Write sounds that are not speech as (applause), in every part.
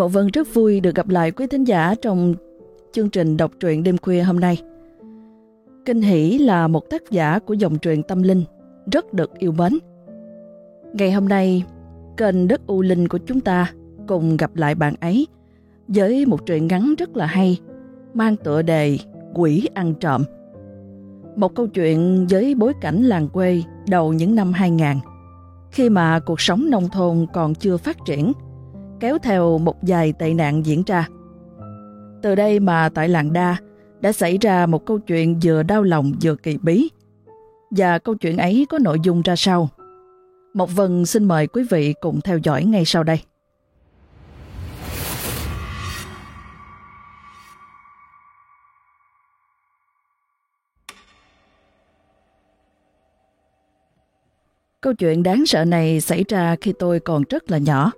Mậu Vân rất vui được gặp lại quý thính giả trong chương trình đọc truyện đêm khuya hôm nay. Kinh Hỷ là một tác giả của dòng truyện tâm linh, rất được yêu mến. Ngày hôm nay, kênh Đất U Linh của chúng ta cùng gặp lại bạn ấy với một truyện ngắn rất là hay, mang tựa đề Quỷ ăn trộm. Một câu chuyện với bối cảnh làng quê đầu những năm 2000, khi mà cuộc sống nông thôn còn chưa phát triển, kéo theo một vài tệ nạn diễn ra. Từ đây mà tại làng Đa đã xảy ra một câu chuyện vừa đau lòng vừa kỳ bí. Và câu chuyện ấy có nội dung ra sao? Một Vân xin mời quý vị cùng theo dõi ngay sau đây. Câu chuyện đáng sợ này xảy ra khi tôi còn rất là nhỏ,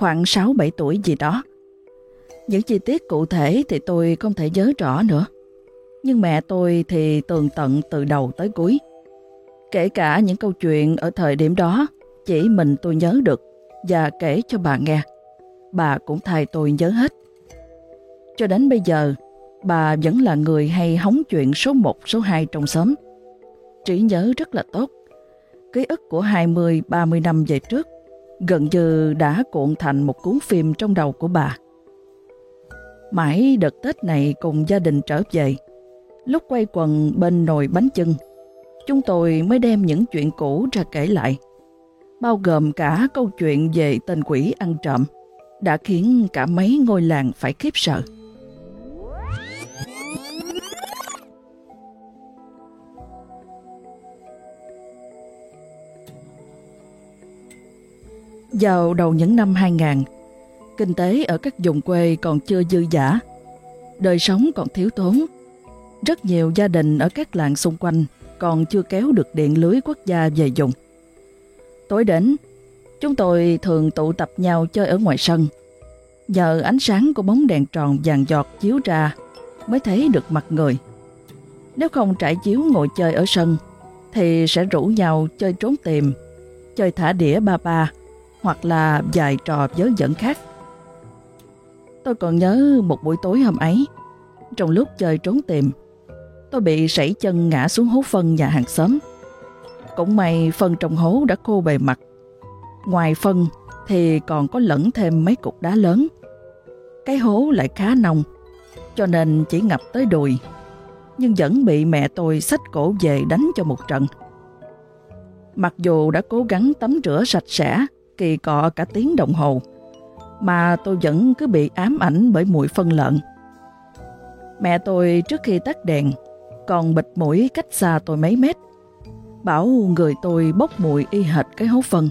khoảng 6-7 tuổi gì đó. Những chi tiết cụ thể thì tôi không thể nhớ rõ nữa. Nhưng mẹ tôi thì tường tận từ đầu tới cuối. Kể cả những câu chuyện ở thời điểm đó, chỉ mình tôi nhớ được và kể cho bà nghe. Bà cũng thay tôi nhớ hết. Cho đến bây giờ, bà vẫn là người hay hóng chuyện số 1, số 2 trong xóm. Trí nhớ rất là tốt. Ký ức của 20-30 năm về trước gần như đã cuộn thành một cuốn phim trong đầu của bà. Mãi đợt Tết này cùng gia đình trở về, lúc quay quần bên nồi bánh chưng, chúng tôi mới đem những chuyện cũ ra kể lại, bao gồm cả câu chuyện về tên quỷ ăn trộm, đã khiến cả mấy ngôi làng phải khiếp sợ. Vào đầu những năm 2000, kinh tế ở các vùng quê còn chưa dư giả, đời sống còn thiếu thốn. Rất nhiều gia đình ở các làng xung quanh còn chưa kéo được điện lưới quốc gia về dùng. Tối đến, chúng tôi thường tụ tập nhau chơi ở ngoài sân. Nhờ ánh sáng của bóng đèn tròn vàng giọt chiếu ra mới thấy được mặt người. Nếu không trải chiếu ngồi chơi ở sân, thì sẽ rủ nhau chơi trốn tìm, chơi thả đĩa ba ba, hoặc là vài trò dớ dẫn khác. Tôi còn nhớ một buổi tối hôm ấy, trong lúc chơi trốn tìm, tôi bị sảy chân ngã xuống hố phân nhà hàng xóm. Cũng may phân trong hố đã khô bề mặt. Ngoài phân thì còn có lẫn thêm mấy cục đá lớn. Cái hố lại khá nông, cho nên chỉ ngập tới đùi. Nhưng vẫn bị mẹ tôi xách cổ về đánh cho một trận. Mặc dù đã cố gắng tắm rửa sạch sẽ, kỳ cọ cả tiếng đồng hồ, mà tôi vẫn cứ bị ám ảnh bởi mùi phân lợn. Mẹ tôi trước khi tắt đèn còn bịt mũi cách xa tôi mấy mét. Bảo người tôi bốc mùi y hệt cái hố phân.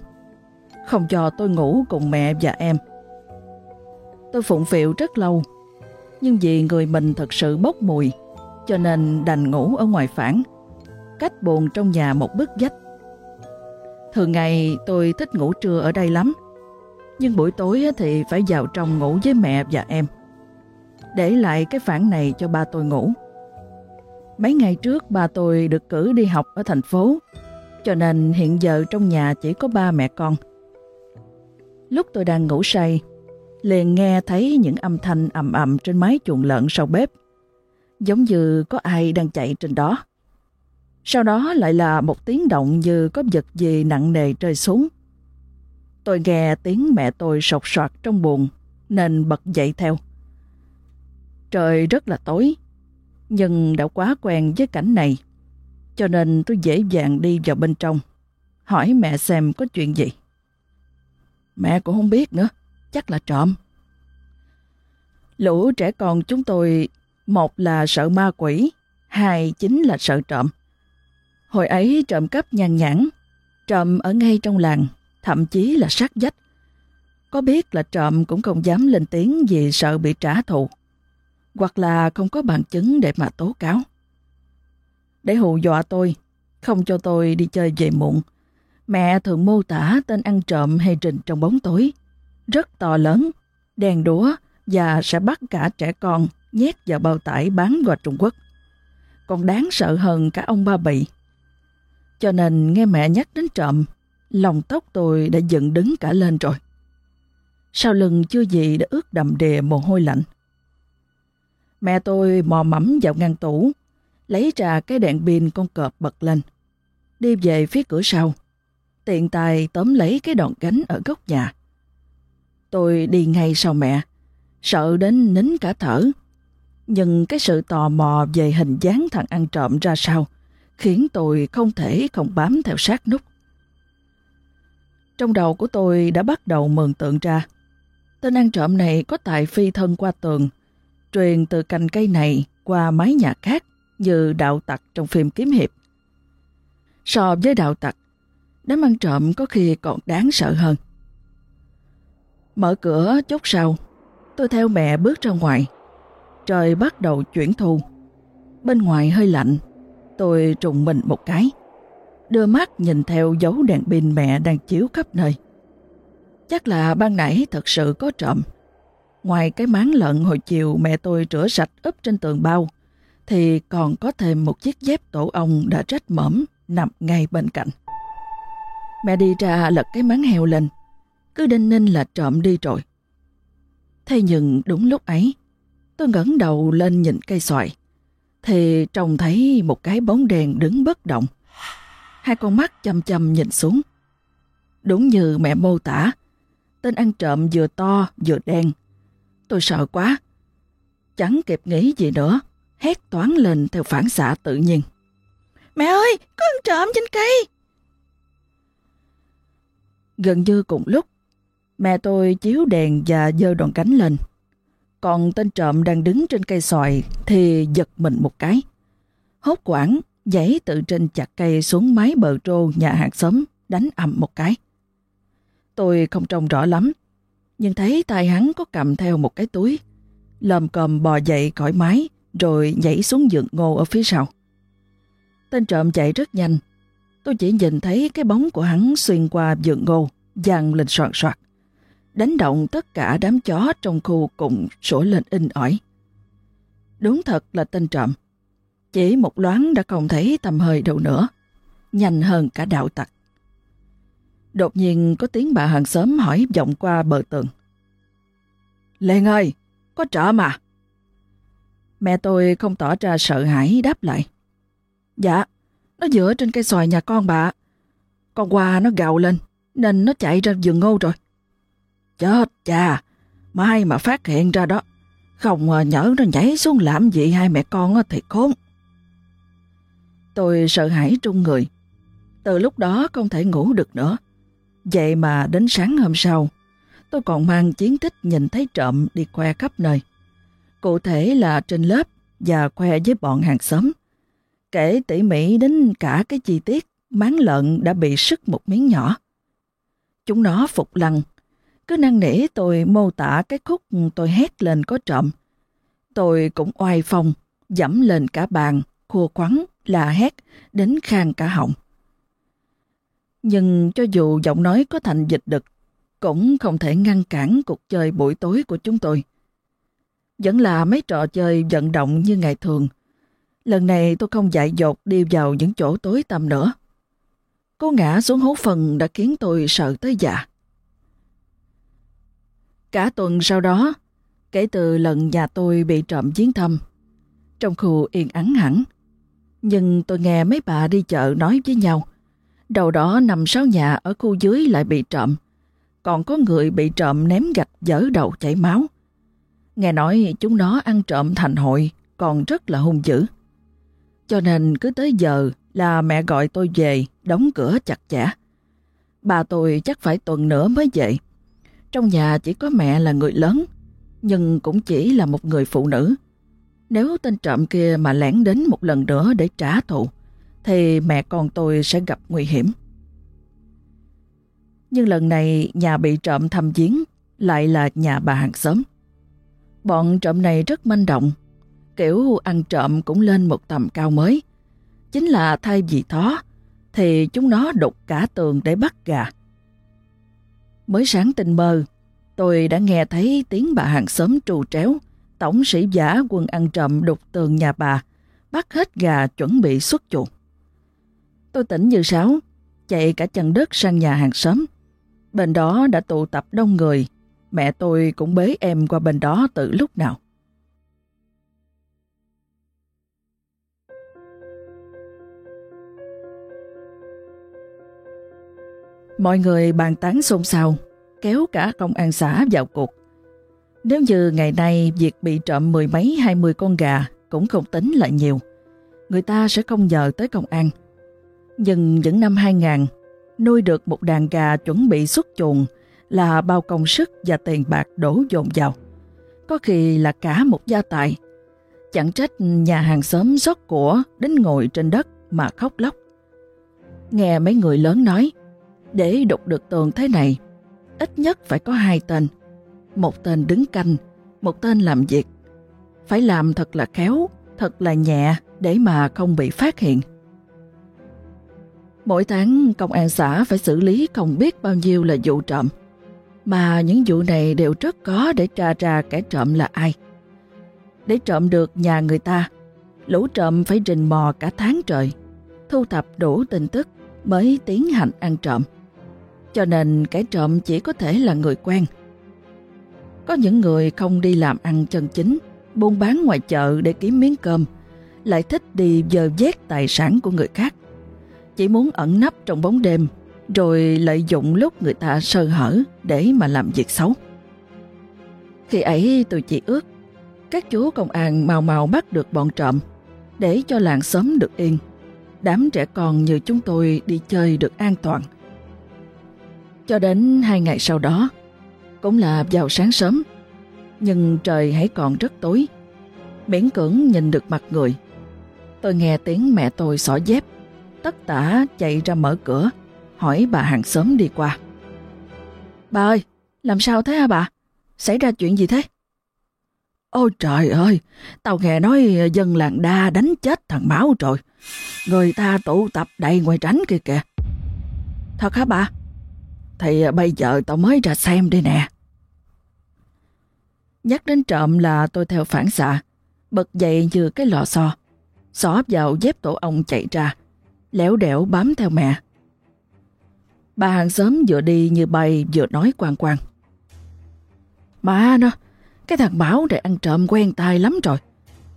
Không cho tôi ngủ cùng mẹ và em. Tôi phụng phịu rất lâu. Nhưng vì người mình thật sự bốc mùi cho nên đành ngủ ở ngoài phản cách buồn trong nhà một bức dách. Thường ngày tôi thích ngủ trưa ở đây lắm nhưng buổi tối thì phải vào trong ngủ với mẹ và em. Để lại cái phản này cho ba tôi ngủ. Mấy ngày trước ba tôi được cử đi học ở thành phố, cho nên hiện giờ trong nhà chỉ có ba mẹ con. Lúc tôi đang ngủ say, liền nghe thấy những âm thanh ầm ầm trên mái chuồng lợn sau bếp, giống như có ai đang chạy trên đó. Sau đó lại là một tiếng động như có vật gì nặng nề rơi xuống. Tôi nghe tiếng mẹ tôi sột soạt trong buồn, nên bật dậy theo. Trời rất là tối, nhưng đã quá quen với cảnh này, cho nên tôi dễ dàng đi vào bên trong, hỏi mẹ xem có chuyện gì. Mẹ cũng không biết nữa, chắc là trộm. Lũ trẻ con chúng tôi, một là sợ ma quỷ, hai chính là sợ trộm. Hồi ấy trộm cắp nhàn nhãn, trộm ở ngay trong làng thậm chí là sát dách. Có biết là trộm cũng không dám lên tiếng vì sợ bị trả thù, hoặc là không có bằng chứng để mà tố cáo. Để hù dọa tôi, không cho tôi đi chơi về muộn, mẹ thường mô tả tên ăn trộm hay trình trong bóng tối, rất to lớn, đèn đúa và sẽ bắt cả trẻ con nhét vào bao tải bán qua Trung Quốc. Còn đáng sợ hơn cả ông ba bị. Cho nên nghe mẹ nhắc đến trộm lòng tóc tôi đã dựng đứng cả lên rồi. Sau lưng chưa gì đã ướt đầm đìa mồ hôi lạnh. Mẹ tôi mò mẫm vào ngăn tủ, lấy ra cái đèn pin con cọp bật lên. Đi về phía cửa sau, tiện tay tóm lấy cái đòn gánh ở góc nhà. Tôi đi ngay sau mẹ, sợ đến nín cả thở. Nhưng cái sự tò mò về hình dáng thằng ăn trộm ra sao khiến tôi không thể không bám theo sát nút. Trong đầu của tôi đã bắt đầu mường tượng ra. Tên ăn trộm này có tài phi thân qua tường, truyền từ cành cây này qua mái nhà khác như đạo tặc trong phim kiếm hiệp. So với đạo tặc, đám ăn trộm có khi còn đáng sợ hơn. Mở cửa chốt sau, tôi theo mẹ bước ra ngoài. Trời bắt đầu chuyển thu. Bên ngoài hơi lạnh, tôi trùng mình một cái. Đưa mắt nhìn theo dấu đèn pin mẹ đang chiếu khắp nơi. Chắc là ban nãy thật sự có trộm. Ngoài cái máng lợn hồi chiều mẹ tôi rửa sạch úp trên tường bao, thì còn có thêm một chiếc dép tổ ong đã rách mỏm nằm ngay bên cạnh. Mẹ đi ra lật cái máng heo lên, cứ đinh ninh là trộm đi rồi. Thế nhưng đúng lúc ấy, tôi ngẩng đầu lên nhìn cây xoài, thì trông thấy một cái bóng đèn đứng bất động. Hai con mắt chăm chăm nhìn xuống. Đúng như mẹ mô tả, tên ăn trộm vừa to vừa đen. Tôi sợ quá. Chẳng kịp nghĩ gì nữa, hét toán lên theo phản xạ tự nhiên. Mẹ ơi, có ăn trộm trên cây! Gần như cùng lúc, mẹ tôi chiếu đèn và dơ đòn cánh lên. Còn tên trộm đang đứng trên cây xoài thì giật mình một cái. Hốt quảng, giấy từ trên chặt cây xuống mái bờ trô nhà hàng xóm, đánh ầm một cái. Tôi không trông rõ lắm, nhưng thấy tay hắn có cầm theo một cái túi. Lầm cầm bò dậy khỏi mái, rồi nhảy xuống giường ngô ở phía sau. Tên trộm chạy rất nhanh. Tôi chỉ nhìn thấy cái bóng của hắn xuyên qua giường ngô, dàn lên soạn soạt. Đánh động tất cả đám chó trong khu cùng sủa lên in ỏi. Đúng thật là tên trộm. Chỉ một loáng đã không thấy tầm hơi đâu nữa. Nhanh hơn cả đạo tặc. Đột nhiên có tiếng bà hàng xóm hỏi vọng qua bờ tường. Lên ơi, có trộm mà Mẹ tôi không tỏ ra sợ hãi đáp lại. Dạ, nó dựa trên cây xoài nhà con bà. Con qua nó gào lên, nên nó chạy ra vườn ngô rồi. Chết cha, mai mà phát hiện ra đó, không nhỡ nó nhảy xuống làm gì hai mẹ con thì khốn. Tôi sợ hãi trung người. Từ lúc đó không thể ngủ được nữa. Vậy mà đến sáng hôm sau, tôi còn mang chiến tích nhìn thấy trộm đi khoe khắp nơi. Cụ thể là trên lớp và khoe với bọn hàng xóm. Kể tỉ mỉ đến cả cái chi tiết máng lợn đã bị sức một miếng nhỏ. Chúng nó phục lăng, cứ năn nỉ tôi mô tả cái khúc tôi hét lên có trộm. Tôi cũng oai phong, dẫm lên cả bàn, khua quắn, là hét, đến khang cả họng. Nhưng cho dù giọng nói có thành dịch đực, cũng không thể ngăn cản cuộc chơi buổi tối của chúng tôi. Vẫn là mấy trò chơi vận động như ngày thường. Lần này tôi không dại dột đi vào những chỗ tối tăm nữa. Cô ngã xuống hố phần đã khiến tôi sợ tới dạ. Cả tuần sau đó, kể từ lần nhà tôi bị trộm chiến thăm, trong khu yên ắng hẳn. Nhưng tôi nghe mấy bà đi chợ nói với nhau, đầu đó nằm sáu nhà ở khu dưới lại bị trộm, còn có người bị trộm ném gạch dở đầu chảy máu. Nghe nói chúng nó ăn trộm thành hội, còn rất là hung dữ. Cho nên cứ tới giờ là mẹ gọi tôi về, đóng cửa chặt chẽ. Bà tôi chắc phải tuần nữa mới dậy. Trong nhà chỉ có mẹ là người lớn, nhưng cũng chỉ là một người phụ nữ. Nếu tên trộm kia mà lẻn đến một lần nữa để trả thù, thì mẹ con tôi sẽ gặp nguy hiểm. Nhưng lần này nhà bị trộm thăm giếng lại là nhà bà hàng xóm. Bọn trộm này rất manh động, kiểu ăn trộm cũng lên một tầm cao mới. Chính là thay vì thó, thì chúng nó đục cả tường để bắt gà. Mới sáng tình mơ, tôi đã nghe thấy tiếng bà hàng xóm trù tréo, tổng sĩ giả quân ăn trộm đục tường nhà bà, bắt hết gà chuẩn bị xuất chuột. Tôi tỉnh như sáo, chạy cả chân đất sang nhà hàng xóm. Bên đó đã tụ tập đông người, mẹ tôi cũng bế em qua bên đó từ lúc nào. Mọi người bàn tán xôn xao, kéo cả công an xã vào cuộc. Nếu như ngày nay việc bị trộm mười mấy hai mươi con gà cũng không tính là nhiều, người ta sẽ không nhờ tới công an. Nhưng những năm 2000, nuôi được một đàn gà chuẩn bị xuất chuồng là bao công sức và tiền bạc đổ dồn vào. Có khi là cả một gia tài. Chẳng trách nhà hàng xóm rót của đến ngồi trên đất mà khóc lóc. Nghe mấy người lớn nói, để đục được tường thế này, ít nhất phải có hai tên. Một tên đứng canh, một tên làm việc. Phải làm thật là khéo, thật là nhẹ để mà không bị phát hiện. Mỗi tháng công an xã phải xử lý không biết bao nhiêu là vụ trộm. Mà những vụ này đều rất có để tra ra kẻ trộm là ai. Để trộm được nhà người ta, lũ trộm phải rình mò cả tháng trời, thu thập đủ tin tức mới tiến hành ăn trộm. Cho nên kẻ trộm chỉ có thể là người quen. Có những người không đi làm ăn chân chính, buôn bán ngoài chợ để kiếm miếng cơm, lại thích đi dơ vét tài sản của người khác. Chỉ muốn ẩn nấp trong bóng đêm, rồi lợi dụng lúc người ta sơ hở để mà làm việc xấu. Khi ấy tôi chỉ ước các chú công an mau mau bắt được bọn trộm để cho làng sớm được yên. Đám trẻ con như chúng tôi đi chơi được an toàn. Cho đến hai ngày sau đó, cũng là vào sáng sớm, nhưng trời hãy còn rất tối. Miễn cưỡng nhìn được mặt người. Tôi nghe tiếng mẹ tôi xỏ dép, tất tả chạy ra mở cửa, hỏi bà hàng xóm đi qua. Bà ơi, làm sao thế hả bà? Xảy ra chuyện gì thế? Ôi trời ơi, tao nghe nói dân làng đa đánh chết thằng Máu rồi. Người ta tụ tập đầy ngoài tránh kìa kìa. Thật hả bà? Thì à, bây giờ tao mới ra xem đây nè. Nhắc đến trộm là tôi theo phản xạ, bật dậy như cái lò xo, xỏ vào dép tổ ông chạy ra, léo đẻo bám theo mẹ. Bà hàng xóm vừa đi như bay vừa nói quang quang. bà nó, cái thằng Bảo này ăn trộm quen tay lắm rồi.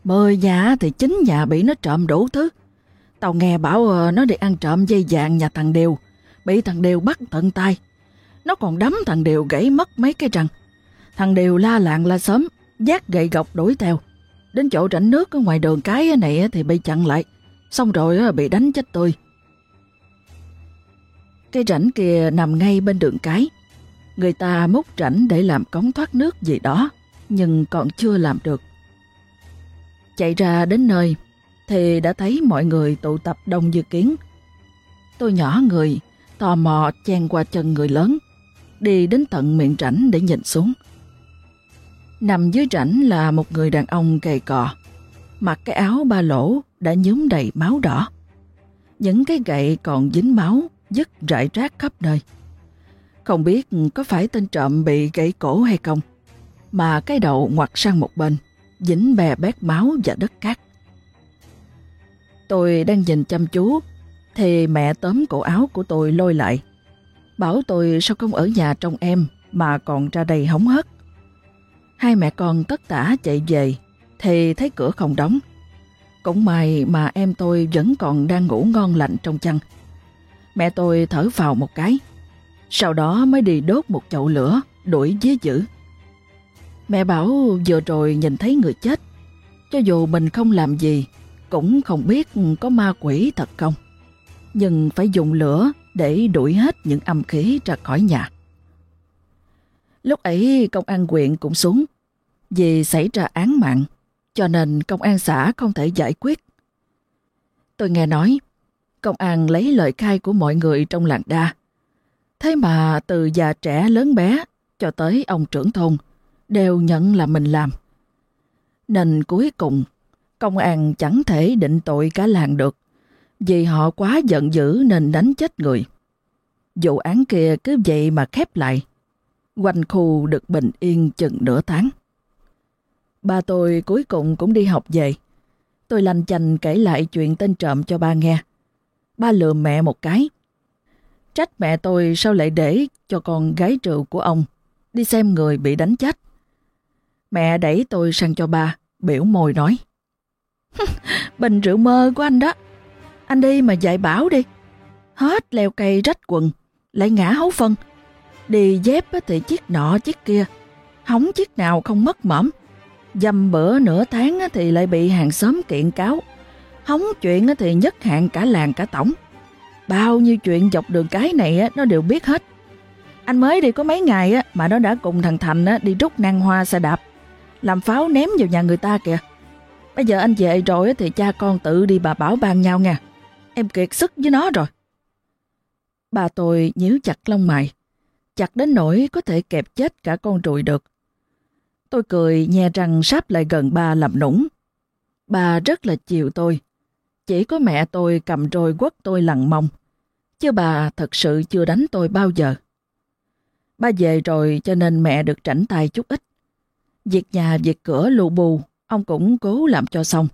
bơi nhà thì chính nhà bị nó trộm đủ thứ. Tao nghe bảo ờ, nó đi ăn trộm dây vàng nhà thằng Đều, bị thằng Đều bắt tận tay. Nó còn đấm thằng Đều gãy mất mấy cái răng. Thằng Đều la lạng la sớm, giác gậy gọc đuổi theo. Đến chỗ rảnh nước ở ngoài đường cái này thì bị chặn lại, xong rồi bị đánh chết tươi. Cây rảnh kia nằm ngay bên đường cái. Người ta múc rảnh để làm cống thoát nước gì đó, nhưng còn chưa làm được. Chạy ra đến nơi, thì đã thấy mọi người tụ tập đông như kiến. Tôi nhỏ người, tò mò chen qua chân người lớn, đi đến tận miệng rãnh để nhìn xuống. Nằm dưới rãnh là một người đàn ông gầy cò, mặc cái áo ba lỗ đã nhúm đầy máu đỏ. Những cái gậy còn dính máu dứt rải rác khắp nơi. Không biết có phải tên trộm bị gãy cổ hay không, mà cái đầu ngoặt sang một bên, dính bè bét máu và đất cát. Tôi đang nhìn chăm chú, thì mẹ tóm cổ áo của tôi lôi lại. Bảo tôi sao không ở nhà trong em mà còn ra đây hóng hất. Hai mẹ con tất tả chạy về, thì thấy cửa không đóng. Cũng may mà em tôi vẫn còn đang ngủ ngon lạnh trong chăn. Mẹ tôi thở vào một cái. Sau đó mới đi đốt một chậu lửa, đuổi dế dữ. Mẹ bảo vừa rồi nhìn thấy người chết. Cho dù mình không làm gì, cũng không biết có ma quỷ thật không. Nhưng phải dùng lửa để đuổi hết những âm khí ra khỏi nhà. Lúc ấy công an quyện cũng xuống. Vì xảy ra án mạng, cho nên công an xã không thể giải quyết. Tôi nghe nói Công an lấy lời khai của mọi người trong làng đa. Thế mà từ già trẻ lớn bé cho tới ông trưởng thôn đều nhận là mình làm. Nên cuối cùng, công an chẳng thể định tội cả làng được vì họ quá giận dữ nên đánh chết người. Vụ án kia cứ vậy mà khép lại. Quanh khu được bình yên chừng nửa tháng. Ba tôi cuối cùng cũng đi học về. Tôi lanh chành kể lại chuyện tên trộm cho ba nghe ba lừa mẹ một cái. Trách mẹ tôi sao lại để cho con gái trượu của ông đi xem người bị đánh chết. Mẹ đẩy tôi sang cho ba, biểu môi nói. (laughs) Bình rượu mơ của anh đó. Anh đi mà dạy bảo đi. Hết leo cây rách quần, lại ngã hấu phân. Đi dép thì chiếc nọ chiếc kia, hóng chiếc nào không mất mỏm. Dầm bữa nửa tháng thì lại bị hàng xóm kiện cáo. Hóng chuyện thì nhất hạn cả làng cả tổng. Bao nhiêu chuyện dọc đường cái này nó đều biết hết. Anh mới đi có mấy ngày mà nó đã cùng thằng Thành đi rút năng hoa xe đạp. Làm pháo ném vào nhà người ta kìa. Bây giờ anh về rồi thì cha con tự đi bà bảo ban nhau nha. Em kiệt sức với nó rồi. Bà tôi nhíu chặt lông mày. Chặt đến nỗi có thể kẹp chết cả con ruồi được. Tôi cười nhe răng sáp lại gần ba làm nũng. Bà rất là chiều tôi. Chỉ có mẹ tôi cầm roi quất tôi lặng mong. Chứ bà thật sự chưa đánh tôi bao giờ. Ba về rồi cho nên mẹ được rảnh tay chút ít. Việc nhà, việc cửa lù bù, ông cũng cố làm cho xong.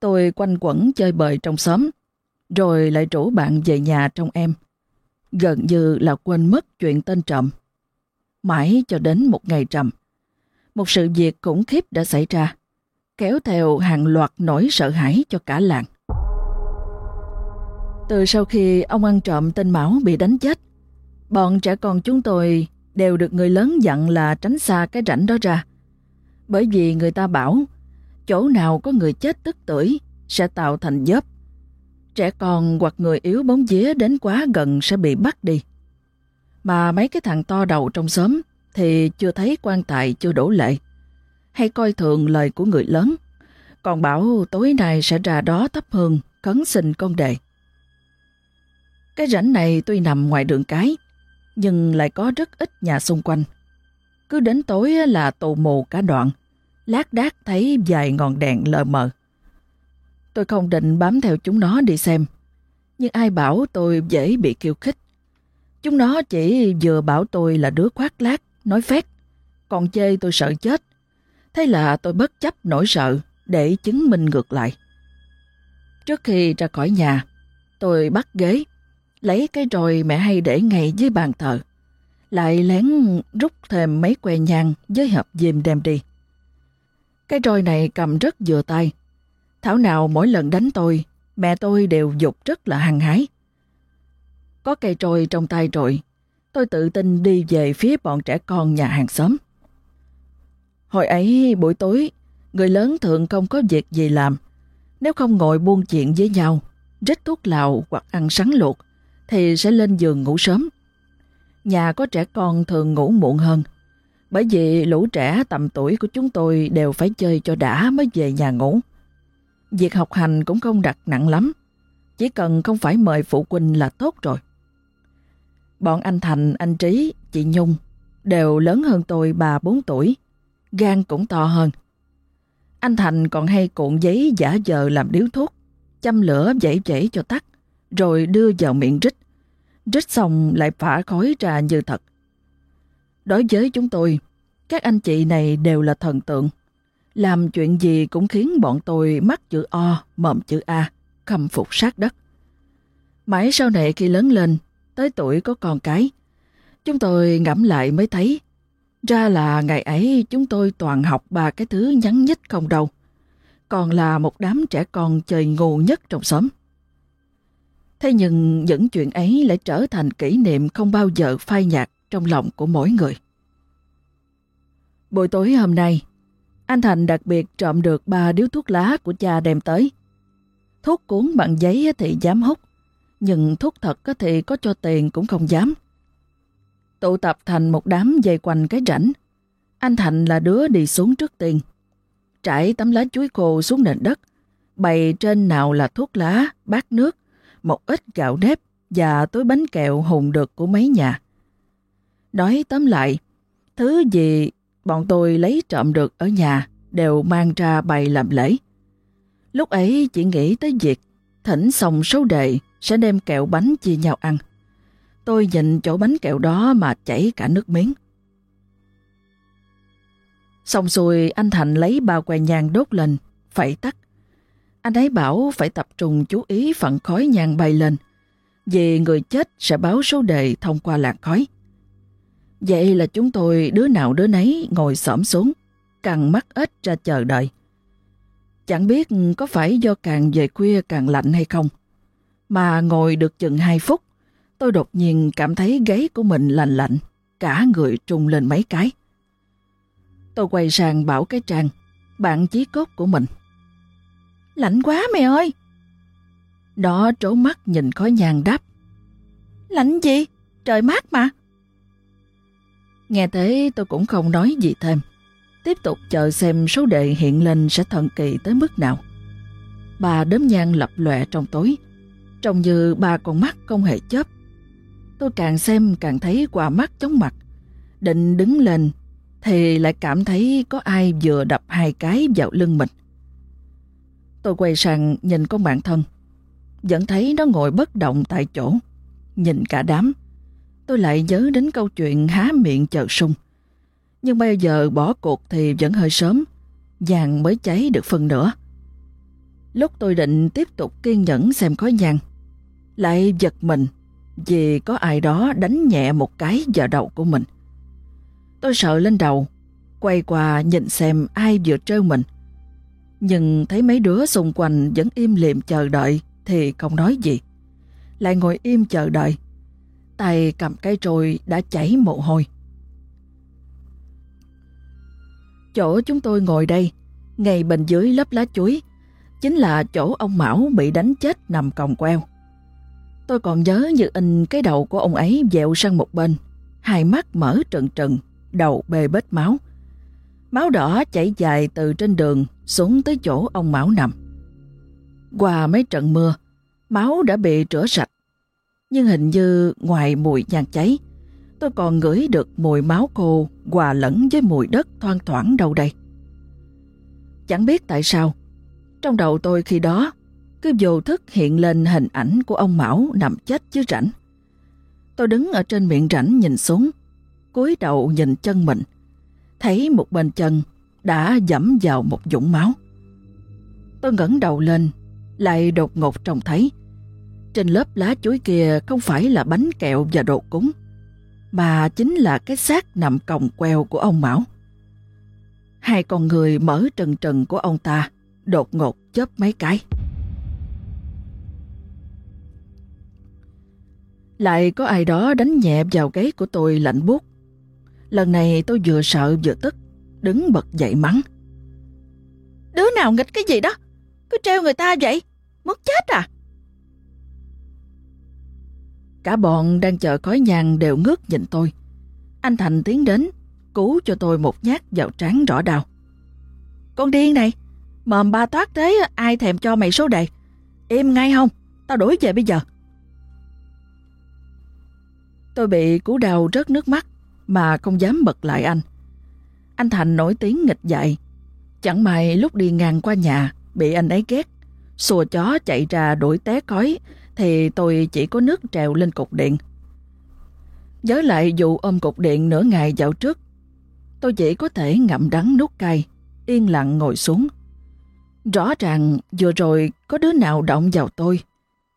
Tôi quanh quẩn chơi bời trong xóm, rồi lại rủ bạn về nhà trong em. Gần như là quên mất chuyện tên trộm. Mãi cho đến một ngày trầm, một sự việc khủng khiếp đã xảy ra, kéo theo hàng loạt nỗi sợ hãi cho cả làng. Từ sau khi ông ăn trộm tên Mão bị đánh chết, bọn trẻ con chúng tôi đều được người lớn dặn là tránh xa cái rảnh đó ra. Bởi vì người ta bảo, chỗ nào có người chết tức tuổi sẽ tạo thành dớp. Trẻ con hoặc người yếu bóng vía đến quá gần sẽ bị bắt đi. Mà mấy cái thằng to đầu trong xóm thì chưa thấy quan tài chưa đổ lệ. Hay coi thường lời của người lớn. Còn bảo tối nay sẽ ra đó thắp hương, cấn xin con đề. Cái rãnh này tuy nằm ngoài đường cái, nhưng lại có rất ít nhà xung quanh. Cứ đến tối là tù mù cả đoạn, lát đác thấy vài ngọn đèn lờ mờ. Tôi không định bám theo chúng nó đi xem, nhưng ai bảo tôi dễ bị kiêu khích. Chúng nó chỉ vừa bảo tôi là đứa khoác lác, nói phét, còn chê tôi sợ chết. Thế là tôi bất chấp nỗi sợ để chứng minh ngược lại. Trước khi ra khỏi nhà, tôi bắt ghế, lấy cái roi mẹ hay để ngay dưới bàn thờ, lại lén rút thêm mấy que nhang với hộp diêm đem đi. Cái roi này cầm rất vừa tay. Thảo nào mỗi lần đánh tôi, mẹ tôi đều dục rất là hăng hái. Có cây trôi trong tay rồi, tôi tự tin đi về phía bọn trẻ con nhà hàng xóm. Hồi ấy buổi tối, người lớn thường không có việc gì làm. Nếu không ngồi buôn chuyện với nhau, rít thuốc lào hoặc ăn sắn luộc, thì sẽ lên giường ngủ sớm. Nhà có trẻ con thường ngủ muộn hơn, bởi vì lũ trẻ tầm tuổi của chúng tôi đều phải chơi cho đã mới về nhà ngủ. Việc học hành cũng không đặt nặng lắm, chỉ cần không phải mời phụ huynh là tốt rồi. Bọn anh Thành, anh Trí, chị Nhung đều lớn hơn tôi 3-4 tuổi, gan cũng to hơn. Anh Thành còn hay cuộn giấy giả dờ làm điếu thuốc, châm lửa dãy dãy cho tắt, rồi đưa vào miệng rít. Rít xong lại phả khói ra như thật. Đối với chúng tôi, các anh chị này đều là thần tượng. Làm chuyện gì cũng khiến bọn tôi mắc chữ O, mộm chữ A, khâm phục sát đất. Mãi sau này khi lớn lên, tới tuổi có con cái, chúng tôi ngẫm lại mới thấy, ra là ngày ấy chúng tôi toàn học ba cái thứ nhắn nhít không đâu, còn là một đám trẻ con chơi ngu nhất trong xóm. Thế nhưng những chuyện ấy lại trở thành kỷ niệm không bao giờ phai nhạt trong lòng của mỗi người. Buổi tối hôm nay, anh Thành đặc biệt trộm được ba điếu thuốc lá của cha đem tới. Thuốc cuốn bằng giấy thì dám hút, nhưng thuốc thật thì có cho tiền cũng không dám. Tụ tập thành một đám dày quanh cái rảnh, Anh Thành là đứa đi xuống trước tiên. Trải tấm lá chuối khô xuống nền đất, bày trên nào là thuốc lá, bát nước, một ít gạo nếp và túi bánh kẹo hùng được của mấy nhà. Nói tóm lại, thứ gì bọn tôi lấy trộm được ở nhà đều mang ra bày làm lễ. Lúc ấy chỉ nghĩ tới việc thỉnh xong số đề sẽ đem kẹo bánh chia nhau ăn. Tôi nhìn chỗ bánh kẹo đó mà chảy cả nước miếng. Xong rồi anh Thành lấy bao que nhang đốt lên, phải tắt. Anh ấy bảo phải tập trung chú ý phận khói nhang bay lên, vì người chết sẽ báo số đề thông qua làn khói. Vậy là chúng tôi đứa nào đứa nấy ngồi xổm xuống, cằn mắt ít ra chờ đợi. Chẳng biết có phải do càng về khuya càng lạnh hay không, mà ngồi được chừng 2 phút, tôi đột nhiên cảm thấy gáy của mình lạnh lạnh, cả người trùng lên mấy cái. Tôi quay sang bảo cái trang, bạn chí cốt của mình. Lạnh quá mày ơi! Đó trố mắt nhìn khói nhang đáp. Lạnh gì? Trời mát mà! Nghe thế tôi cũng không nói gì thêm. Tiếp tục chờ xem số đề hiện lên sẽ thần kỳ tới mức nào. Bà đốm nhang lập lòe trong tối, trông như ba con mắt không hề chớp. Tôi càng xem càng thấy qua mắt chóng mặt. Định đứng lên thì lại cảm thấy có ai vừa đập hai cái vào lưng mình. Tôi quay sang nhìn con bạn thân, vẫn thấy nó ngồi bất động tại chỗ, nhìn cả đám. Tôi lại nhớ đến câu chuyện há miệng chờ sung. Nhưng bây giờ bỏ cuộc thì vẫn hơi sớm, vàng mới cháy được phần nữa. Lúc tôi định tiếp tục kiên nhẫn xem có vàng, lại giật mình vì có ai đó đánh nhẹ một cái vào đầu của mình. Tôi sợ lên đầu, quay qua nhìn xem ai vừa trêu mình. Nhưng thấy mấy đứa xung quanh vẫn im lìm chờ đợi thì không nói gì. Lại ngồi im chờ đợi. Tay cầm cây trồi đã chảy mồ hôi. Chỗ chúng tôi ngồi đây, ngay bên dưới lớp lá chuối, chính là chỗ ông Mão bị đánh chết nằm còng queo. Tôi còn nhớ như in cái đầu của ông ấy dẹo sang một bên, hai mắt mở trừng trừng, đầu bê bết máu. Máu đỏ chảy dài từ trên đường xuống tới chỗ ông Mão nằm. Qua mấy trận mưa, máu đã bị rửa sạch. Nhưng hình như ngoài mùi nhang cháy, tôi còn ngửi được mùi máu khô hòa lẫn với mùi đất thoang thoảng đâu đây. Chẳng biết tại sao, trong đầu tôi khi đó cứ vô thức hiện lên hình ảnh của ông Mão nằm chết dưới rảnh. Tôi đứng ở trên miệng rảnh nhìn xuống, cúi đầu nhìn chân mình, thấy một bên chân đã dẫm vào một dũng máu. Tôi ngẩng đầu lên, lại đột ngột trông thấy trên lớp lá chuối kia không phải là bánh kẹo và đồ cúng, mà chính là cái xác nằm còng queo của ông Mão. Hai con người mở trần trần của ông ta đột ngột chớp mấy cái. Lại có ai đó đánh nhẹ vào gáy của tôi lạnh buốt. Lần này tôi vừa sợ vừa tức, đứng bật dậy mắng. Đứa nào nghịch cái gì đó? Cứ treo người ta vậy? Mất chết à? Cả bọn đang chờ khói nhang đều ngước nhìn tôi. Anh Thành tiến đến, cứu cho tôi một nhát vào trán rõ đau. Con điên này, mồm ba toát thế ai thèm cho mày số đề. Im ngay không, tao đuổi về bây giờ. Tôi bị cú đau rớt nước mắt mà không dám bật lại anh. Anh Thành nổi tiếng nghịch dạy. Chẳng may lúc đi ngang qua nhà bị anh ấy ghét. Xùa chó chạy ra đuổi té cói thì tôi chỉ có nước trèo lên cục điện. Nhớ lại vụ ôm cục điện nửa ngày dạo trước, tôi chỉ có thể ngậm đắng nuốt cay, yên lặng ngồi xuống. Rõ ràng vừa rồi có đứa nào động vào tôi,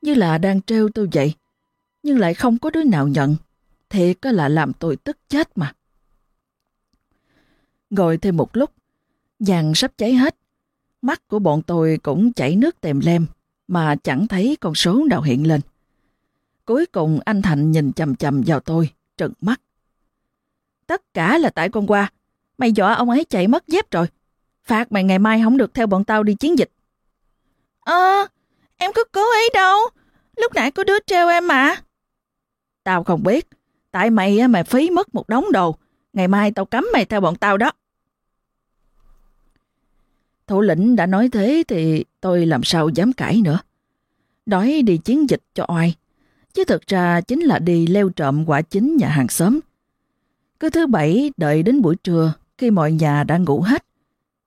như là đang trêu tôi vậy, nhưng lại không có đứa nào nhận. Thiệt là làm tôi tức chết mà. Ngồi thêm một lúc, vàng sắp cháy hết. Mắt của bọn tôi cũng chảy nước tèm lem, mà chẳng thấy con số nào hiện lên. Cuối cùng anh Thành nhìn chầm chầm vào tôi, trợn mắt. Tất cả là tại con qua. Mày dọa ông ấy chạy mất dép rồi. Phạt mày ngày mai không được theo bọn tao đi chiến dịch. Ờ, em có cố ý đâu. Lúc nãy có đứa treo em mà. Tao không biết. Tại mày mày phí mất một đống đồ. Ngày mai tao cấm mày theo bọn tao đó. Thủ lĩnh đã nói thế thì tôi làm sao dám cãi nữa. Đói đi chiến dịch cho oai, chứ thực ra chính là đi leo trộm quả chính nhà hàng xóm. Cứ thứ bảy đợi đến buổi trưa khi mọi nhà đã ngủ hết.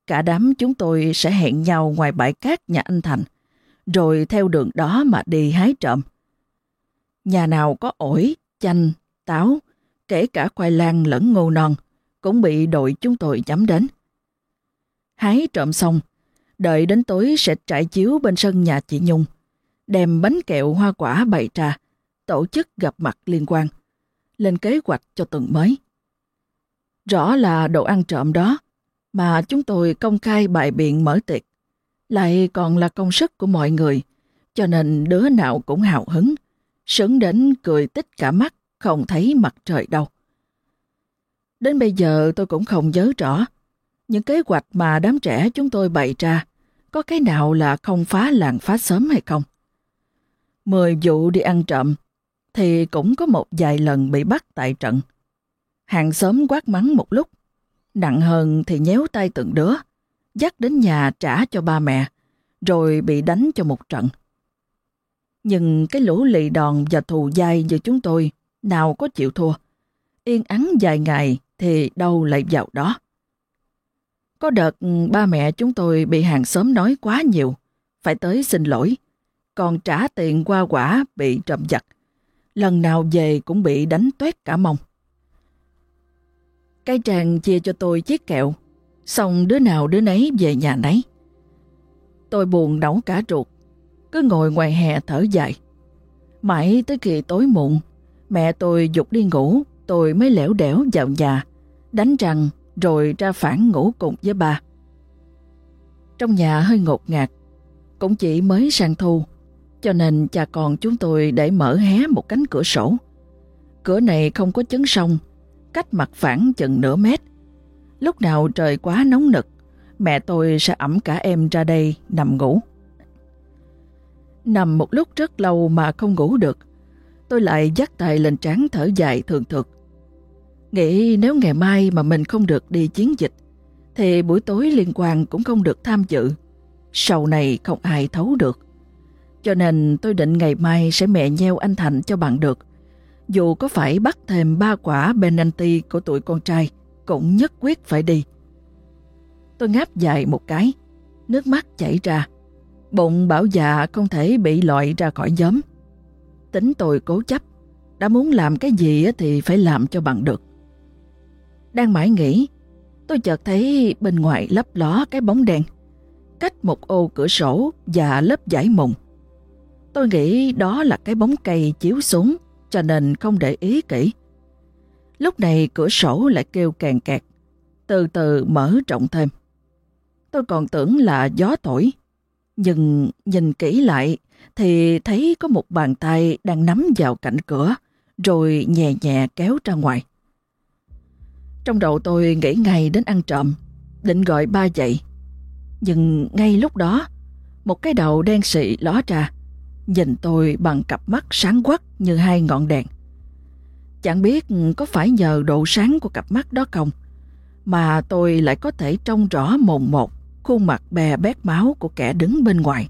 Cả đám chúng tôi sẽ hẹn nhau ngoài bãi cát nhà anh Thành, rồi theo đường đó mà đi hái trộm. Nhà nào có ổi, chanh, táo, kể cả khoai lang lẫn ngô non, cũng bị đội chúng tôi nhắm đến. Hái trộm xong, đợi đến tối sẽ trải chiếu bên sân nhà chị Nhung, đem bánh kẹo hoa quả bày trà, tổ chức gặp mặt liên quan, lên kế hoạch cho tuần mới. Rõ là đồ ăn trộm đó, mà chúng tôi công khai bài biện mở tiệc. Lại còn là công sức của mọi người, cho nên đứa nào cũng hào hứng, sướng đến cười tích cả mắt, không thấy mặt trời đâu. Đến bây giờ tôi cũng không nhớ rõ, những kế hoạch mà đám trẻ chúng tôi bày ra, có cái nào là không phá làng phá sớm hay không? Mười vụ đi ăn trộm, thì cũng có một vài lần bị bắt tại trận. Hàng xóm quát mắng một lúc, nặng hơn thì nhéo tay từng đứa, dắt đến nhà trả cho ba mẹ, rồi bị đánh cho một trận. Nhưng cái lũ lì đòn và thù dai như chúng tôi, nào có chịu thua. Yên ắng vài ngày thì đâu lại vào đó. Có đợt ừ, ba mẹ chúng tôi bị hàng xóm nói quá nhiều, phải tới xin lỗi, còn trả tiền qua quả bị trộm giật. Lần nào về cũng bị đánh tuét cả mông. Cái tràng chia cho tôi chiếc kẹo, xong đứa nào đứa nấy về nhà nấy. Tôi buồn nấu cả ruột, cứ ngồi ngoài hè thở dài. Mãi tới khi tối muộn, mẹ tôi dục đi ngủ, tôi mới lẻo đẻo vào nhà, đánh răng rồi ra phản ngủ cùng với bà. Trong nhà hơi ngột ngạt, cũng chỉ mới sang thu, cho nên cha con chúng tôi để mở hé một cánh cửa sổ. Cửa này không có chấn sông, cách mặt phẳng chừng nửa mét. Lúc nào trời quá nóng nực, mẹ tôi sẽ ẩm cả em ra đây nằm ngủ. Nằm một lúc rất lâu mà không ngủ được, tôi lại dắt tay lên trán thở dài thường thực. Nghĩ nếu ngày mai mà mình không được đi chiến dịch, thì buổi tối liên quan cũng không được tham dự. Sau này không ai thấu được. Cho nên tôi định ngày mai sẽ mẹ nheo anh Thành cho bạn được. Dù có phải bắt thêm ba quả Benanti của tụi con trai, cũng nhất quyết phải đi. Tôi ngáp dài một cái, nước mắt chảy ra. Bụng bảo dạ không thể bị loại ra khỏi nhóm. Tính tôi cố chấp, đã muốn làm cái gì thì phải làm cho bằng được. Đang mãi nghĩ, tôi chợt thấy bên ngoài lấp ló cái bóng đen, cách một ô cửa sổ và lớp giải mùng. Tôi nghĩ đó là cái bóng cây chiếu xuống, cho nên không để ý kỹ. Lúc này cửa sổ lại kêu càng kẹt, từ từ mở rộng thêm. Tôi còn tưởng là gió thổi, nhưng nhìn kỹ lại thì thấy có một bàn tay đang nắm vào cạnh cửa, rồi nhẹ nhẹ kéo ra ngoài. Trong đầu tôi nghĩ ngay đến ăn trộm, định gọi ba dậy. Nhưng ngay lúc đó, một cái đầu đen xị ló ra, nhìn tôi bằng cặp mắt sáng quắc như hai ngọn đèn. Chẳng biết có phải nhờ độ sáng của cặp mắt đó không, mà tôi lại có thể trông rõ mồn một khuôn mặt bè bét máu của kẻ đứng bên ngoài.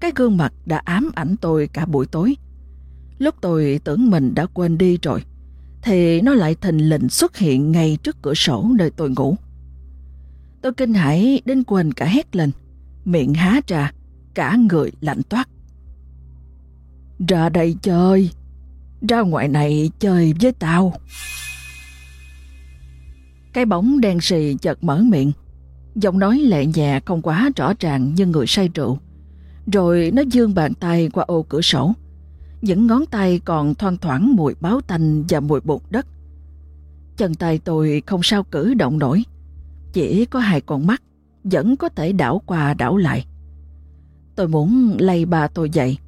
Cái gương mặt đã ám ảnh tôi cả buổi tối. Lúc tôi tưởng mình đã quên đi rồi, thì nó lại thình lình xuất hiện ngay trước cửa sổ nơi tôi ngủ. Tôi kinh hãi đến quên cả hét lên, miệng há ra, cả người lạnh toát. Ra đây chơi, ra ngoài này chơi với tao. Cái bóng đen xì chợt mở miệng, giọng nói lẹ nhẹ không quá rõ ràng như người say rượu. Rồi nó dương bàn tay qua ô cửa sổ. Những ngón tay còn thoang thoảng mùi báo tanh và mùi bột đất. Chân tay tôi không sao cử động nổi. Chỉ có hai con mắt vẫn có thể đảo qua đảo lại. Tôi muốn lay bà tôi dậy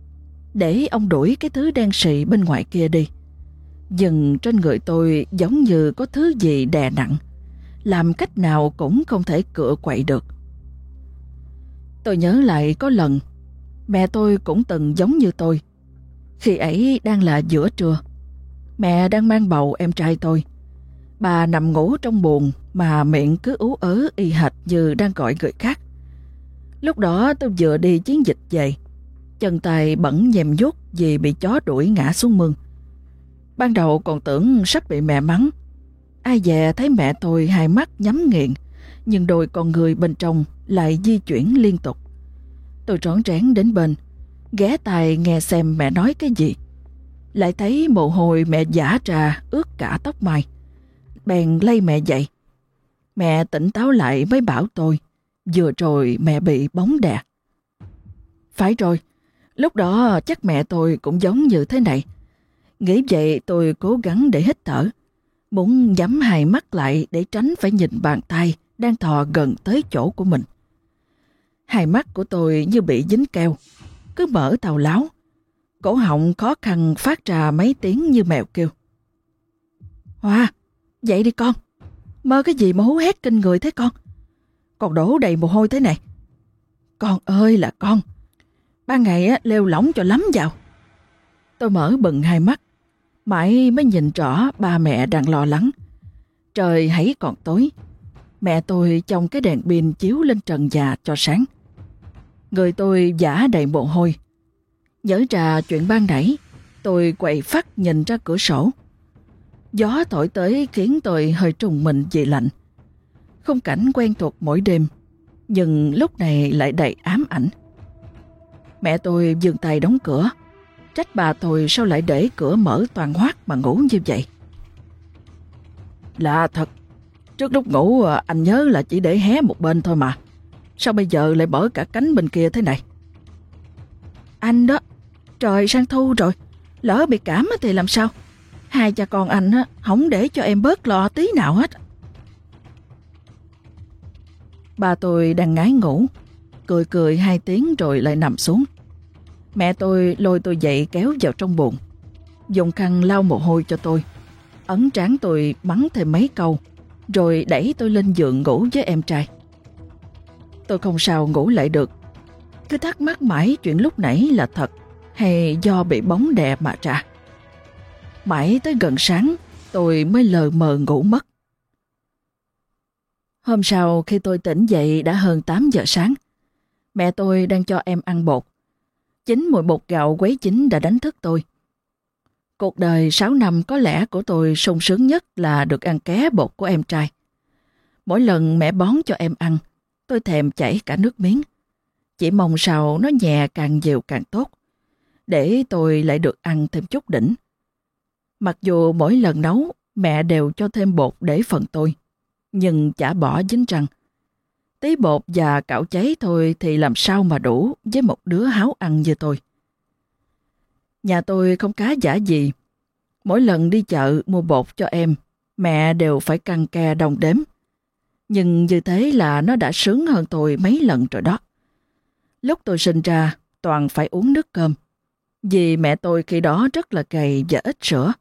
để ông đuổi cái thứ đen sì bên ngoài kia đi. Dừng trên người tôi giống như có thứ gì đè nặng, làm cách nào cũng không thể cựa quậy được. Tôi nhớ lại có lần, mẹ tôi cũng từng giống như tôi, khi ấy đang là giữa trưa. Mẹ đang mang bầu em trai tôi. Bà nằm ngủ trong buồn mà miệng cứ ú ớ y hệt như đang gọi người khác. Lúc đó tôi vừa đi chiến dịch về. Chân tay bẩn nhèm vuốt vì bị chó đuổi ngã xuống mương. Ban đầu còn tưởng sắp bị mẹ mắng. Ai dè thấy mẹ tôi hai mắt nhắm nghiền, nhưng đôi con người bên trong lại di chuyển liên tục. Tôi trón trán đến bên, ghé tai nghe xem mẹ nói cái gì. Lại thấy mồ hôi mẹ giả trà ướt cả tóc mày, Bèn lay mẹ dậy. Mẹ tỉnh táo lại mới bảo tôi, vừa rồi mẹ bị bóng đè. Phải rồi, lúc đó chắc mẹ tôi cũng giống như thế này. Nghĩ vậy tôi cố gắng để hít thở. muốn nhắm hai mắt lại để tránh phải nhìn bàn tay đang thò gần tới chỗ của mình. Hai mắt của tôi như bị dính keo, cứ mở tàu láo. Cổ họng khó khăn phát ra mấy tiếng như mèo kêu. Hoa, dậy đi con. Mơ cái gì mà hú hét kinh người thế con? Còn đổ đầy mồ hôi thế này. Con ơi là con. Ban ngày á, leo lỏng cho lắm vào. Tôi mở bừng hai mắt. Mãi mới nhìn rõ ba mẹ đang lo lắng. Trời hãy còn tối. Mẹ tôi trong cái đèn pin chiếu lên trần nhà cho sáng. Người tôi giả đầy mồ hôi. Nhớ ra chuyện ban nãy, tôi quậy phát nhìn ra cửa sổ. Gió thổi tới khiến tôi hơi trùng mình vì lạnh. Không cảnh quen thuộc mỗi đêm, nhưng lúc này lại đầy ám ảnh. Mẹ tôi dừng tay đóng cửa, trách bà tôi sao lại để cửa mở toàn hoác mà ngủ như vậy. Lạ thật, trước lúc ngủ à, anh nhớ là chỉ để hé một bên thôi mà. Sao bây giờ lại mở cả cánh bên kia thế này? Anh đó, trời sang thu rồi, lỡ bị cảm thì làm sao? Hai cha con anh á, không để cho em bớt lo tí nào hết. Ba tôi đang ngái ngủ, cười cười hai tiếng rồi lại nằm xuống. Mẹ tôi lôi tôi dậy kéo vào trong buồng, dùng khăn lau mồ hôi cho tôi. Ấn trán tôi bắn thêm mấy câu, rồi đẩy tôi lên giường ngủ với em trai. Tôi không sao ngủ lại được. Cứ thắc mắc mãi chuyện lúc nãy là thật hay do bị bóng đè mà ra. Mãi tới gần sáng, tôi mới lờ mờ ngủ mất. Hôm sau khi tôi tỉnh dậy đã hơn 8 giờ sáng. Mẹ tôi đang cho em ăn bột. Chính mùi bột gạo quấy chín đã đánh thức tôi. Cuộc đời 6 năm có lẽ của tôi sung sướng nhất là được ăn ké bột của em trai. Mỗi lần mẹ bón cho em ăn, tôi thèm chảy cả nước miếng. Chỉ mong sao nó nhẹ càng nhiều càng tốt, để tôi lại được ăn thêm chút đỉnh. Mặc dù mỗi lần nấu, mẹ đều cho thêm bột để phần tôi, nhưng chả bỏ dính răng. Tí bột và cạo cháy thôi thì làm sao mà đủ với một đứa háo ăn như tôi. Nhà tôi không cá giả gì. Mỗi lần đi chợ mua bột cho em, mẹ đều phải căng ke đồng đếm. Nhưng như thế là nó đã sướng hơn tôi mấy lần rồi đó. Lúc tôi sinh ra, toàn phải uống nước cơm. Vì mẹ tôi khi đó rất là gầy và ít sữa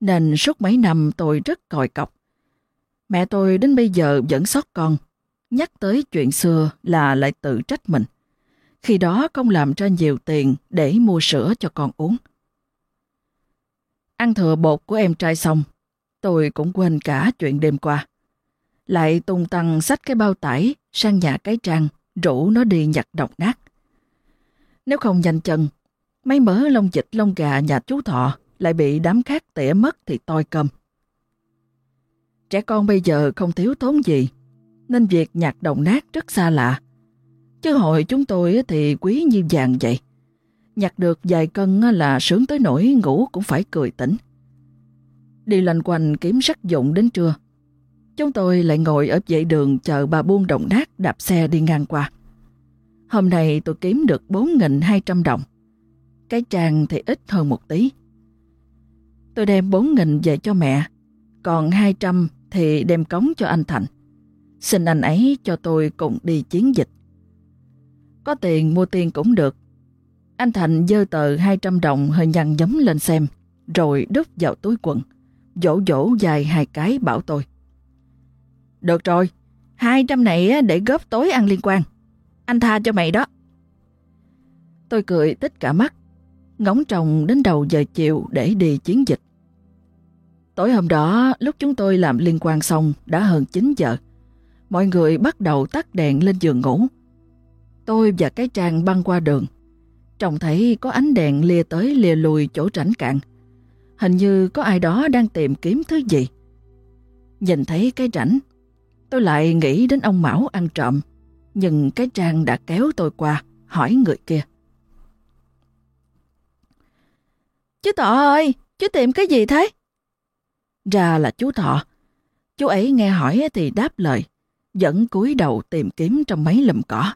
nên suốt mấy năm tôi rất còi cọc. Mẹ tôi đến bây giờ vẫn sót con, nhắc tới chuyện xưa là lại tự trách mình. Khi đó không làm ra nhiều tiền để mua sữa cho con uống. Ăn thừa bột của em trai xong, tôi cũng quên cả chuyện đêm qua. Lại tung tăng xách cái bao tải sang nhà cái trang, rủ nó đi nhặt độc nát. Nếu không nhanh chân, mấy mớ lông dịch lông gà nhà chú Thọ lại bị đám khác tỉa mất thì toi cầm. Trẻ con bây giờ không thiếu thốn gì, nên việc nhặt đồng nát rất xa lạ. Chứ hồi chúng tôi thì quý như vàng vậy. Nhặt được vài cân là sướng tới nỗi ngủ cũng phải cười tỉnh. Đi lanh quanh kiếm sắc dụng đến trưa. Chúng tôi lại ngồi ở dãy đường chờ bà buôn đồng nát đạp xe đi ngang qua. Hôm nay tôi kiếm được 4.200 đồng. Cái trang thì ít hơn một tí. Tôi đem 4 nghìn về cho mẹ, còn 200 thì đem cống cho anh Thành. Xin anh ấy cho tôi cùng đi chiến dịch. Có tiền mua tiền cũng được. Anh Thành dơ tờ 200 đồng hơi nhăn nhấm lên xem, rồi đút vào túi quần, dỗ dỗ dài hai cái bảo tôi. Được rồi, 200 này để góp tối ăn liên quan. Anh tha cho mày đó. Tôi cười tích cả mắt, ngóng trồng đến đầu giờ chiều để đi chiến dịch. Tối hôm đó, lúc chúng tôi làm liên quan xong đã hơn 9 giờ. Mọi người bắt đầu tắt đèn lên giường ngủ. Tôi và cái trang băng qua đường. Trông thấy có ánh đèn lìa tới lìa lùi chỗ rảnh cạn. Hình như có ai đó đang tìm kiếm thứ gì. Nhìn thấy cái rảnh, tôi lại nghĩ đến ông Mão ăn trộm. Nhưng cái trang đã kéo tôi qua, hỏi người kia. Chú thọ ơi, chú tìm cái gì thế? Ra là chú Thọ. Chú ấy nghe hỏi thì đáp lời, dẫn cúi đầu tìm kiếm trong mấy lùm cỏ.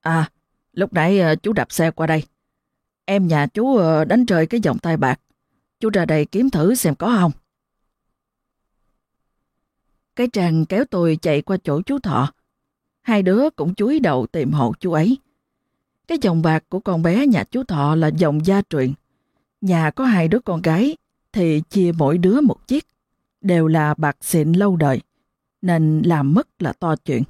À, lúc nãy ờ, chú đạp xe qua đây. Em nhà chú ờ, đánh rơi cái vòng tay bạc. Chú ra đây kiếm thử xem có không. Cái Trang kéo tôi chạy qua chỗ chú Thọ. Hai đứa cũng chúi đầu tìm hộ chú ấy. Cái dòng bạc của con bé nhà chú Thọ là dòng gia truyền. Nhà có hai đứa con gái thì chia mỗi đứa một chiếc. Đều là bạc xịn lâu đời, nên làm mất là to chuyện.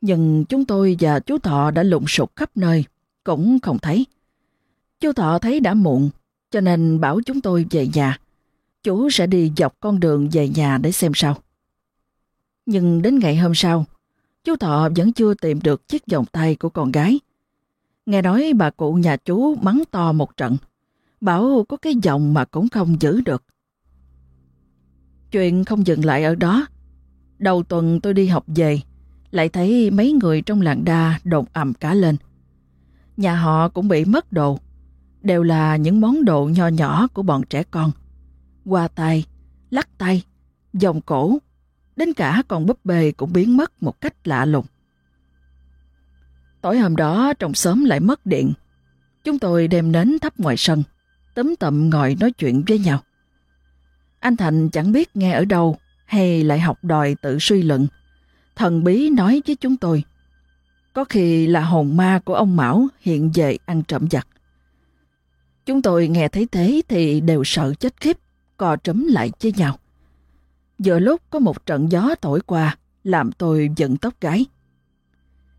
Nhưng chúng tôi và chú Thọ đã lụng sục khắp nơi, cũng không thấy. Chú Thọ thấy đã muộn, cho nên bảo chúng tôi về nhà. Chú sẽ đi dọc con đường về nhà để xem sao. Nhưng đến ngày hôm sau, chú Thọ vẫn chưa tìm được chiếc vòng tay của con gái. Nghe nói bà cụ nhà chú mắng to một trận, bảo có cái vòng mà cũng không giữ được. Chuyện không dừng lại ở đó. Đầu tuần tôi đi học về, lại thấy mấy người trong làng đa đồn ầm cả lên. Nhà họ cũng bị mất đồ, đều là những món đồ nho nhỏ của bọn trẻ con. Qua tay, lắc tay, vòng cổ, đến cả con búp bê cũng biến mất một cách lạ lùng. Tối hôm đó trong xóm lại mất điện. Chúng tôi đem nến thắp ngoài sân, tấm tậm ngồi nói chuyện với nhau. Anh Thành chẳng biết nghe ở đâu hay lại học đòi tự suy luận. Thần bí nói với chúng tôi, có khi là hồn ma của ông Mão hiện về ăn trộm giặc. Chúng tôi nghe thấy thế thì đều sợ chết khiếp, cò trấm lại với nhau. Giờ lúc có một trận gió thổi qua, làm tôi giận tóc gái.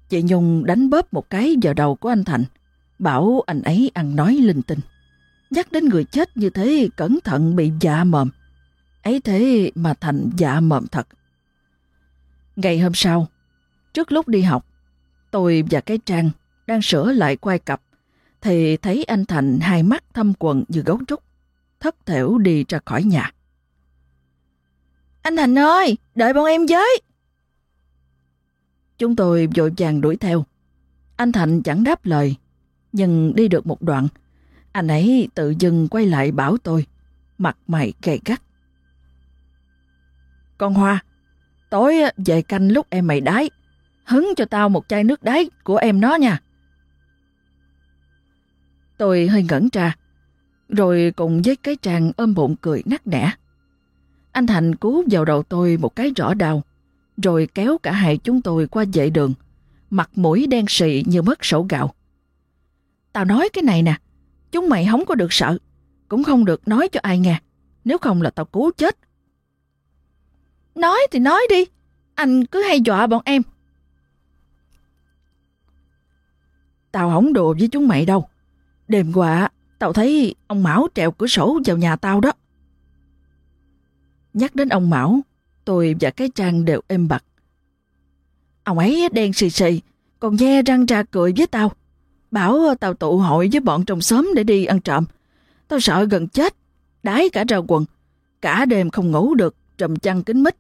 Chị Nhung đánh bóp một cái vào đầu của anh Thành, bảo anh ấy ăn nói linh tinh. Nhắc đến người chết như thế cẩn thận bị dạ mồm. Ấy thế mà Thành dạ mồm thật. Ngày hôm sau, trước lúc đi học, tôi và cái Trang đang sửa lại quay cặp, thì thấy anh Thành hai mắt thâm quần như gấu trúc, thất thểu đi ra khỏi nhà. Anh Thành ơi, đợi bọn em với! Chúng tôi vội vàng đuổi theo. Anh Thành chẳng đáp lời, nhưng đi được một đoạn, anh ấy tự dưng quay lại bảo tôi, mặt mày gầy gắt. Con Hoa, tối về canh lúc em mày đái, hứng cho tao một chai nước đáy của em nó nha. Tôi hơi ngẩn ra, rồi cùng với cái chàng ôm bụng cười nắc nẻ. Anh Thành cú vào đầu tôi một cái rõ đau, rồi kéo cả hai chúng tôi qua vệ đường, mặt mũi đen sì như mất sổ gạo. Tao nói cái này nè, chúng mày không có được sợ, cũng không được nói cho ai nghe, nếu không là tao cứu chết. Nói thì nói đi, anh cứ hay dọa bọn em. Tao không đùa với chúng mày đâu. Đêm qua, tao thấy ông Mão trèo cửa sổ vào nhà tao đó. Nhắc đến ông Mão, tôi và cái Trang đều êm bặt. Ông ấy đen xì xì, còn nghe răng ra cười với tao. Bảo ờ, tao tụ hội với bọn trong xóm để đi ăn trộm. Tao sợ gần chết, đái cả ra quần. Cả đêm không ngủ được, trầm chăn kính mít.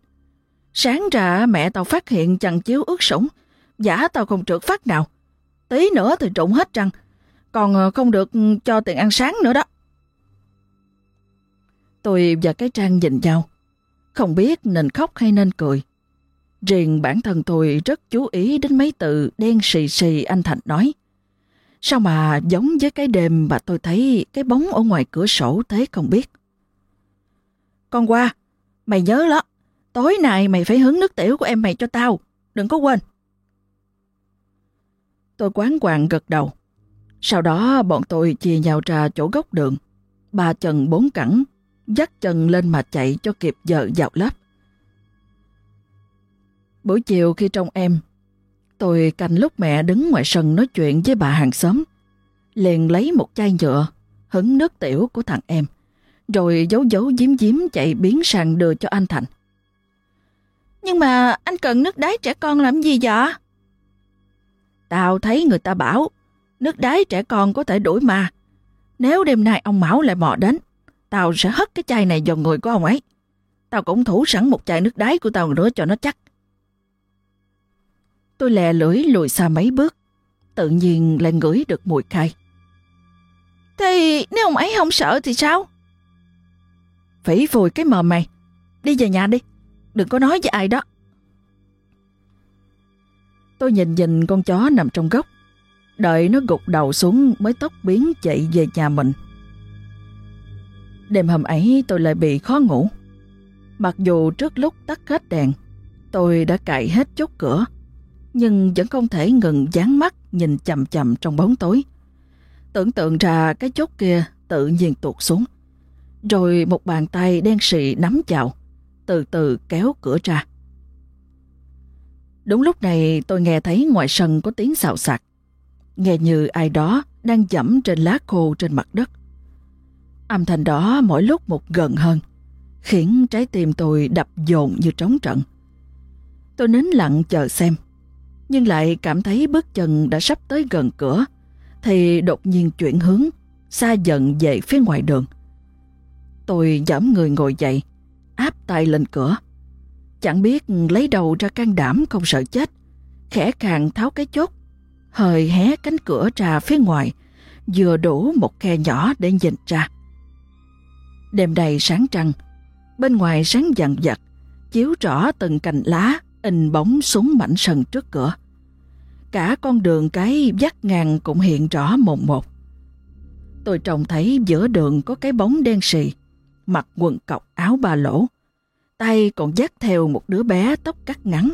Sáng ra mẹ tao phát hiện chăn chiếu ướt sũng, giả tao không trượt phát nào. Tí nữa thì trụng hết trăng, còn ờ, không được ừ, cho tiền ăn sáng nữa đó. Tôi và cái Trang nhìn nhau, không biết nên khóc hay nên cười. Riêng bản thân tôi rất chú ý đến mấy từ đen xì xì anh Thành nói. Sao mà giống với cái đêm mà tôi thấy cái bóng ở ngoài cửa sổ thế không biết. Con qua, mày nhớ đó, tối nay mày phải hứng nước tiểu của em mày cho tao, đừng có quên. Tôi quán quàng gật đầu. Sau đó bọn tôi chia nhau ra chỗ góc đường. Ba chân bốn cẳng, dắt chân lên mà chạy cho kịp giờ vào lớp. Buổi chiều khi trông em, tôi canh lúc mẹ đứng ngoài sân nói chuyện với bà hàng xóm. Liền lấy một chai nhựa, hứng nước tiểu của thằng em, rồi giấu giấu giếm giếm chạy biến sang đưa cho anh Thành. Nhưng mà anh cần nước đáy trẻ con làm gì vậy? Tao thấy người ta bảo, nước đáy trẻ con có thể đuổi ma. Nếu đêm nay ông Mão lại mò đến, tao sẽ hất cái chai này vào người của ông ấy. Tao cũng thủ sẵn một chai nước đáy của tao nữa cho nó chắc. Tôi lè lưỡi lùi xa mấy bước, tự nhiên lại ngửi được mùi khai. Thì nếu ông ấy không sợ thì sao? Phỉ phùi cái mờ mày, đi về nhà đi, đừng có nói với ai đó. Tôi nhìn nhìn con chó nằm trong góc, đợi nó gục đầu xuống mới tóc biến chạy về nhà mình. Đêm hôm ấy tôi lại bị khó ngủ. Mặc dù trước lúc tắt hết đèn, tôi đã cạy hết chốt cửa, nhưng vẫn không thể ngừng dán mắt nhìn chầm chầm trong bóng tối. Tưởng tượng ra cái chốt kia tự nhiên tuột xuống. Rồi một bàn tay đen sì nắm chào, từ từ kéo cửa ra. Đúng lúc này tôi nghe thấy ngoài sân có tiếng xào xạc. Nghe như ai đó đang dẫm trên lá khô trên mặt đất. Âm thanh đó mỗi lúc một gần hơn, khiến trái tim tôi đập dồn như trống trận. Tôi nín lặng chờ xem, nhưng lại cảm thấy bước chân đã sắp tới gần cửa, thì đột nhiên chuyển hướng, xa dần về phía ngoài đường. Tôi giảm người ngồi dậy, áp tay lên cửa. Chẳng biết lấy đầu ra can đảm không sợ chết, khẽ càng tháo cái chốt, hơi hé cánh cửa ra phía ngoài, vừa đủ một khe nhỏ để nhìn ra. Đêm đầy sáng trăng, bên ngoài sáng dần dặt, chiếu rõ từng cành lá in bóng xuống mảnh sân trước cửa. Cả con đường cái dắt ngang cũng hiện rõ mồn một. Tôi trông thấy giữa đường có cái bóng đen xì, mặc quần cọc áo ba lỗ. Tay còn dắt theo một đứa bé tóc cắt ngắn,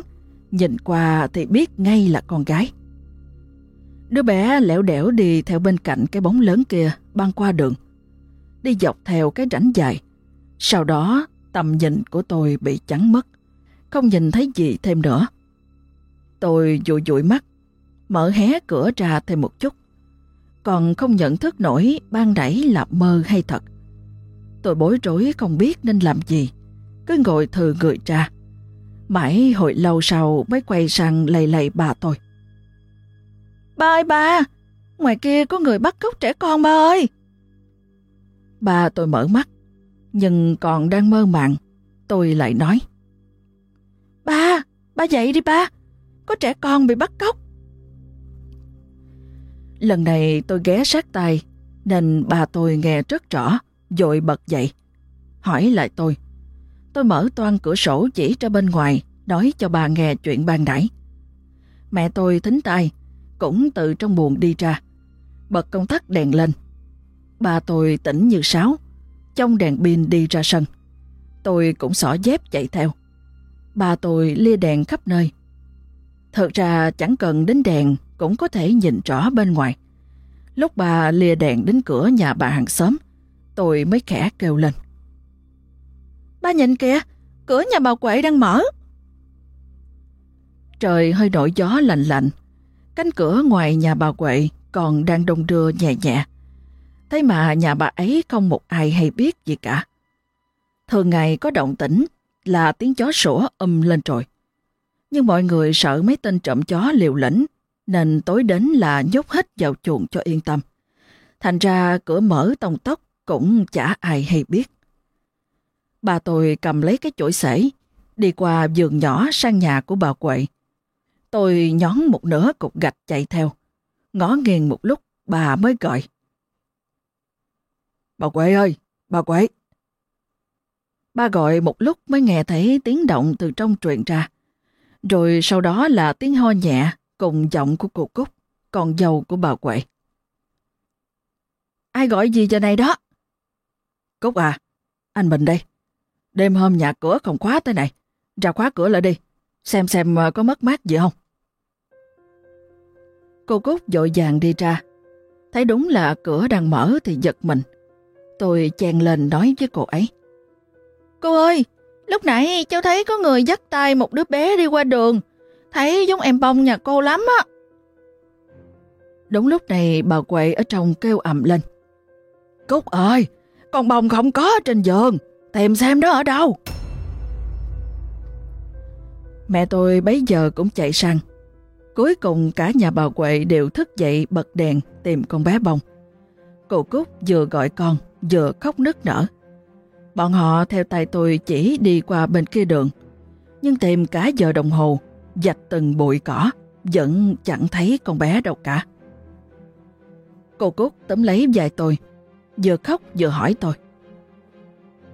nhìn qua thì biết ngay là con gái. Đứa bé lẻo đẻo đi theo bên cạnh cái bóng lớn kia băng qua đường. Đi dọc theo cái rãnh dài. Sau đó tầm nhìn của tôi bị chắn mất. Không nhìn thấy gì thêm nữa. Tôi dụi dụi mắt, mở hé cửa ra thêm một chút. Còn không nhận thức nổi ban nãy là mơ hay thật. Tôi bối rối không biết nên làm gì. Cứ ngồi thừ người ra. Mãi hồi lâu sau mới quay sang lầy lầy bà tôi. Ba ơi ba, ngoài kia có người bắt cóc trẻ con ba ơi. Ba tôi mở mắt, nhưng còn đang mơ màng, tôi lại nói. Ba, ba dậy đi ba, có trẻ con bị bắt cóc. Lần này tôi ghé sát tay, nên bà tôi nghe rất rõ, dội bật dậy. Hỏi lại tôi. Tôi mở toan cửa sổ chỉ ra bên ngoài, nói cho bà nghe chuyện ban nãy. Mẹ tôi thính tai, cũng từ trong buồn đi ra, bật công tắc đèn lên. Ba tôi tỉnh như sáo, trong đèn pin đi ra sân. Tôi cũng xỏ dép chạy theo. Ba tôi lia đèn khắp nơi. Thật ra chẳng cần đến đèn cũng có thể nhìn rõ bên ngoài. Lúc bà lia đèn đến cửa nhà bà hàng xóm, tôi mới khẽ kêu lên. Ba nhìn kìa, cửa nhà bà quậy đang mở. Trời hơi nổi gió lạnh lạnh, Cánh cửa ngoài nhà bà quậy còn đang đông đưa nhẹ nhẹ. Thế mà nhà bà ấy không một ai hay biết gì cả. Thường ngày có động tĩnh là tiếng chó sủa âm lên rồi. Nhưng mọi người sợ mấy tên trộm chó liều lĩnh nên tối đến là nhốt hết vào chuồng cho yên tâm. Thành ra cửa mở tông tóc cũng chả ai hay biết. Bà tôi cầm lấy cái chổi sể, đi qua giường nhỏ sang nhà của bà quậy. Tôi nhón một nửa cục gạch chạy theo. Ngó nghiêng một lúc, bà mới gọi. Bà Quệ ơi, bà Quệ. Ba gọi một lúc mới nghe thấy tiếng động từ trong truyền ra. Rồi sau đó là tiếng ho nhẹ cùng giọng của cô Cúc, còn dâu của bà Quệ. Ai gọi gì giờ này đó? Cúc à, anh Bình đây. Đêm hôm nhà cửa không khóa tới này. Ra khóa cửa lại đi. Xem xem có mất mát gì không. Cô Cúc dội vàng đi ra. Thấy đúng là cửa đang mở thì giật mình. Tôi chen lên nói với cô ấy. Cô ơi, lúc nãy cháu thấy có người dắt tay một đứa bé đi qua đường. Thấy giống em bông nhà cô lắm á. Đúng lúc này bà Quệ ở trong kêu ầm lên. Cúc ơi, con bông không có trên giường. Tìm xem nó ở đâu. Mẹ tôi bấy giờ cũng chạy sang Cuối cùng cả nhà bà Quệ đều thức dậy bật đèn tìm con bé bông. Cô Cúc vừa gọi con, vừa khóc nức nở. Bọn họ theo tay tôi chỉ đi qua bên kia đường. Nhưng tìm cả giờ đồng hồ, dạch từng bụi cỏ, vẫn chẳng thấy con bé đâu cả. Cô Cúc tấm lấy dài tôi, vừa khóc vừa hỏi tôi.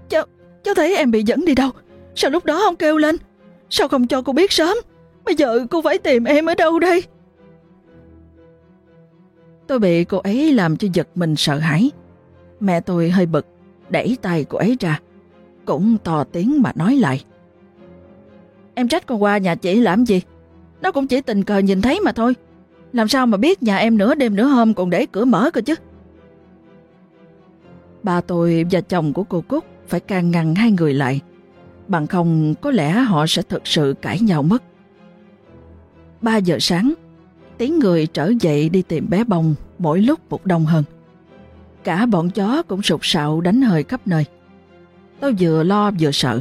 Cháu, cháu thấy em bị dẫn đi đâu? Sao lúc đó không kêu lên? Sao không cho cô biết sớm? Bây giờ cô phải tìm em ở đâu đây? Tôi bị cô ấy làm cho giật mình sợ hãi. Mẹ tôi hơi bực, đẩy tay cô ấy ra. cũng to tiếng mà nói lại. Em trách con qua nhà chị làm gì? Nó cũng chỉ tình cờ nhìn thấy mà thôi. Làm sao mà biết nhà em nửa đêm nửa hôm còn để cửa mở cơ chứ? Ba tôi và chồng của cô Cúc phải can ngăn hai người lại. Bằng không có lẽ họ sẽ thực sự cãi nhau mất. 3 giờ sáng, tiếng người trở dậy đi tìm bé bông mỗi lúc một đông hơn. Cả bọn chó cũng sụt sạo đánh hơi khắp nơi. Tôi vừa lo vừa sợ.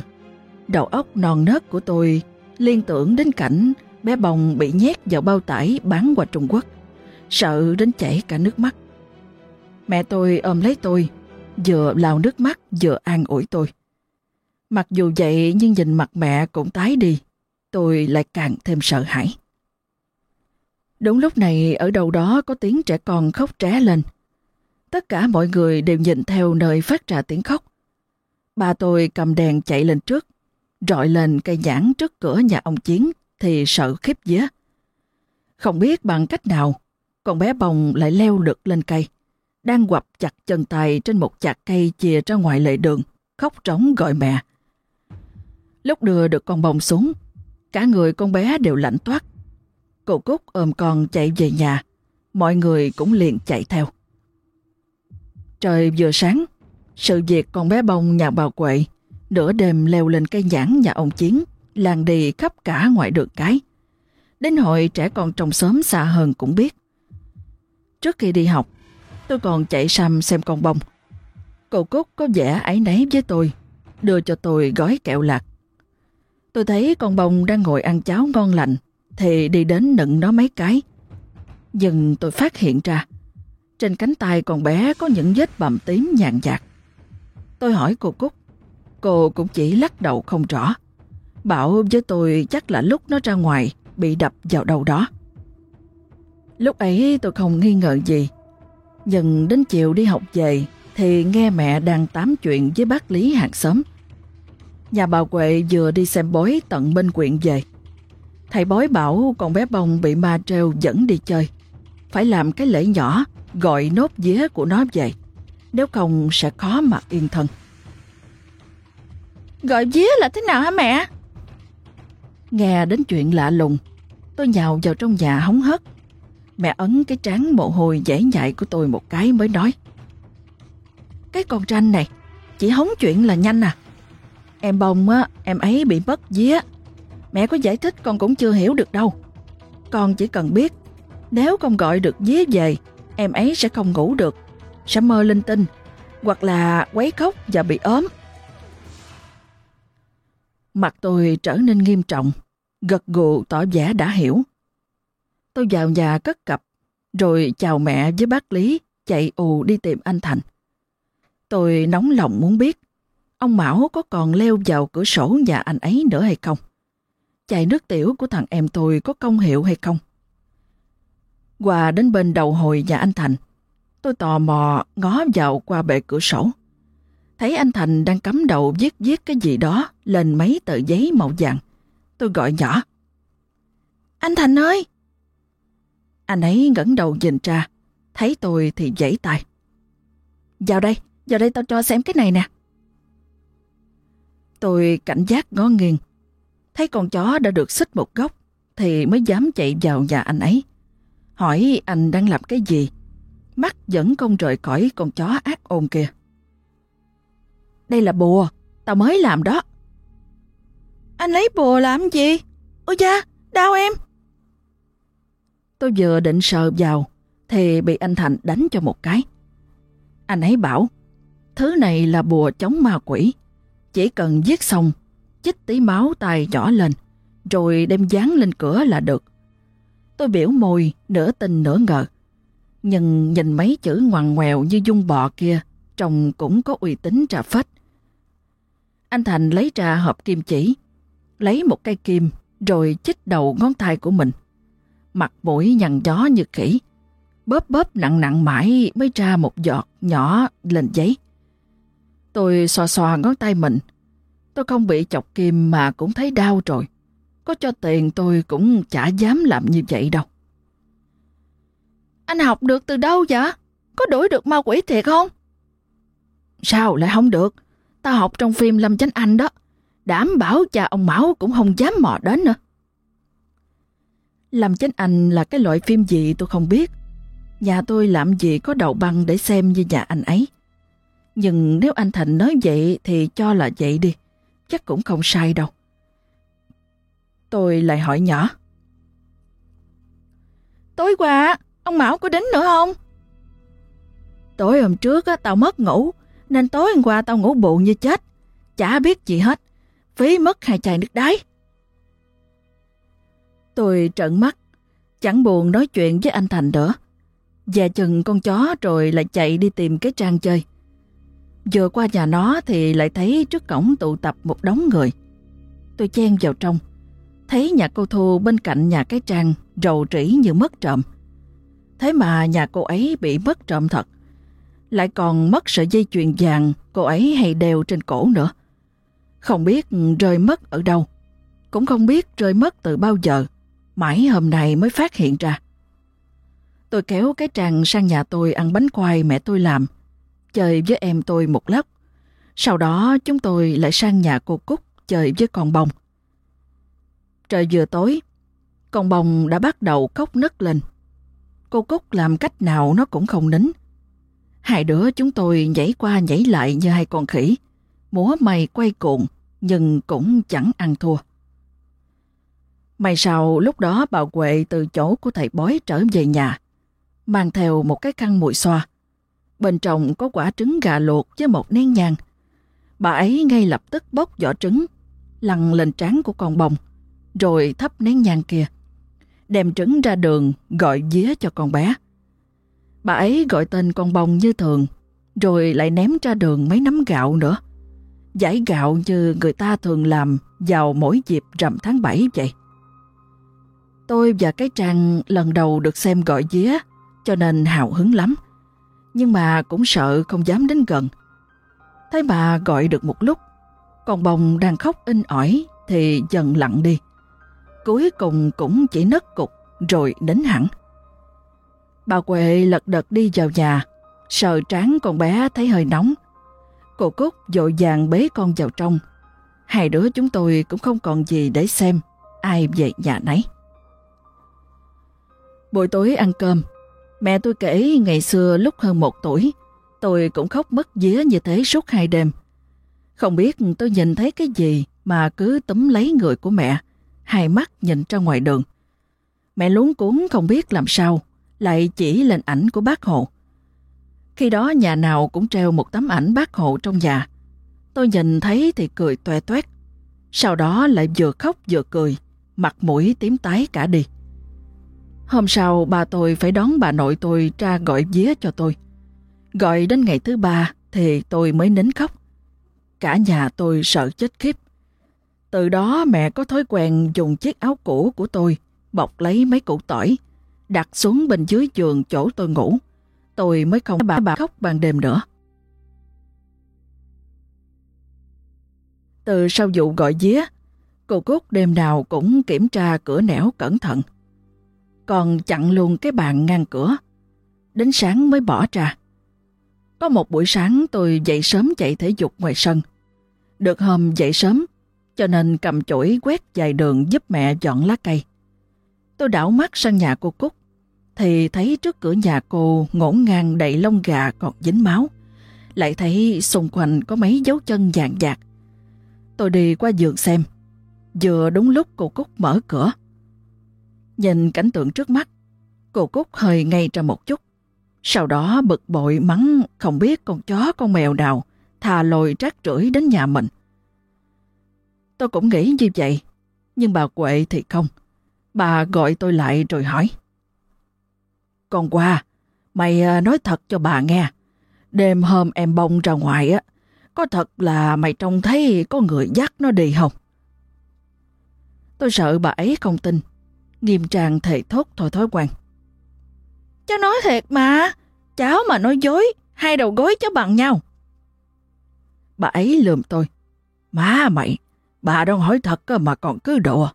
Đầu óc non nớt của tôi liên tưởng đến cảnh bé bông bị nhét vào bao tải bán qua Trung Quốc. Sợ đến chảy cả nước mắt. Mẹ tôi ôm lấy tôi, vừa lau nước mắt vừa an ủi tôi. Mặc dù vậy nhưng nhìn mặt mẹ cũng tái đi, tôi lại càng thêm sợ hãi. Đúng lúc này ở đâu đó có tiếng trẻ con khóc tré lên. Tất cả mọi người đều nhìn theo nơi phát ra tiếng khóc. bà tôi cầm đèn chạy lên trước, rọi lên cây nhãn trước cửa nhà ông Chiến thì sợ khiếp vía. Không biết bằng cách nào, con bé bồng lại leo được lên cây, đang quặp chặt chân tay trên một chạc cây chìa ra ngoài lề đường, khóc trống gọi mẹ. Lúc đưa được con bồng xuống, cả người con bé đều lạnh toát. Cô Cúc ôm con chạy về nhà, mọi người cũng liền chạy theo. Trời vừa sáng, sự việc con bé bông nhà bà Quậy nửa đêm leo lên cây nhãn nhà ông Chiến, làng đi khắp cả ngoại đường cái. Đến hội trẻ con trong xóm xa hơn cũng biết. Trước khi đi học, tôi còn chạy xăm xem con bông. Cậu Cúc có vẻ áy náy với tôi, đưa cho tôi gói kẹo lạc. Tôi thấy con bông đang ngồi ăn cháo ngon lành, thì đi đến nựng nó mấy cái. Dần tôi phát hiện ra, trên cánh tay con bé có những vết bầm tím nhàn nhạt. Tôi hỏi cô Cúc, cô cũng chỉ lắc đầu không rõ. Bảo với tôi chắc là lúc nó ra ngoài bị đập vào đầu đó. Lúc ấy tôi không nghi ngờ gì. Dần đến chiều đi học về thì nghe mẹ đang tám chuyện với bác Lý hàng xóm. Nhà bà Quệ vừa đi xem bói tận bên quyện về. Thầy bói bảo con bé bông bị ma treo dẫn đi chơi. Phải làm cái lễ nhỏ gọi nốt vía của nó về. Nếu không sẽ khó mà yên thân. Gọi vía là thế nào hả mẹ? Nghe đến chuyện lạ lùng, tôi nhào vào trong nhà hóng hớt. Mẹ ấn cái trán mồ hôi dễ nhại của tôi một cái mới nói. Cái con tranh này, chỉ hóng chuyện là nhanh à. Em bông á, em ấy bị mất vía. Mẹ có giải thích con cũng chưa hiểu được đâu. Con chỉ cần biết, nếu con gọi được dế về, em ấy sẽ không ngủ được, sẽ mơ linh tinh, hoặc là quấy khóc và bị ốm. Mặt tôi trở nên nghiêm trọng, gật gù tỏ vẻ đã hiểu. Tôi vào nhà cất cặp, rồi chào mẹ với bác Lý, chạy ù đi tìm anh Thành. Tôi nóng lòng muốn biết, ông Mão có còn leo vào cửa sổ nhà anh ấy nữa hay không? Chạy nước tiểu của thằng em tôi có công hiệu hay không? Qua đến bên đầu hồi nhà anh Thành, tôi tò mò ngó vào qua bệ cửa sổ. Thấy anh Thành đang cắm đầu viết viết cái gì đó lên mấy tờ giấy màu vàng. Tôi gọi nhỏ. Anh Thành ơi! Anh ấy ngẩng đầu nhìn ra, thấy tôi thì giãy tay. Vào đây, vào đây tao cho xem cái này nè. Tôi cảnh giác ngó nghiêng, thấy con chó đã được xích một góc thì mới dám chạy vào nhà anh ấy. Hỏi anh đang làm cái gì? Mắt vẫn không rời khỏi con chó ác ôn kia. Đây là bùa, tao mới làm đó. Anh lấy bùa làm gì? Ôi da, đau em. Tôi vừa định sờ vào, thì bị anh Thành đánh cho một cái. Anh ấy bảo, thứ này là bùa chống ma quỷ. Chỉ cần giết xong, chích tí máu tay nhỏ lên, rồi đem dán lên cửa là được. Tôi biểu môi, nửa tin nửa ngờ. Nhưng nhìn mấy chữ ngoằn ngoèo như dung bọ kia, trông cũng có uy tín trà phách. Anh Thành lấy ra hộp kim chỉ, lấy một cây kim rồi chích đầu ngón tay của mình. Mặt mũi nhằn gió như khỉ, bóp bóp nặng nặng mãi mới ra một giọt nhỏ lên giấy. Tôi xoa xoa ngón tay mình. Tôi không bị chọc kim mà cũng thấy đau rồi. Có cho tiền tôi cũng chả dám làm như vậy đâu. Anh học được từ đâu vậy? Có đuổi được ma quỷ thiệt không? Sao lại không được? ta học trong phim Lâm Chánh Anh đó. Đảm bảo cha ông Mão cũng không dám mò đến nữa. Lâm Chánh Anh là cái loại phim gì tôi không biết. Nhà tôi làm gì có đầu băng để xem như nhà anh ấy. Nhưng nếu anh Thành nói vậy thì cho là vậy đi. Chắc cũng không sai đâu. Tôi lại hỏi nhỏ. Tối qua, ông Mão có đến nữa không? Tối hôm trước á, tao mất ngủ, nên tối hôm qua tao ngủ bụng như chết. Chả biết gì hết, phí mất hai chai nước đáy. Tôi trợn mắt, chẳng buồn nói chuyện với anh Thành nữa. Dè chừng con chó rồi lại chạy đi tìm cái trang chơi. Vừa qua nhà nó thì lại thấy trước cổng tụ tập một đống người. Tôi chen vào trong, thấy nhà cô Thu bên cạnh nhà cái trang rầu rĩ như mất trộm. Thế mà nhà cô ấy bị mất trộm thật. Lại còn mất sợi dây chuyền vàng cô ấy hay đeo trên cổ nữa. Không biết rơi mất ở đâu. Cũng không biết rơi mất từ bao giờ. Mãi hôm nay mới phát hiện ra. Tôi kéo cái trang sang nhà tôi ăn bánh khoai mẹ tôi làm. Chơi với em tôi một lát. Sau đó chúng tôi lại sang nhà cô Cúc chơi với con bông. Trời vừa tối, con bông đã bắt đầu khóc nấc lên. Cô Cúc làm cách nào nó cũng không nín. Hai đứa chúng tôi nhảy qua nhảy lại như hai con khỉ, múa mày quay cuộn, nhưng cũng chẳng ăn thua. May sau lúc đó bà Huệ từ chỗ của thầy bói trở về nhà, mang theo một cái khăn mùi xoa. Bên trong có quả trứng gà luộc với một nén nhang. Bà ấy ngay lập tức bóc vỏ trứng, lăn lên trán của con bông, rồi thắp nén nhang kia. Đem trứng ra đường gọi día cho con bé. Bà ấy gọi tên con bông như thường, rồi lại ném ra đường mấy nắm gạo nữa. Giải gạo như người ta thường làm vào mỗi dịp rằm tháng 7 vậy. Tôi và cái trang lần đầu được xem gọi día, cho nên hào hứng lắm. Nhưng mà cũng sợ không dám đến gần. Thấy bà gọi được một lúc, còn bồng đang khóc in ỏi thì dần lặng đi. Cuối cùng cũng chỉ nấc cục rồi đến hẳn. Bà Quệ lật đật đi vào nhà, sợ trán con bé thấy hơi nóng. Cô Cúc dội vàng bế con vào trong. Hai đứa chúng tôi cũng không còn gì để xem, ai về nhà nấy. Buổi tối ăn cơm, mẹ tôi kể ngày xưa lúc hơn một tuổi, tôi cũng khóc mất día như thế suốt hai đêm. Không biết tôi nhìn thấy cái gì mà cứ túm lấy người của mẹ, hai mắt nhìn ra ngoài đường. Mẹ luống cuốn không biết làm sao, lại chỉ lên ảnh của bác Hồ. Khi đó nhà nào cũng treo một tấm ảnh bác Hồ trong nhà. Tôi nhìn thấy thì cười toe toét. Sau đó lại vừa khóc vừa cười, mặt mũi tím tái cả đi. Hôm sau bà tôi phải đón bà nội tôi ra gọi vía cho tôi. Gọi đến ngày thứ ba thì tôi mới nín khóc. Cả nhà tôi sợ chết khiếp. Từ đó mẹ có thói quen dùng chiếc áo cũ của tôi bọc lấy mấy củ tỏi, đặt xuống bên dưới giường chỗ tôi ngủ. Tôi mới không bà bà khóc ban đêm nữa. Từ sau vụ gọi vía, cô Cúc đêm nào cũng kiểm tra cửa nẻo cẩn thận còn chặn luôn cái bàn ngang cửa. Đến sáng mới bỏ ra. Có một buổi sáng tôi dậy sớm chạy thể dục ngoài sân. Được hôm dậy sớm, cho nên cầm chổi quét dài đường giúp mẹ dọn lá cây. Tôi đảo mắt sang nhà cô Cúc, thì thấy trước cửa nhà cô ngổn ngang đầy lông gà còn dính máu. Lại thấy xung quanh có mấy dấu chân dạng dạc Tôi đi qua giường xem. Vừa đúng lúc cô Cúc mở cửa. Nhìn cảnh tượng trước mắt, cô Cúc hơi ngay ra một chút. Sau đó bực bội mắng không biết con chó con mèo nào thà lồi rác rưởi đến nhà mình. Tôi cũng nghĩ như vậy, nhưng bà Quệ thì không. Bà gọi tôi lại rồi hỏi. Con qua, mày à, nói thật cho bà nghe. Đêm hôm em bông ra ngoài á, có thật là mày trông thấy có người dắt nó đi không? Tôi sợ bà ấy không tin, Nghiêm trang thề thốt thôi thói quen. Cháu nói thiệt mà, cháu mà nói dối, hai đầu gối cháu bằng nhau. Bà ấy lườm tôi. Má mày, bà đang hỏi thật mà còn cứ đùa.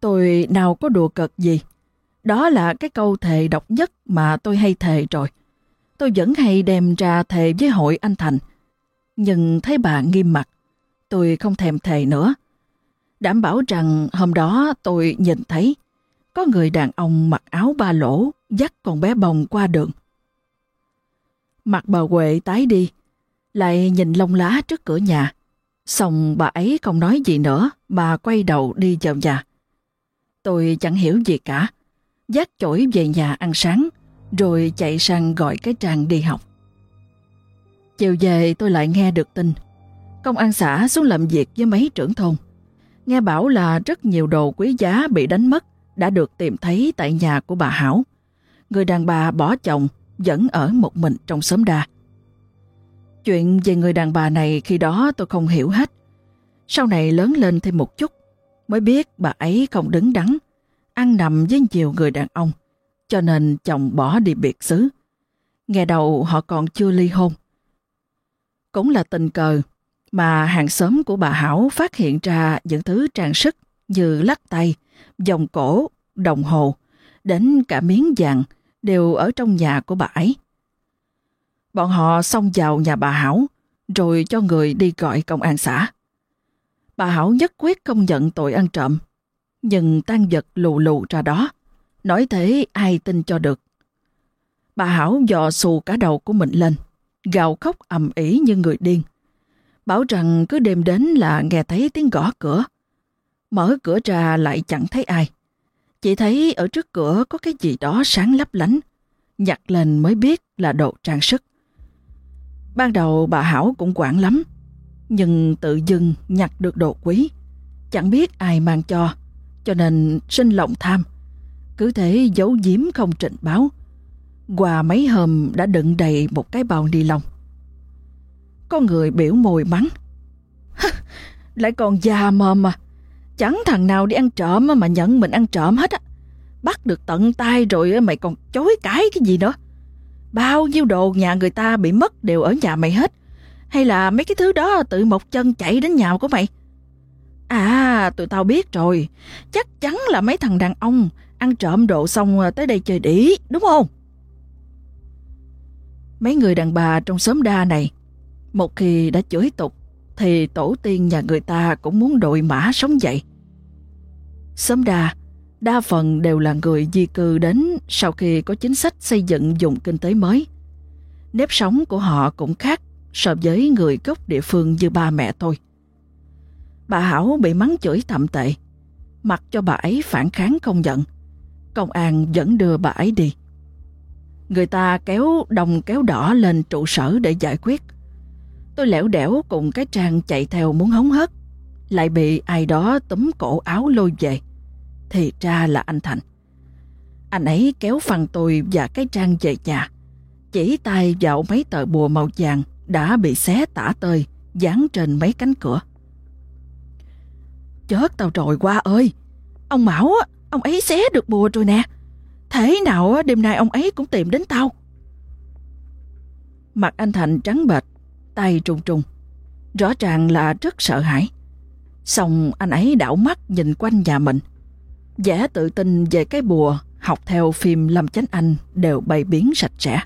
Tôi nào có đùa cợt gì. Đó là cái câu thề độc nhất mà tôi hay thề rồi. Tôi vẫn hay đem ra thề với hội anh Thành. Nhưng thấy bà nghiêm mặt, tôi không thèm thề nữa. Đảm bảo rằng hôm đó tôi nhìn thấy có người đàn ông mặc áo ba lỗ dắt con bé bồng qua đường. Mặt bà Huệ tái đi, lại nhìn lông lá trước cửa nhà. Xong bà ấy không nói gì nữa mà quay đầu đi vào nhà. Tôi chẳng hiểu gì cả. Dắt chổi về nhà ăn sáng, rồi chạy sang gọi cái Trang đi học. Chiều về tôi lại nghe được tin. Công an xã xuống làm việc với mấy trưởng thôn. Nghe bảo là rất nhiều đồ quý giá bị đánh mất đã được tìm thấy tại nhà của bà Hảo. Người đàn bà bỏ chồng vẫn ở một mình trong xóm đa. Chuyện về người đàn bà này khi đó tôi không hiểu hết. Sau này lớn lên thêm một chút, mới biết bà ấy không đứng đắn, ăn nằm với nhiều người đàn ông, cho nên chồng bỏ đi biệt xứ. Nghe đầu họ còn chưa ly hôn. Cũng là tình cờ mà hàng xóm của bà Hảo phát hiện ra những thứ trang sức như lắc tay, vòng cổ, đồng hồ, đến cả miếng vàng đều ở trong nhà của bà ấy. Bọn họ xông vào nhà bà Hảo, rồi cho người đi gọi công an xã. Bà Hảo nhất quyết không nhận tội ăn trộm, nhưng tan vật lù lù ra đó, nói thế ai tin cho được. Bà Hảo dò xù cả đầu của mình lên, gào khóc ầm ĩ như người điên. Bảo rằng cứ đêm đến là nghe thấy tiếng gõ cửa. Mở cửa ra lại chẳng thấy ai. Chỉ thấy ở trước cửa có cái gì đó sáng lấp lánh. Nhặt lên mới biết là đồ trang sức. Ban đầu bà Hảo cũng quản lắm. Nhưng tự dưng nhặt được đồ quý. Chẳng biết ai mang cho. Cho nên sinh lòng tham. Cứ thế giấu giếm không trình báo. Qua mấy hôm đã đựng đầy một cái bao ni lông. Có người biểu mồi mắng. (laughs) Lại còn già mồm mà. Chẳng thằng nào đi ăn trộm mà nhận mình ăn trộm hết á. Bắt được tận tay rồi mày còn chối cái cái gì nữa. Bao nhiêu đồ nhà người ta bị mất đều ở nhà mày hết. Hay là mấy cái thứ đó tự một chân chạy đến nhà của mày? À, tụi tao biết rồi. Chắc chắn là mấy thằng đàn ông ăn trộm đồ xong tới đây chơi đĩ, đúng không? Mấy người đàn bà trong xóm đa này, một khi đã chửi tục, thì tổ tiên nhà người ta cũng muốn đội mã sống dậy. Xóm đa, đa phần đều là người di cư đến sau khi có chính sách xây dựng dùng kinh tế mới. Nếp sống của họ cũng khác so với người gốc địa phương như ba mẹ tôi. Bà Hảo bị mắng chửi thậm tệ, mặc cho bà ấy phản kháng không giận. Công an vẫn đưa bà ấy đi. Người ta kéo đồng kéo đỏ lên trụ sở để giải quyết. Tôi lẻo đẻo cùng cái trang chạy theo muốn hống hớt, lại bị ai đó túm cổ áo lôi về. Thì ra là anh Thành. Anh ấy kéo phần tôi và cái trang về nhà, chỉ tay vào mấy tờ bùa màu vàng đã bị xé tả tơi, dán trên mấy cánh cửa. Chết tao rồi qua ơi! Ông Mão, ông ấy xé được bùa rồi nè. Thế nào đêm nay ông ấy cũng tìm đến tao. Mặt anh Thành trắng bệch, tay trùng trùng. Rõ ràng là rất sợ hãi. Xong anh ấy đảo mắt nhìn quanh nhà mình. Giả tự tin về cái bùa học theo phim Lâm Chánh Anh đều bày biến sạch sẽ.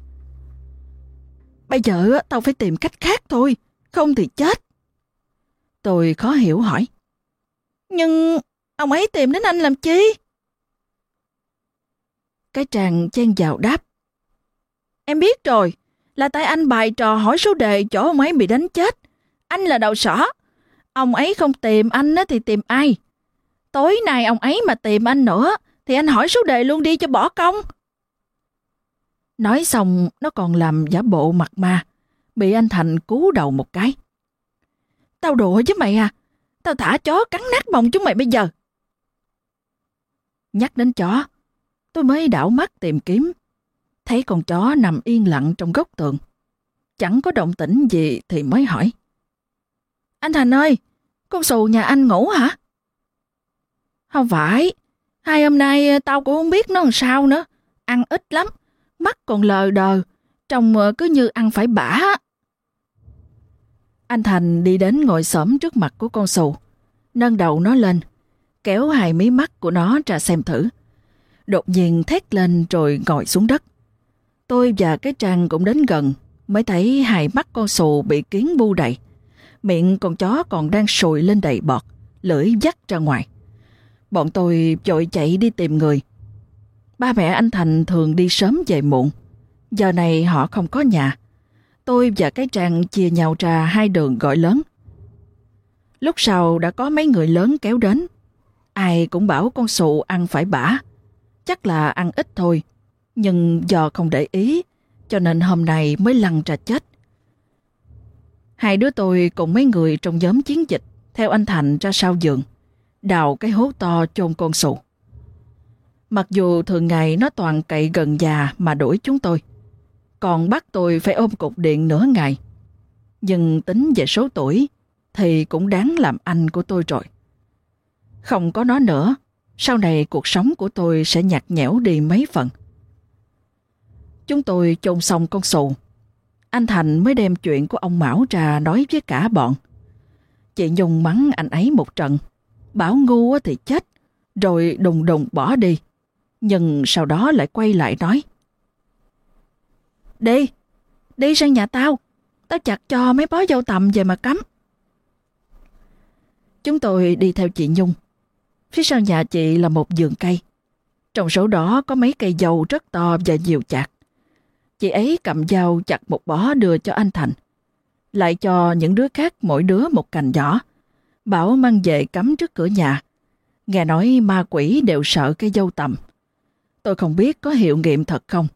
Bây giờ tao phải tìm cách khác thôi, không thì chết. Tôi khó hiểu hỏi. Nhưng ông ấy tìm đến anh làm chi? Cái tràng chen vào đáp. Em biết rồi, là tại anh bài trò hỏi số đề chỗ ông ấy bị đánh chết. Anh là đầu sỏ. Ông ấy không tìm anh thì tìm ai? Tối nay ông ấy mà tìm anh nữa, thì anh hỏi số đề luôn đi cho bỏ công. Nói xong, nó còn làm giả bộ mặt ma, bị anh Thành cú đầu một cái. Tao đùa với mày à, tao thả chó cắn nát mông chúng mày bây giờ. Nhắc đến chó, tôi mới đảo mắt tìm kiếm, thấy con chó nằm yên lặng trong góc tường. Chẳng có động tĩnh gì thì mới hỏi. Anh Thành ơi, con xù nhà anh ngủ hả? Không phải, hai hôm nay tao cũng không biết nó làm sao nữa. Ăn ít lắm, mắt còn lờ đờ, trông cứ như ăn phải bả. Anh Thành đi đến ngồi xổm trước mặt của con xù, nâng đầu nó lên, kéo hai mí mắt của nó ra xem thử. Đột nhiên thét lên rồi ngồi xuống đất. Tôi và cái Trang cũng đến gần, mới thấy hai mắt con sù bị kiến bu đầy. Miệng con chó còn đang sùi lên đầy bọt, lưỡi dắt ra ngoài. Bọn tôi vội chạy đi tìm người. Ba mẹ anh Thành thường đi sớm về muộn. Giờ này họ không có nhà. Tôi và cái Trang chia nhau ra hai đường gọi lớn. Lúc sau đã có mấy người lớn kéo đến. Ai cũng bảo con sụ ăn phải bả. Chắc là ăn ít thôi. Nhưng do không để ý, cho nên hôm nay mới lăn ra chết. Hai đứa tôi cùng mấy người trong nhóm chiến dịch theo anh Thành ra sau giường, đào cái hố to chôn con sụ. Mặc dù thường ngày nó toàn cậy gần già mà đuổi chúng tôi, còn bắt tôi phải ôm cục điện nửa ngày. Nhưng tính về số tuổi thì cũng đáng làm anh của tôi rồi. Không có nó nữa, sau này cuộc sống của tôi sẽ nhạt nhẽo đi mấy phần. Chúng tôi chôn xong con sù. Anh Thành mới đem chuyện của ông Mão ra nói với cả bọn. Chị Nhung mắng anh ấy một trận, bảo ngu thì chết, rồi đùng đùng bỏ đi. Nhưng sau đó lại quay lại nói. Đi, đi sang nhà tao, tao chặt cho mấy bó dâu tầm về mà cắm. Chúng tôi đi theo chị Nhung. Phía sau nhà chị là một vườn cây. Trong số đó có mấy cây dâu rất to và nhiều chạc. Chị ấy cầm dao chặt một bó đưa cho anh Thành. Lại cho những đứa khác, mỗi đứa một cành nhỏ. Bảo mang về cắm trước cửa nhà. Nghe nói ma quỷ đều sợ cây dâu tầm. Tôi không biết có hiệu nghiệm thật không.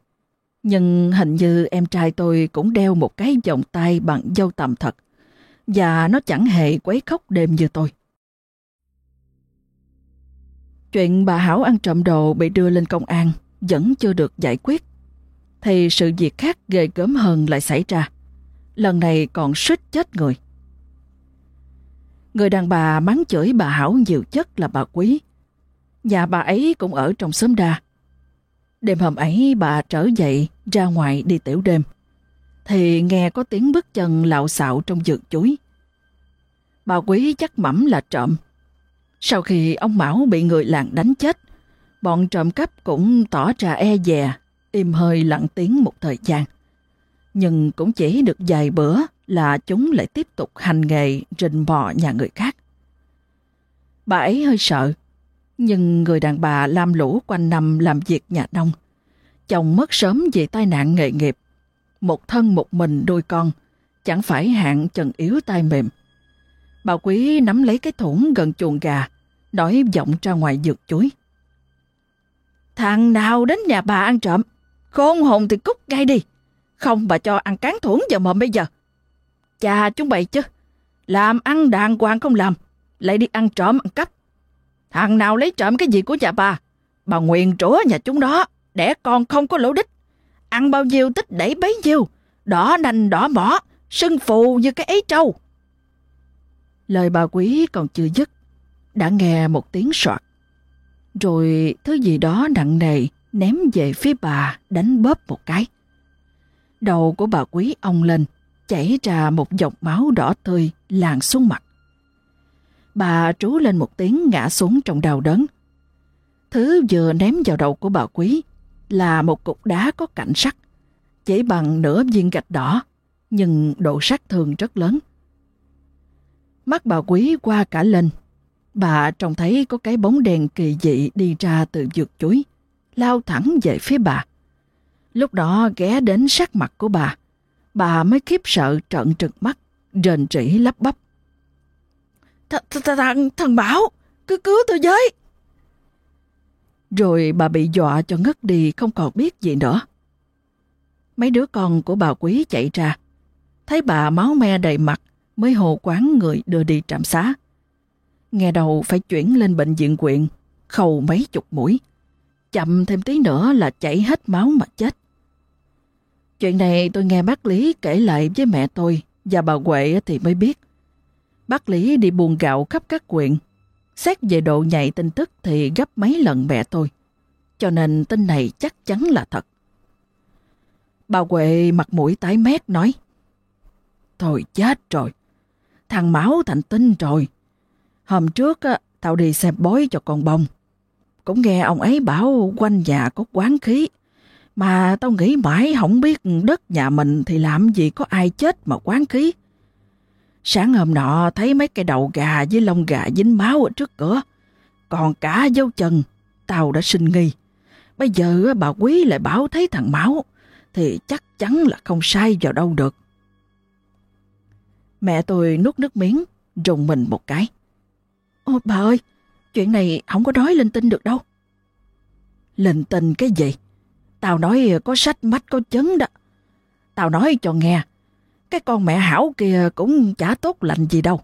Nhưng hình như em trai tôi cũng đeo một cái vòng tay bằng dâu tầm thật. Và nó chẳng hề quấy khóc đêm như tôi. Chuyện bà Hảo ăn trộm đồ bị đưa lên công an vẫn chưa được giải quyết. Thì sự việc khác ghê gớm hơn lại xảy ra. Lần này còn suýt chết người. Người đàn bà mắng chửi bà Hảo nhiều chất là bà Quý. Nhà bà ấy cũng ở trong xóm đa. Đêm hôm ấy bà trở dậy ra ngoài đi tiểu đêm. Thì nghe có tiếng bước chân lạo xạo trong vườn chuối. Bà Quý chắc mẩm là trộm sau khi ông Mão bị người làng đánh chết, bọn trộm cắp cũng tỏ ra e dè, im hơi lặng tiếng một thời gian. Nhưng cũng chỉ được vài bữa là chúng lại tiếp tục hành nghề rình bò nhà người khác. Bà ấy hơi sợ, nhưng người đàn bà lam lũ quanh năm làm việc nhà nông. Chồng mất sớm vì tai nạn nghề nghiệp. Một thân một mình đôi con, chẳng phải hạng trần yếu tay mềm. Bà Quý nắm lấy cái thủng gần chuồng gà, nói vọng ra ngoài dược chuối. Thằng nào đến nhà bà ăn trộm, khôn hồn thì cút ngay đi. Không bà cho ăn cán thủng vào mồm bây giờ. Cha chúng bày chứ, làm ăn đàng hoàng không làm, lại đi ăn trộm ăn cắp. Thằng nào lấy trộm cái gì của nhà bà, bà nguyện rủa nhà chúng đó, đẻ con không có lỗ đích. Ăn bao nhiêu tích đẩy bấy nhiêu, đỏ nành đỏ mỏ, sưng phù như cái ấy trâu. Lời bà quý còn chưa dứt, đã nghe một tiếng soạt. Rồi thứ gì đó nặng nề ném về phía bà đánh bóp một cái. Đầu của bà quý ông lên, chảy ra một dòng máu đỏ tươi làn xuống mặt. Bà trú lên một tiếng ngã xuống trong đau đớn. Thứ vừa ném vào đầu của bà quý là một cục đá có cạnh sắt, chỉ bằng nửa viên gạch đỏ, nhưng độ sát thương rất lớn. Mắt bà quý qua cả lên, bà trông thấy có cái bóng đèn kỳ dị đi ra từ vượt chuối, lao thẳng về phía bà. Lúc đó ghé đến sát mặt của bà, bà mới khiếp sợ trợn trừng mắt, rền rỉ lắp bắp. Th th thằng, thằng Bảo, cứ cứu tôi với. Rồi bà bị dọa cho ngất đi không còn biết gì nữa. Mấy đứa con của bà quý chạy ra, thấy bà máu me đầy mặt mới hồ quán người đưa đi trạm xá. Nghe đầu phải chuyển lên bệnh viện quyện, khâu mấy chục mũi. Chậm thêm tí nữa là chảy hết máu mà chết. Chuyện này tôi nghe bác Lý kể lại với mẹ tôi và bà Huệ thì mới biết. Bác Lý đi buồn gạo khắp các quyện. Xét về độ nhạy tin tức thì gấp mấy lần mẹ tôi. Cho nên tin này chắc chắn là thật. Bà Huệ mặt mũi tái mét nói Thôi chết rồi. Thằng Máu thành tinh rồi. Hôm trước á, tao đi xem bói cho con bông. Cũng nghe ông ấy bảo quanh nhà có quán khí. Mà tao nghĩ mãi không biết đất nhà mình thì làm gì có ai chết mà quán khí. Sáng hôm nọ thấy mấy cái đầu gà với lông gà dính máu ở trước cửa. Còn cả dấu chân, tao đã sinh nghi. Bây giờ bà Quý lại bảo thấy thằng máu, thì chắc chắn là không sai vào đâu được. Mẹ tôi nuốt nước miếng, rùng mình một cái. Ôi bà ơi, chuyện này không có nói linh tinh được đâu. Linh tinh cái gì? Tao nói có sách mách có chấn đó. Tao nói cho nghe, cái con mẹ Hảo kia cũng chả tốt lành gì đâu.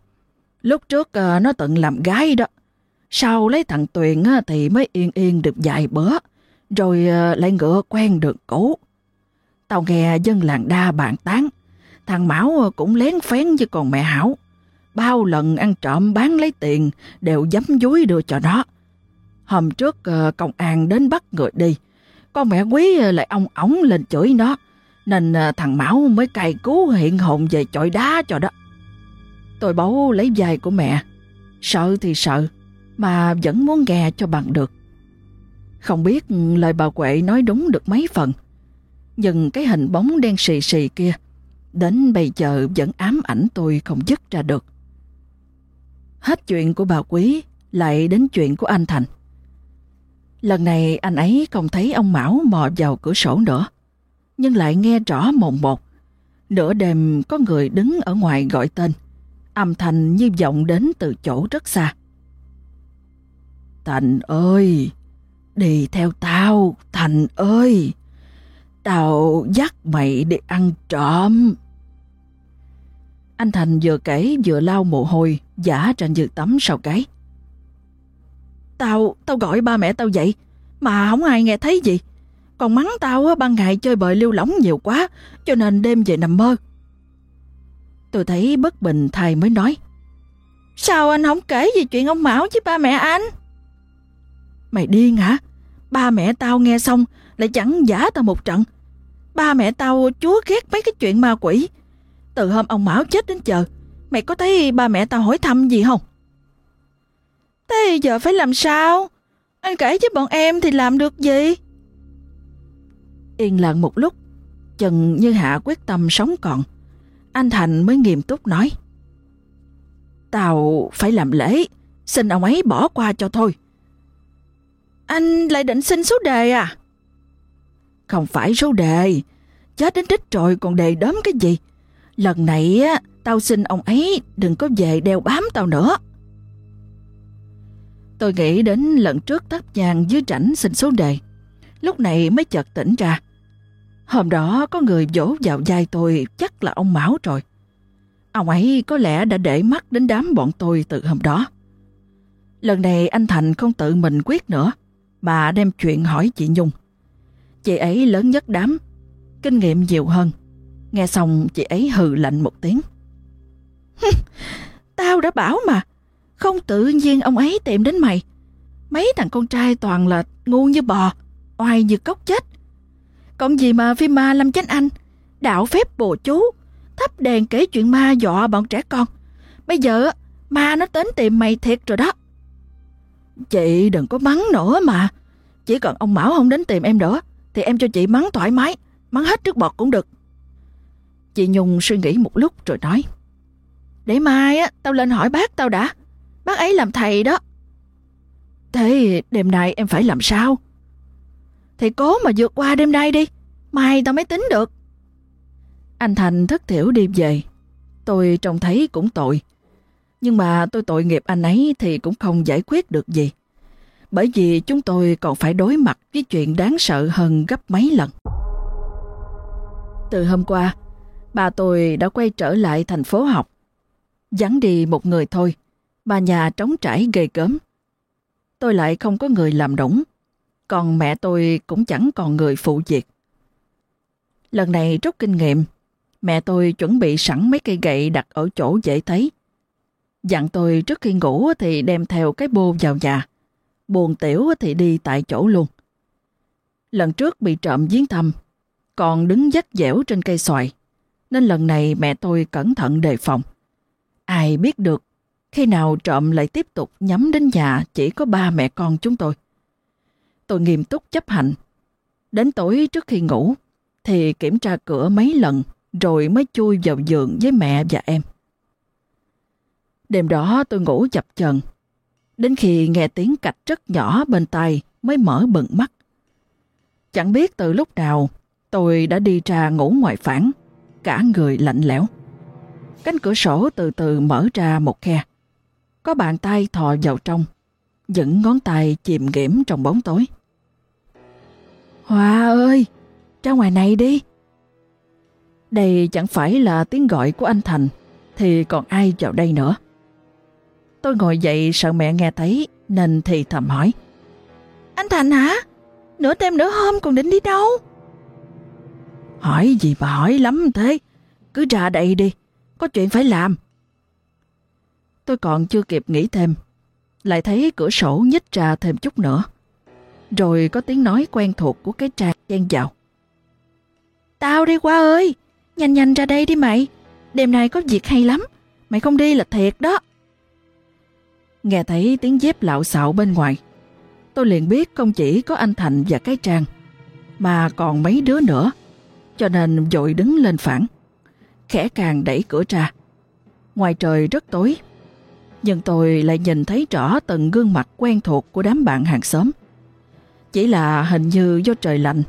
Lúc trước ờ, nó tận làm gái đó. Sau lấy thằng Tuyền thì mới yên yên được vài bữa. Rồi ờ, lại ngựa quen được cũ. Tao nghe dân làng đa bàn tán. Thằng Mão cũng lén phén với con mẹ Hảo. Bao lần ăn trộm bán lấy tiền đều dám dúi đưa cho nó. Hôm trước ờ, công an đến bắt người đi. Con mẹ quý ờ, lại ông ống lên chửi nó nên ờ, thằng Mão mới cày cứu hiện hồn về chọi đá cho đó. Tôi bấu lấy vai của mẹ. Sợ thì sợ, mà vẫn muốn nghe cho bằng được. Không biết lời bà Quệ nói đúng được mấy phần. Nhưng cái hình bóng đen xì xì kia, đến bây giờ vẫn ám ảnh tôi không dứt ra được. Hết chuyện của bà Quý, lại đến chuyện của anh Thành. Lần này anh ấy không thấy ông Mão mò vào cửa sổ nữa nhưng lại nghe rõ mồn một. Nửa đêm có người đứng ở ngoài gọi tên, âm thanh như vọng đến từ chỗ rất xa. Thành ơi, đi theo tao, Thành ơi, tao dắt mày đi ăn trộm. Anh Thành vừa kể vừa lau mồ hôi, giả trên giường tắm sau cái. Tao, tao gọi ba mẹ tao dậy, mà không ai nghe thấy gì. Còn mắng tao ban ngày chơi bời lưu lỏng nhiều quá, cho nên đêm về nằm mơ. Tôi thấy bất bình thầy mới nói. Sao anh không kể gì chuyện ông Mão với ba mẹ anh? Mày điên hả? Ba mẹ tao nghe xong lại chẳng giả tao một trận. Ba mẹ tao chúa ghét mấy cái chuyện ma quỷ. Từ hôm ông Mão chết đến giờ, mày có thấy ba mẹ tao hỏi thăm gì không? Thế giờ phải làm sao? Anh kể với bọn em thì làm được gì? Yên lặng một lúc, chừng như Hạ quyết tâm sống còn. Anh Thành mới nghiêm túc nói. Tao phải làm lễ, xin ông ấy bỏ qua cho thôi. Anh lại định xin số đề à? Không phải số đề, chết đến đích rồi còn đề đớm cái gì. Lần này á, tao xin ông ấy đừng có về đeo bám tao nữa. Tôi nghĩ đến lần trước tắp nhang dưới rảnh xin số đề. Lúc này mới chợt tỉnh ra. Hôm đó có người vỗ vào vai tôi chắc là ông Mão rồi. Ông ấy có lẽ đã để mắt đến đám bọn tôi từ hôm đó. Lần này anh Thành không tự mình quyết nữa, mà đem chuyện hỏi chị Nhung. Chị ấy lớn nhất đám, kinh nghiệm nhiều hơn. Nghe xong chị ấy hừ lạnh một tiếng. (laughs) Tao đã bảo mà, không tự nhiên ông ấy tìm đến mày. Mấy thằng con trai toàn là ngu như bò, oai như cốc chết. Còn gì mà phim ma lâm chánh anh, đạo phép bồ chú, thắp đèn kể chuyện ma dọa bọn trẻ con. Bây giờ ma nó đến tìm mày thiệt rồi đó. Chị đừng có mắng nữa mà. Chỉ cần ông Mão không đến tìm em nữa, thì em cho chị mắng thoải mái, mắng hết trước bọt cũng được. Chị Nhung suy nghĩ một lúc rồi nói. Để mai á, tao lên hỏi bác tao đã. Bác ấy làm thầy đó. Thế đêm nay em phải làm sao? Thì cố mà vượt qua đêm nay đi. Mai tao mới tính được. Anh Thành thất thiểu đi về. Tôi trông thấy cũng tội. Nhưng mà tôi tội nghiệp anh ấy thì cũng không giải quyết được gì. Bởi vì chúng tôi còn phải đối mặt với chuyện đáng sợ hơn gấp mấy lần. Từ hôm qua, bà tôi đã quay trở lại thành phố học. Vắng đi một người thôi, bà nhà trống trải ghê gớm. Tôi lại không có người làm đủng, còn mẹ tôi cũng chẳng còn người phụ việc. Lần này rút kinh nghiệm, mẹ tôi chuẩn bị sẵn mấy cây gậy đặt ở chỗ dễ thấy. Dặn tôi trước khi ngủ thì đem theo cái bô vào nhà, buồn tiểu thì đi tại chỗ luôn. Lần trước bị trộm giếng thăm, còn đứng dắt dẻo trên cây xoài, nên lần này mẹ tôi cẩn thận đề phòng. Ai biết được, khi nào trộm lại tiếp tục nhắm đến nhà chỉ có ba mẹ con chúng tôi. Tôi nghiêm túc chấp hành. Đến tối trước khi ngủ, thì kiểm tra cửa mấy lần rồi mới chui vào giường với mẹ và em. Đêm đó tôi ngủ chập chờn, đến khi nghe tiếng cạch rất nhỏ bên tai mới mở bừng mắt. Chẳng biết từ lúc nào tôi đã đi ra ngủ ngoài phản, cả người lạnh lẽo. Cánh cửa sổ từ từ mở ra một khe. Có bàn tay thò vào trong, những ngón tay chìm nghiễm trong bóng tối. Hoa ơi, ra ngoài này đi. Đây chẳng phải là tiếng gọi của anh Thành, thì còn ai vào đây nữa. Tôi ngồi dậy sợ mẹ nghe thấy nên thì thầm hỏi. Anh Thành hả? Nửa đêm nửa hôm còn định đi đâu? Hỏi gì mà hỏi lắm thế? Cứ ra đây đi, có chuyện phải làm. Tôi còn chưa kịp nghĩ thêm, lại thấy cửa sổ nhích ra thêm chút nữa. Rồi có tiếng nói quen thuộc của cái trang chen vào. Tao đi qua ơi, nhanh nhanh ra đây đi mày, đêm nay có việc hay lắm, mày không đi là thiệt đó. Nghe thấy tiếng dép lạo xạo bên ngoài, tôi liền biết không chỉ có anh Thành và cái Trang, mà còn mấy đứa nữa, cho nên vội đứng lên phản. Khẽ càng đẩy cửa ra. Ngoài trời rất tối, nhưng tôi lại nhìn thấy rõ từng gương mặt quen thuộc của đám bạn hàng xóm. Chỉ là hình như do trời lạnh,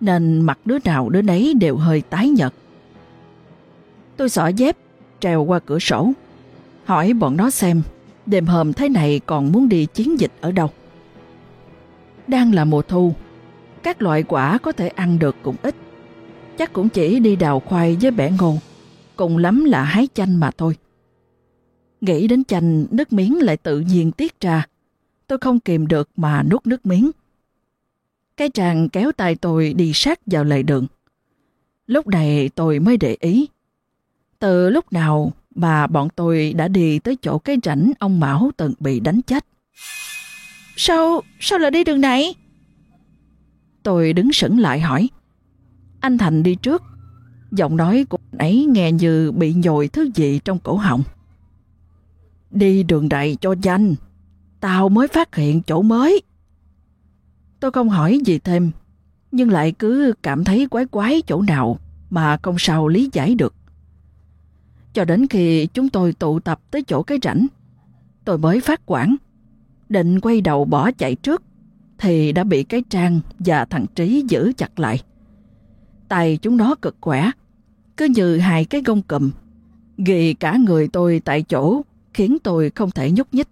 nên mặt đứa nào đứa nấy đều hơi tái nhợt. Tôi xỏ dép, trèo qua cửa sổ, hỏi bọn nó xem đêm hôm thế này còn muốn đi chiến dịch ở đâu. Đang là mùa thu, các loại quả có thể ăn được cũng ít. Chắc cũng chỉ đi đào khoai với bẻ ngô, cùng lắm là hái chanh mà thôi. Nghĩ đến chanh, nước miếng lại tự nhiên tiết ra. Tôi không kìm được mà nuốt nước miếng. Cái tràng kéo tay tôi đi sát vào lề đường. Lúc này tôi mới để ý. Từ lúc nào mà bọn tôi đã đi tới chỗ cái rảnh ông Mão từng bị đánh chết. Sao, sao lại đi đường này? Tôi đứng sững lại hỏi. Anh Thành đi trước. Giọng nói của anh ấy nghe như bị nhồi thứ gì trong cổ họng. Đi đường đầy cho danh, Tao mới phát hiện chỗ mới. Tôi không hỏi gì thêm, nhưng lại cứ cảm thấy quái quái chỗ nào mà không sao lý giải được. Cho đến khi chúng tôi tụ tập tới chỗ cái rảnh, tôi mới phát quản. Định quay đầu bỏ chạy trước, thì đã bị cái trang và thằng Trí giữ chặt lại. Tay chúng nó cực khỏe, cứ như hai cái gông cầm ghi cả người tôi tại chỗ khiến tôi không thể nhúc nhích.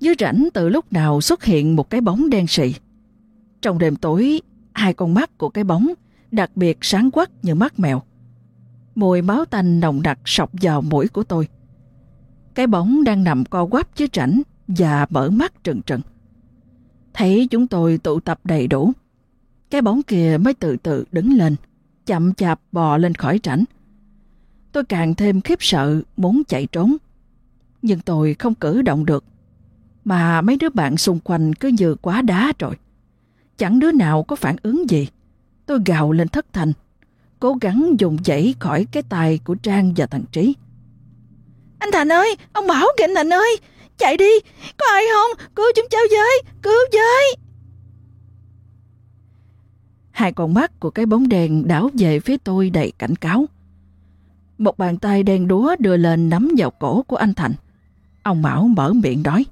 Dưới rãnh từ lúc nào xuất hiện một cái bóng đen sì. Trong đêm tối, hai con mắt của cái bóng đặc biệt sáng quắc như mắt mèo. Mùi máu tanh nồng đặc sọc vào mũi của tôi. Cái bóng đang nằm co quắp dưới rãnh và mở mắt trừng trừng. Thấy chúng tôi tụ tập đầy đủ, cái bóng kia mới từ từ đứng lên, chậm chạp bò lên khỏi rảnh, Tôi càng thêm khiếp sợ muốn chạy trốn. Nhưng tôi không cử động được, mà mấy đứa bạn xung quanh cứ như quá đá rồi. Chẳng đứa nào có phản ứng gì. Tôi gào lên thất thành, cố gắng dùng dãy khỏi cái tay của Trang và thằng Trí. Anh Thành ơi, ông Bảo kìa anh Thành ơi, chạy đi, có ai không, cứu chúng cháu với, cứu với. Hai con mắt của cái bóng đèn đảo về phía tôi đầy cảnh cáo. Một bàn tay đen đúa đưa lên nắm vào cổ của anh Thành. Ông Mão mở miệng nói.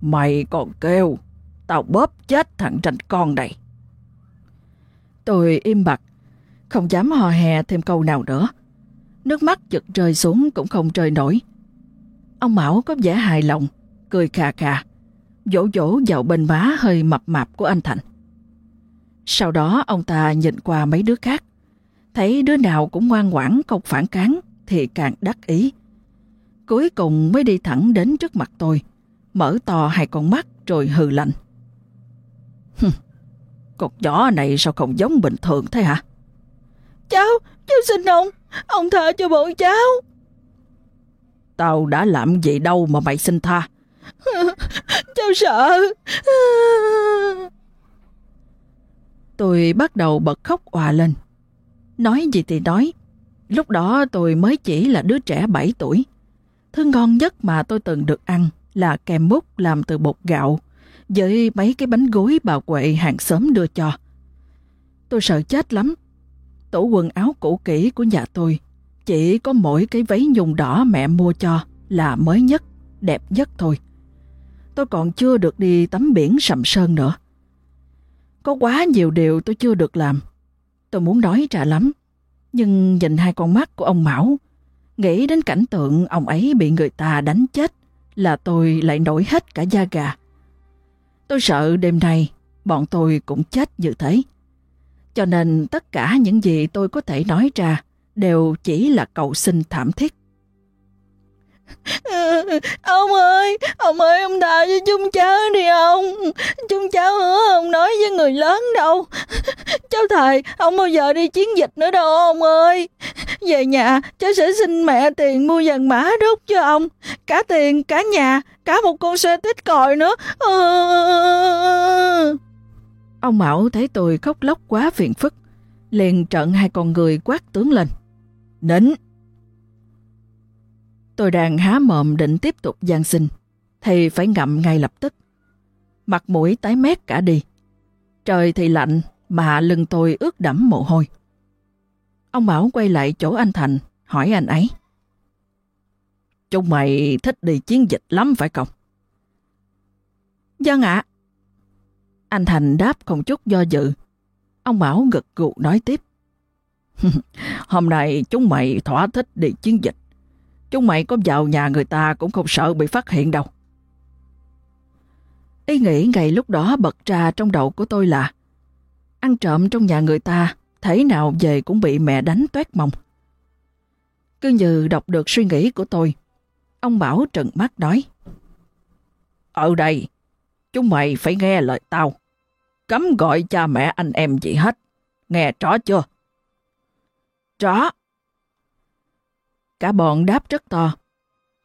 Mày còn kêu, tao bóp chết thằng tranh con này. Tôi im bặt, không dám hò hè thêm câu nào nữa. Nước mắt chực rơi xuống cũng không rơi nổi. Ông Mão có vẻ hài lòng, cười khà khà, vỗ vỗ vào bên má hơi mập mạp của anh Thành. Sau đó ông ta nhìn qua mấy đứa khác, thấy đứa nào cũng ngoan ngoãn không phản kháng thì càng đắc ý. Cuối cùng mới đi thẳng đến trước mặt tôi, mở to hai con mắt rồi hừ lạnh. Con nhỏ này sao không giống bình thường thế hả? Cháu, cháu xin ông, ông tha cho bọn cháu. Tao đã làm gì đâu mà mày xin tha. (laughs) cháu sợ tôi bắt đầu bật khóc òa lên. Nói gì thì nói, lúc đó tôi mới chỉ là đứa trẻ 7 tuổi. Thứ ngon nhất mà tôi từng được ăn là kem mút làm từ bột gạo, với mấy cái bánh gối bà quệ hàng xóm đưa cho. Tôi sợ chết lắm. Tủ quần áo cũ kỹ của nhà tôi chỉ có mỗi cái váy nhung đỏ mẹ mua cho là mới nhất, đẹp nhất thôi. Tôi còn chưa được đi tắm biển sầm sơn nữa. Có quá nhiều điều tôi chưa được làm. Tôi muốn nói trả lắm. Nhưng nhìn hai con mắt của ông Mão, nghĩ đến cảnh tượng ông ấy bị người ta đánh chết là tôi lại nổi hết cả da gà. Tôi sợ đêm nay bọn tôi cũng chết như thế. Cho nên tất cả những gì tôi có thể nói ra đều chỉ là cầu xin thảm thiết. (laughs) ông ơi, ông ơi, ông tha cho chúng cháu đi ông. Chúng cháu hứa ông nói với người lớn đâu. (laughs) Cháu thầy, ông bao giờ đi chiến dịch nữa đâu ông ơi. Về nhà, cháu sẽ xin mẹ tiền mua vàng mã đốt cho ông. Cả tiền, cả nhà, cả một con xe tích còi nữa. Ừ. Ông Mão thấy tôi khóc lóc quá phiền phức, liền trận hai con người quát tướng lên. Nín! Tôi đang há mồm định tiếp tục gian sinh, thì phải ngậm ngay lập tức. Mặt mũi tái mét cả đi. Trời thì lạnh, mà lưng tôi ướt đẫm mồ hôi. Ông Bảo quay lại chỗ anh Thành, hỏi anh ấy. Chúng mày thích đi chiến dịch lắm phải không? Dân ạ. Anh Thành đáp không chút do dự. Ông Bảo gật gù nói tiếp. (laughs) Hôm nay chúng mày thỏa thích đi chiến dịch. Chúng mày có vào nhà người ta cũng không sợ bị phát hiện đâu. Ý nghĩ ngày lúc đó bật ra trong đầu của tôi là ăn trộm trong nhà người ta, thấy nào về cũng bị mẹ đánh toét mông. Cứ như đọc được suy nghĩ của tôi, ông Bảo trừng mắt nói Ở đây, chúng mày phải nghe lời tao. Cấm gọi cha mẹ anh em gì hết. Nghe rõ chưa? Rõ. Cả bọn đáp rất to.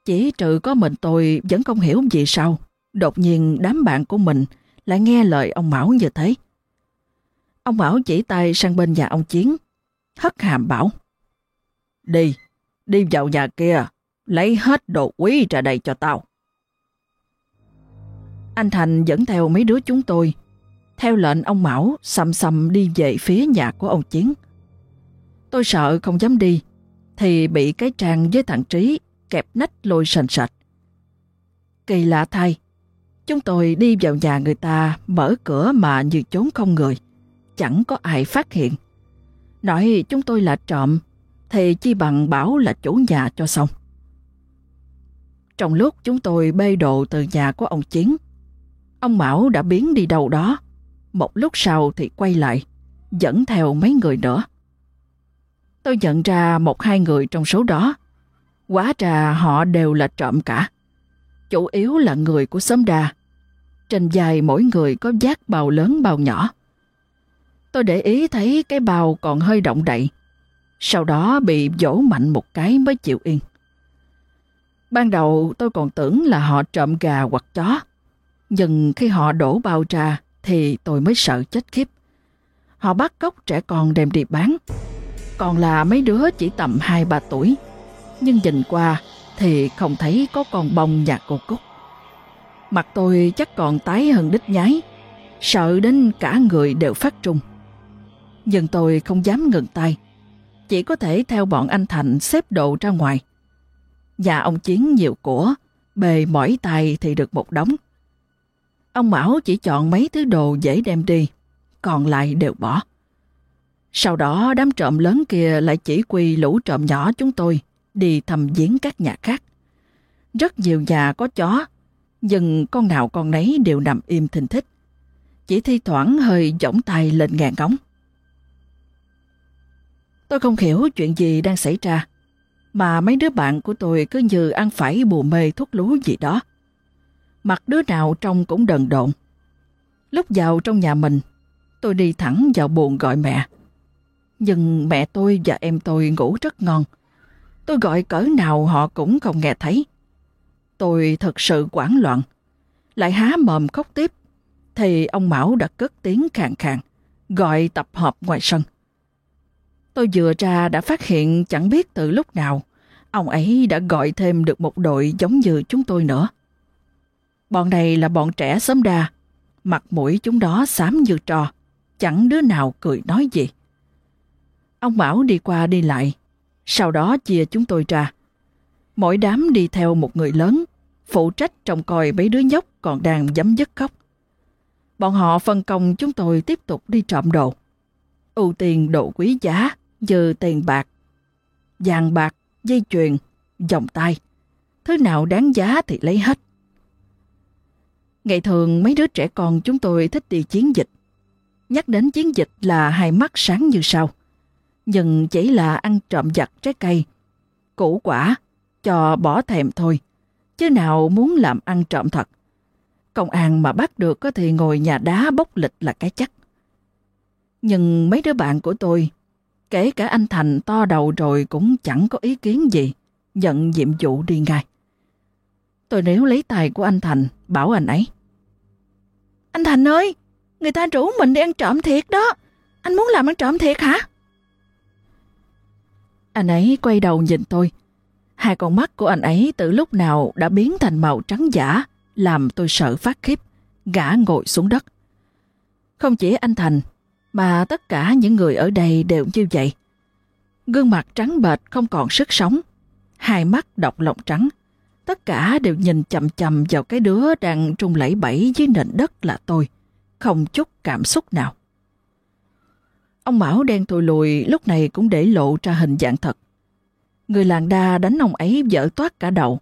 Chỉ trừ có mình tôi vẫn không hiểu gì sao. Đột nhiên đám bạn của mình lại nghe lời ông Mão như thế. Ông Mão chỉ tay sang bên nhà ông Chiến, hất hàm bảo. Đi, đi vào nhà kia, lấy hết đồ quý ra đây cho tao. Anh Thành dẫn theo mấy đứa chúng tôi, theo lệnh ông Mão sầm sầm đi về phía nhà của ông Chiến. Tôi sợ không dám đi, thì bị cái trang với thằng Trí kẹp nách lôi sành sạch. Kỳ lạ thay, chúng tôi đi vào nhà người ta mở cửa mà như trốn không người, chẳng có ai phát hiện. Nói chúng tôi là trộm, thì chi bằng bảo là chủ nhà cho xong. Trong lúc chúng tôi bê đồ từ nhà của ông Chiến, ông Mão đã biến đi đâu đó. Một lúc sau thì quay lại, dẫn theo mấy người nữa. Tôi nhận ra một hai người trong số đó. Quá trà họ đều là trộm cả. Chủ yếu là người của xóm đà. Trên dài mỗi người có giác bào lớn bào nhỏ. Tôi để ý thấy cái bào còn hơi động đậy. Sau đó bị vỗ mạnh một cái mới chịu yên. Ban đầu tôi còn tưởng là họ trộm gà hoặc chó. Nhưng khi họ đổ bao trà thì tôi mới sợ chết khiếp. Họ bắt cóc trẻ con đem đi bán còn là mấy đứa chỉ tầm 2-3 tuổi. Nhưng nhìn qua thì không thấy có con bông nhà cô Cúc. Mặt tôi chắc còn tái hơn đít nhái, sợ đến cả người đều phát trung. Nhưng tôi không dám ngừng tay, chỉ có thể theo bọn anh Thành xếp đồ ra ngoài. Nhà ông Chiến nhiều của, bề mỏi tay thì được một đống. Ông Mão chỉ chọn mấy thứ đồ dễ đem đi, còn lại đều bỏ. Sau đó đám trộm lớn kia lại chỉ quy lũ trộm nhỏ chúng tôi đi thăm viếng các nhà khác. Rất nhiều nhà có chó, nhưng con nào con nấy đều nằm im thình thích. Chỉ thi thoảng hơi giỏng tay lên ngàn ngóng. Tôi không hiểu chuyện gì đang xảy ra, mà mấy đứa bạn của tôi cứ như ăn phải bù mê thuốc lú gì đó. Mặt đứa nào trông cũng đần độn. Lúc vào trong nhà mình, tôi đi thẳng vào buồn gọi mẹ. Nhưng mẹ tôi và em tôi ngủ rất ngon. Tôi gọi cỡ nào họ cũng không nghe thấy. Tôi thật sự quảng loạn. Lại há mồm khóc tiếp. Thì ông Mão đã cất tiếng khàn khàn, gọi tập hợp ngoài sân. Tôi vừa ra đã phát hiện chẳng biết từ lúc nào, ông ấy đã gọi thêm được một đội giống như chúng tôi nữa. Bọn này là bọn trẻ sớm đa, mặt mũi chúng đó xám như trò, chẳng đứa nào cười nói gì. Ông Mão đi qua đi lại, sau đó chia chúng tôi ra. Mỗi đám đi theo một người lớn, phụ trách trông coi mấy đứa nhóc còn đang dấm dứt khóc. Bọn họ phân công chúng tôi tiếp tục đi trộm đồ. Ưu tiên đồ quý giá như tiền bạc, vàng bạc, dây chuyền, vòng tay. Thứ nào đáng giá thì lấy hết. Ngày thường mấy đứa trẻ con chúng tôi thích đi chiến dịch. Nhắc đến chiến dịch là hai mắt sáng như sao. Nhưng chỉ là ăn trộm giặt trái cây, củ quả, cho bỏ thèm thôi. Chứ nào muốn làm ăn trộm thật. Công an mà bắt được có thì ngồi nhà đá bốc lịch là cái chắc. Nhưng mấy đứa bạn của tôi, kể cả anh Thành to đầu rồi cũng chẳng có ý kiến gì, nhận nhiệm vụ đi ngay. Tôi nếu lấy tài của anh Thành, bảo anh ấy. Anh Thành ơi, người ta rủ mình đi ăn trộm thiệt đó. Anh muốn làm ăn trộm thiệt hả? Anh ấy quay đầu nhìn tôi. Hai con mắt của anh ấy từ lúc nào đã biến thành màu trắng giả, làm tôi sợ phát khiếp, gã ngồi xuống đất. Không chỉ anh Thành, mà tất cả những người ở đây đều như vậy. Gương mặt trắng bệch không còn sức sống, hai mắt độc lọng trắng. Tất cả đều nhìn chầm chầm vào cái đứa đang trung lẫy bẫy dưới nền đất là tôi, không chút cảm xúc nào. Ông Mão đen tùi lùi lúc này cũng để lộ ra hình dạng thật. Người làng đa đánh ông ấy dở toát cả đầu,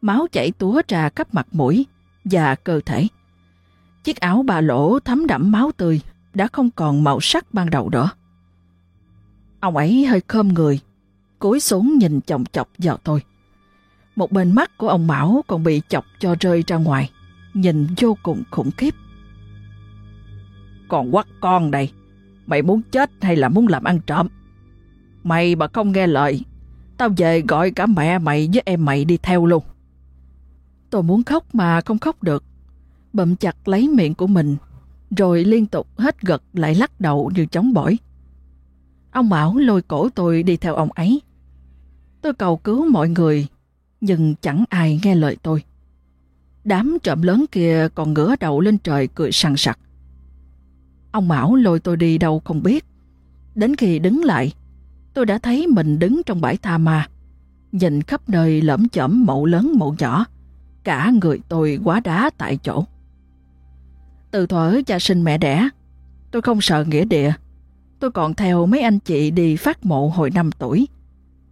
máu chảy túa ra khắp mặt mũi và cơ thể. Chiếc áo bà lỗ thấm đẫm máu tươi đã không còn màu sắc ban đầu nữa. Ông ấy hơi khom người, cúi xuống nhìn chồng chọc vào tôi. Một bên mắt của ông Mão còn bị chọc cho rơi ra ngoài, nhìn vô cùng khủng khiếp. Còn quắc con đây, mày muốn chết hay là muốn làm ăn trộm? Mày mà không nghe lời, tao về gọi cả mẹ mày với em mày đi theo luôn. Tôi muốn khóc mà không khóc được. Bậm chặt lấy miệng của mình, rồi liên tục hết gật lại lắc đầu như chống bỏi. Ông Mão lôi cổ tôi đi theo ông ấy. Tôi cầu cứu mọi người, nhưng chẳng ai nghe lời tôi. Đám trộm lớn kia còn ngửa đầu lên trời cười sằng sặc. Ông Mão lôi tôi đi đâu không biết. Đến khi đứng lại, tôi đã thấy mình đứng trong bãi tha ma. Nhìn khắp nơi lẫm chẩm mộ lớn mộ nhỏ. Cả người tôi quá đá tại chỗ. Từ thuở cha sinh mẹ đẻ, tôi không sợ nghĩa địa. Tôi còn theo mấy anh chị đi phát mộ hồi 5 tuổi.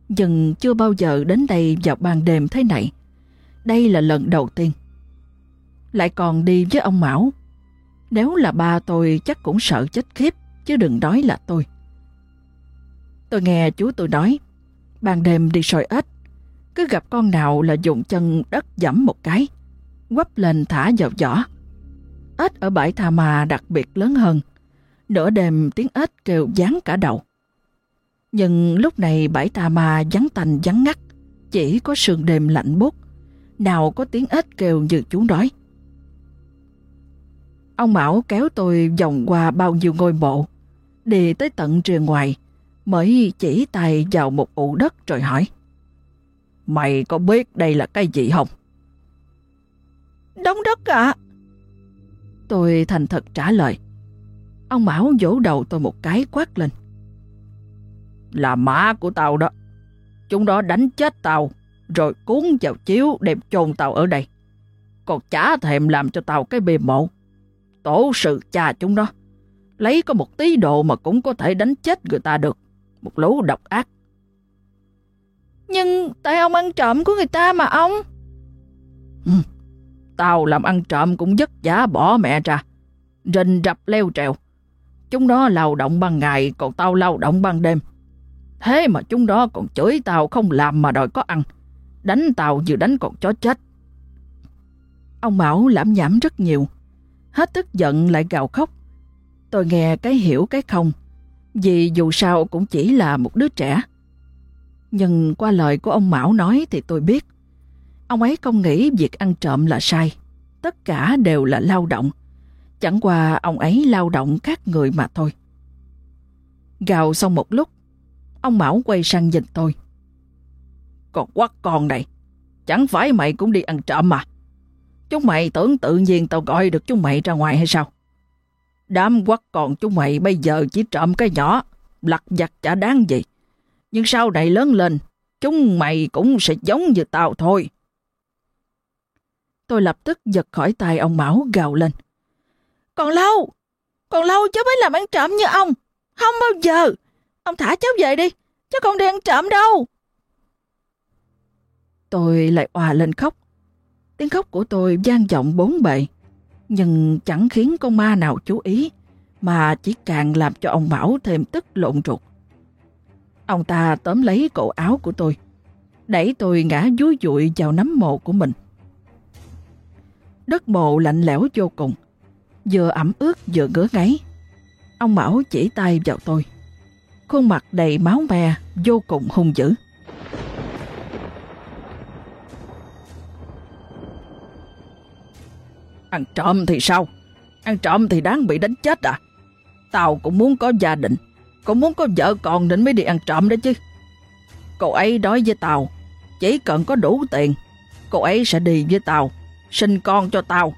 Nhưng chưa bao giờ đến đây vào ban đêm thế này. Đây là lần đầu tiên. Lại còn đi với ông Mão. Nếu là ba tôi chắc cũng sợ chết khiếp, chứ đừng nói là tôi. Tôi nghe chú tôi nói, ban đêm đi soi ếch, cứ gặp con nào là dùng chân đất dẫm một cái, quắp lên thả vào giỏ. Ếch ở bãi Thà Mà đặc biệt lớn hơn, nửa đêm tiếng ếch kêu dán cả đầu. Nhưng lúc này bãi Thà Mà vắng tành vắng ngắt, chỉ có sườn đêm lạnh buốt, nào có tiếng ếch kêu như chú đói. Ông Mão kéo tôi vòng qua bao nhiêu ngôi mộ, đi tới tận rìa ngoài, mới chỉ tay vào một ụ đất rồi hỏi. Mày có biết đây là cái gì không? Đống đất ạ. Tôi thành thật trả lời. Ông Mão vỗ đầu tôi một cái quát lên. Là má của tao đó. Chúng đó đánh chết tao, rồi cuốn vào chiếu đem chôn tao ở đây. Còn chả thèm làm cho tao cái bề mộ. Tổ sự cha chúng đó. Lấy có một tí độ mà cũng có thể đánh chết người ta được. Một lũ độc ác. Nhưng tại ông ăn trộm của người ta mà ông. Ừ, tao làm ăn trộm cũng vất giả bỏ mẹ ra. Rình rập leo trèo. Chúng đó lao động ban ngày, còn tao lao động ban đêm. Thế mà chúng đó còn chửi tao không làm mà đòi có ăn. Đánh tao như đánh con chó chết. Ông Mão lãm nhảm rất nhiều. Hết tức giận lại gào khóc. Tôi nghe cái hiểu cái không. Vì dù sao cũng chỉ là một đứa trẻ. Nhưng qua lời của ông Mão nói thì tôi biết. Ông ấy không nghĩ việc ăn trộm là sai. Tất cả đều là lao động. Chẳng qua ông ấy lao động các người mà thôi. Gào xong một lúc, ông Mão quay sang nhìn tôi. Còn quắc con này, chẳng phải mày cũng đi ăn trộm mà. Chúng mày tưởng tự nhiên tao gọi được chúng mày ra ngoài hay sao? Đám quắc còn chúng mày bây giờ chỉ trộm cái nhỏ, lặt vặt chả đáng gì. Nhưng sau này lớn lên, chúng mày cũng sẽ giống như tao thôi. Tôi lập tức giật khỏi tay ông Mão gào lên. Còn lâu, còn lâu cháu mới làm ăn trộm như ông. Không bao giờ. Ông thả cháu về đi, cháu không đi ăn trộm đâu. Tôi lại òa lên khóc. Tiếng khóc của tôi gian vọng bốn bề, nhưng chẳng khiến con ma nào chú ý, mà chỉ càng làm cho ông Mão thêm tức lộn ruột. Ông ta tóm lấy cổ áo của tôi, đẩy tôi ngã dúi dụi vào nấm mộ của mình. Đất mộ lạnh lẽo vô cùng, vừa ẩm ướt vừa ngứa ngáy. Ông Mão chỉ tay vào tôi, khuôn mặt đầy máu me, vô cùng hung dữ. Ăn trộm thì sao? Ăn trộm thì đáng bị đánh chết à? Tao cũng muốn có gia đình, cũng muốn có vợ con nên mới đi ăn trộm đó chứ. Cô ấy nói với tao, chỉ cần có đủ tiền, cô ấy sẽ đi với tao, sinh con cho tao.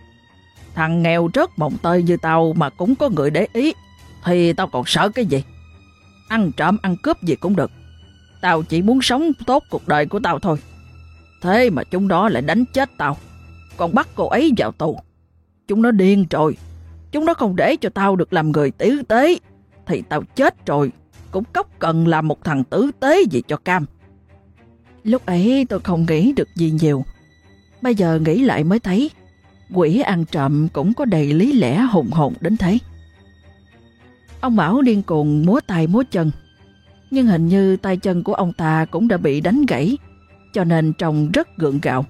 Thằng nghèo rớt mộng tơi như tao mà cũng có người để ý, thì tao còn sợ cái gì? Ăn trộm, ăn cướp gì cũng được. Tao chỉ muốn sống tốt cuộc đời của tao thôi. Thế mà chúng đó lại đánh chết tao, còn bắt cô ấy vào tù. Chúng nó điên rồi. Chúng nó không để cho tao được làm người tử tế. Thì tao chết rồi. Cũng cốc cần làm một thằng tử tế gì cho cam. Lúc ấy tôi không nghĩ được gì nhiều. Bây giờ nghĩ lại mới thấy quỷ ăn trộm cũng có đầy lý lẽ hùng hồn đến thế. Ông Mão điên cuồng múa tay múa chân. Nhưng hình như tay chân của ông ta cũng đã bị đánh gãy, cho nên trông rất gượng gạo.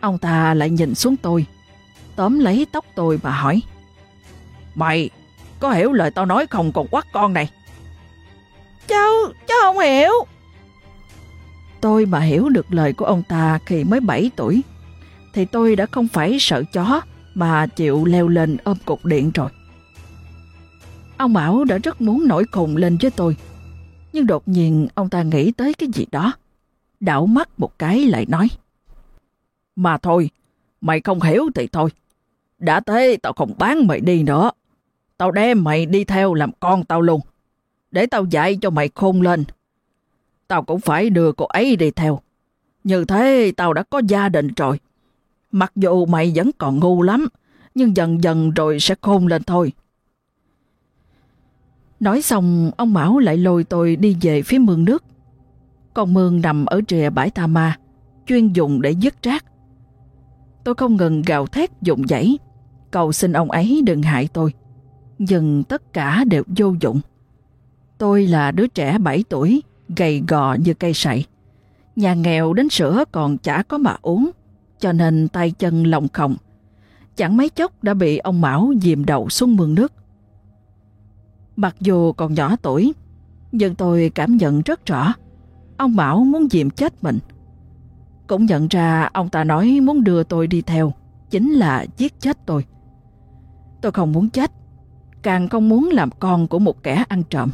Ông ta lại nhìn xuống tôi, tóm lấy tóc tôi và hỏi. Mày, có hiểu lời tao nói không còn quát con này? Cháu, cháu không hiểu. Tôi mà hiểu được lời của ông ta khi mới 7 tuổi, thì tôi đã không phải sợ chó mà chịu leo lên ôm cục điện rồi. Ông Bảo đã rất muốn nổi khùng lên với tôi, nhưng đột nhiên ông ta nghĩ tới cái gì đó. Đảo mắt một cái lại nói. Mà thôi, mày không hiểu thì thôi. Đã thế tao không bán mày đi nữa. Tao đem mày đi theo làm con tao luôn. Để tao dạy cho mày khôn lên. Tao cũng phải đưa cô ấy đi theo. Như thế tao đã có gia đình rồi. Mặc dù mày vẫn còn ngu lắm, nhưng dần dần rồi sẽ khôn lên thôi. Nói xong, ông Mão lại lôi tôi đi về phía mương nước. Con mương nằm ở rìa bãi Tà Ma, chuyên dùng để dứt rác. Tôi không ngừng gào thét dụng dãy, cầu xin ông ấy đừng hại tôi. Nhưng tất cả đều vô dụng. Tôi là đứa trẻ 7 tuổi, gầy gò như cây sậy. Nhà nghèo đến sữa còn chả có mà uống, cho nên tay chân lồng khổng. Chẳng mấy chốc đã bị ông Mão dìm đầu xuống mương nước. Mặc dù còn nhỏ tuổi, nhưng tôi cảm nhận rất rõ, ông Mão muốn dìm chết mình. Cũng nhận ra ông ta nói muốn đưa tôi đi theo, chính là giết chết tôi. Tôi không muốn chết, càng không muốn làm con của một kẻ ăn trộm.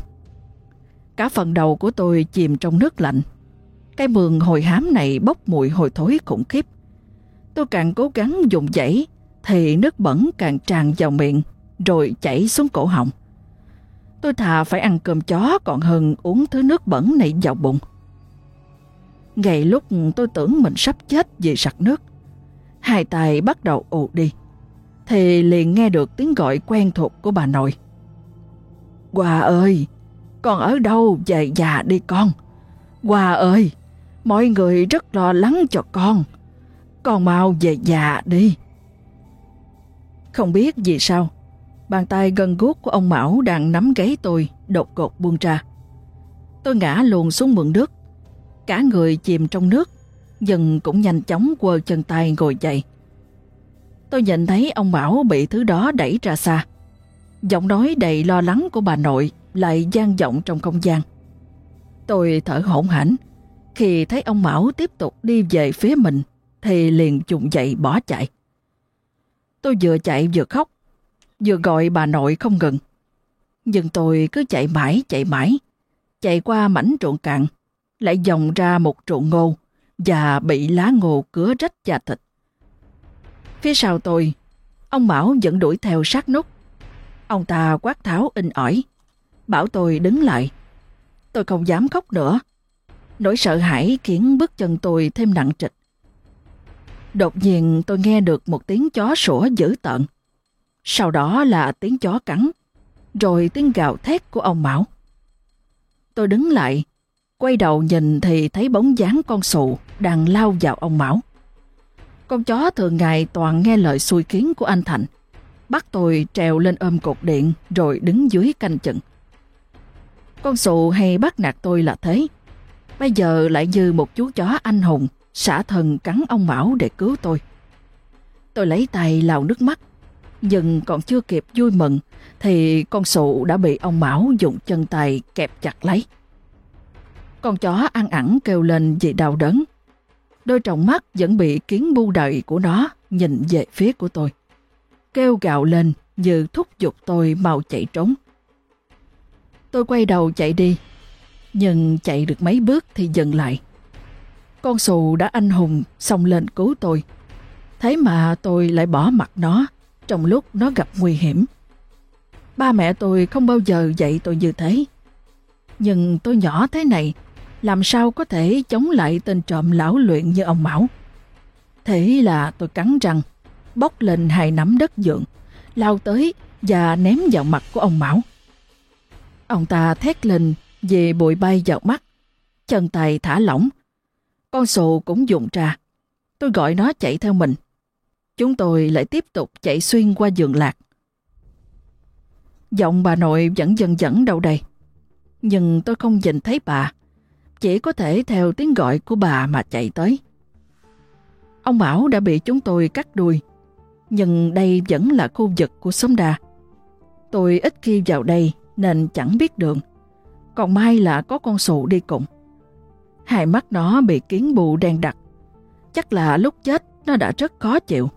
Cả phần đầu của tôi chìm trong nước lạnh. Cái mường hồi hám này bốc mùi hồi thối khủng khiếp. Tôi càng cố gắng dùng dãy, thì nước bẩn càng tràn vào miệng, rồi chảy xuống cổ họng. Tôi thà phải ăn cơm chó còn hơn uống thứ nước bẩn này vào bụng ngay lúc tôi tưởng mình sắp chết vì sặc nước, hai tay bắt đầu ù đi, thì liền nghe được tiếng gọi quen thuộc của bà nội. Hòa ơi, con ở đâu về già đi con. Hòa ơi, mọi người rất lo lắng cho con. Con mau về già đi. Không biết vì sao, bàn tay gần guốc của ông Mão đang nắm gáy tôi đột cột buông ra. Tôi ngã luồn xuống mượn nước, cả người chìm trong nước, dần cũng nhanh chóng quơ chân tay ngồi dậy. Tôi nhìn thấy ông Bảo bị thứ đó đẩy ra xa. Giọng nói đầy lo lắng của bà nội lại gian vọng trong không gian. Tôi thở hổn hển khi thấy ông Mão tiếp tục đi về phía mình thì liền trùng dậy bỏ chạy. Tôi vừa chạy vừa khóc, vừa gọi bà nội không ngừng. Nhưng tôi cứ chạy mãi chạy mãi, chạy qua mảnh ruộng cạn, lại dòng ra một trụ ngô và bị lá ngô cứa rách da thịt. Phía sau tôi, ông Mão vẫn đuổi theo sát nút. Ông ta quát tháo in ỏi, bảo tôi đứng lại. Tôi không dám khóc nữa. Nỗi sợ hãi khiến bước chân tôi thêm nặng trịch. Đột nhiên tôi nghe được một tiếng chó sủa dữ tợn. Sau đó là tiếng chó cắn, rồi tiếng gào thét của ông Mão. Tôi đứng lại, quay đầu nhìn thì thấy bóng dáng con sụ đang lao vào ông Mão. Con chó thường ngày toàn nghe lời xui kiến của anh Thành. Bắt tôi trèo lên ôm cột điện rồi đứng dưới canh chừng. Con sụ hay bắt nạt tôi là thế. Bây giờ lại như một chú chó anh hùng, xả thần cắn ông Mão để cứu tôi. Tôi lấy tay lau nước mắt, nhưng còn chưa kịp vui mừng thì con sụ đã bị ông Mão dùng chân tay kẹp chặt lấy. Con chó ăn ẳng kêu lên vì đau đớn. Đôi trọng mắt vẫn bị kiến bu đậy của nó nhìn về phía của tôi. Kêu gạo lên như thúc giục tôi mau chạy trốn. Tôi quay đầu chạy đi, nhưng chạy được mấy bước thì dừng lại. Con xù đã anh hùng xông lên cứu tôi. Thế mà tôi lại bỏ mặt nó trong lúc nó gặp nguy hiểm. Ba mẹ tôi không bao giờ dạy tôi như thế. Nhưng tôi nhỏ thế này, làm sao có thể chống lại tên trộm lão luyện như ông Mão. Thế là tôi cắn răng, bốc lên hai nắm đất dượng, lao tới và ném vào mặt của ông Mão. Ông ta thét lên về bụi bay vào mắt, chân tay thả lỏng. Con sồ cũng dùng ra. Tôi gọi nó chạy theo mình. Chúng tôi lại tiếp tục chạy xuyên qua giường lạc. Giọng bà nội vẫn dần dẫn đâu đây. Nhưng tôi không nhìn thấy bà. Chỉ có thể theo tiếng gọi của bà mà chạy tới. Ông Bảo đã bị chúng tôi cắt đuôi. Nhưng đây vẫn là khu vực của xóm đà. Tôi ít khi vào đây nên chẳng biết đường. Còn may là có con sụ đi cùng. Hai mắt nó bị kiến bù đen đặc. Chắc là lúc chết nó đã rất khó chịu.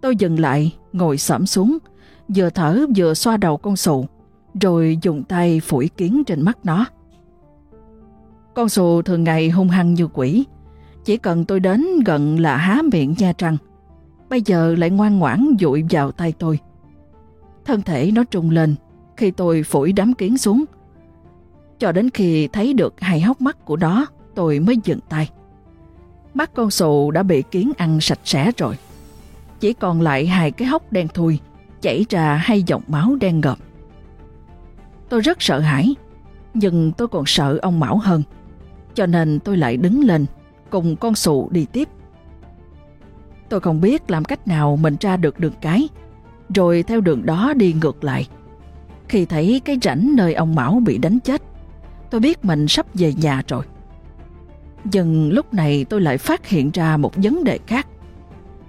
Tôi dừng lại, ngồi sẫm xuống, vừa thở vừa xoa đầu con sụ, rồi dùng tay phủi kiến trên mắt nó. Con sù thường ngày hung hăng như quỷ, chỉ cần tôi đến gần là há miệng nha trăng. Bây giờ lại ngoan ngoãn dụi vào tay tôi. Thân thể nó trùng lên khi tôi phủi đám kiến xuống. Cho đến khi thấy được hai hốc mắt của nó, tôi mới dừng tay. Mắt con sù đã bị kiến ăn sạch sẽ rồi. Chỉ còn lại hai cái hốc đen thui, chảy ra hai dòng máu đen ngợm. Tôi rất sợ hãi, nhưng tôi còn sợ ông Mão hơn. Cho nên tôi lại đứng lên, cùng con sụ đi tiếp. Tôi không biết làm cách nào mình ra được đường cái, rồi theo đường đó đi ngược lại. Khi thấy cái rãnh nơi ông Mão bị đánh chết, tôi biết mình sắp về nhà rồi. Nhưng lúc này tôi lại phát hiện ra một vấn đề khác.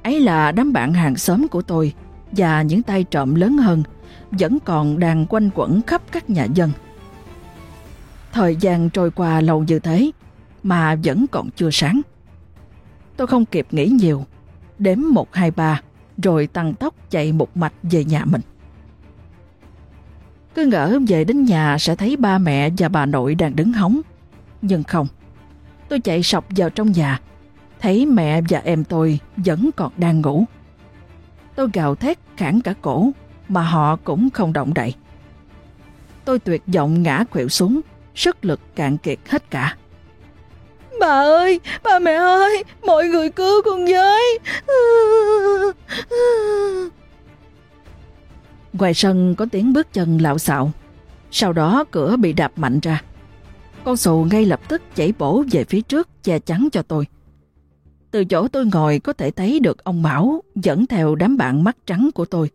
Ấy là đám bạn hàng xóm của tôi và những tay trộm lớn hơn vẫn còn đang quanh quẩn khắp các nhà dân. Thời gian trôi qua lâu như thế mà vẫn còn chưa sáng. Tôi không kịp nghĩ nhiều, đếm 1, 2, 3 rồi tăng tốc chạy một mạch về nhà mình. Cứ ngỡ về đến nhà sẽ thấy ba mẹ và bà nội đang đứng hóng. Nhưng không, tôi chạy sọc vào trong nhà, thấy mẹ và em tôi vẫn còn đang ngủ. Tôi gào thét khản cả cổ, mà họ cũng không động đậy. Tôi tuyệt vọng ngã khuỵu xuống, sức lực cạn kiệt hết cả. Bà ơi, bà mẹ ơi, mọi người cứu con với. Ngoài sân có tiếng bước chân lạo xạo, sau đó cửa bị đạp mạnh ra. Con sù ngay lập tức chảy bổ về phía trước che chắn cho tôi. Từ chỗ tôi ngồi có thể thấy được ông Mão dẫn theo đám bạn mắt trắng của tôi.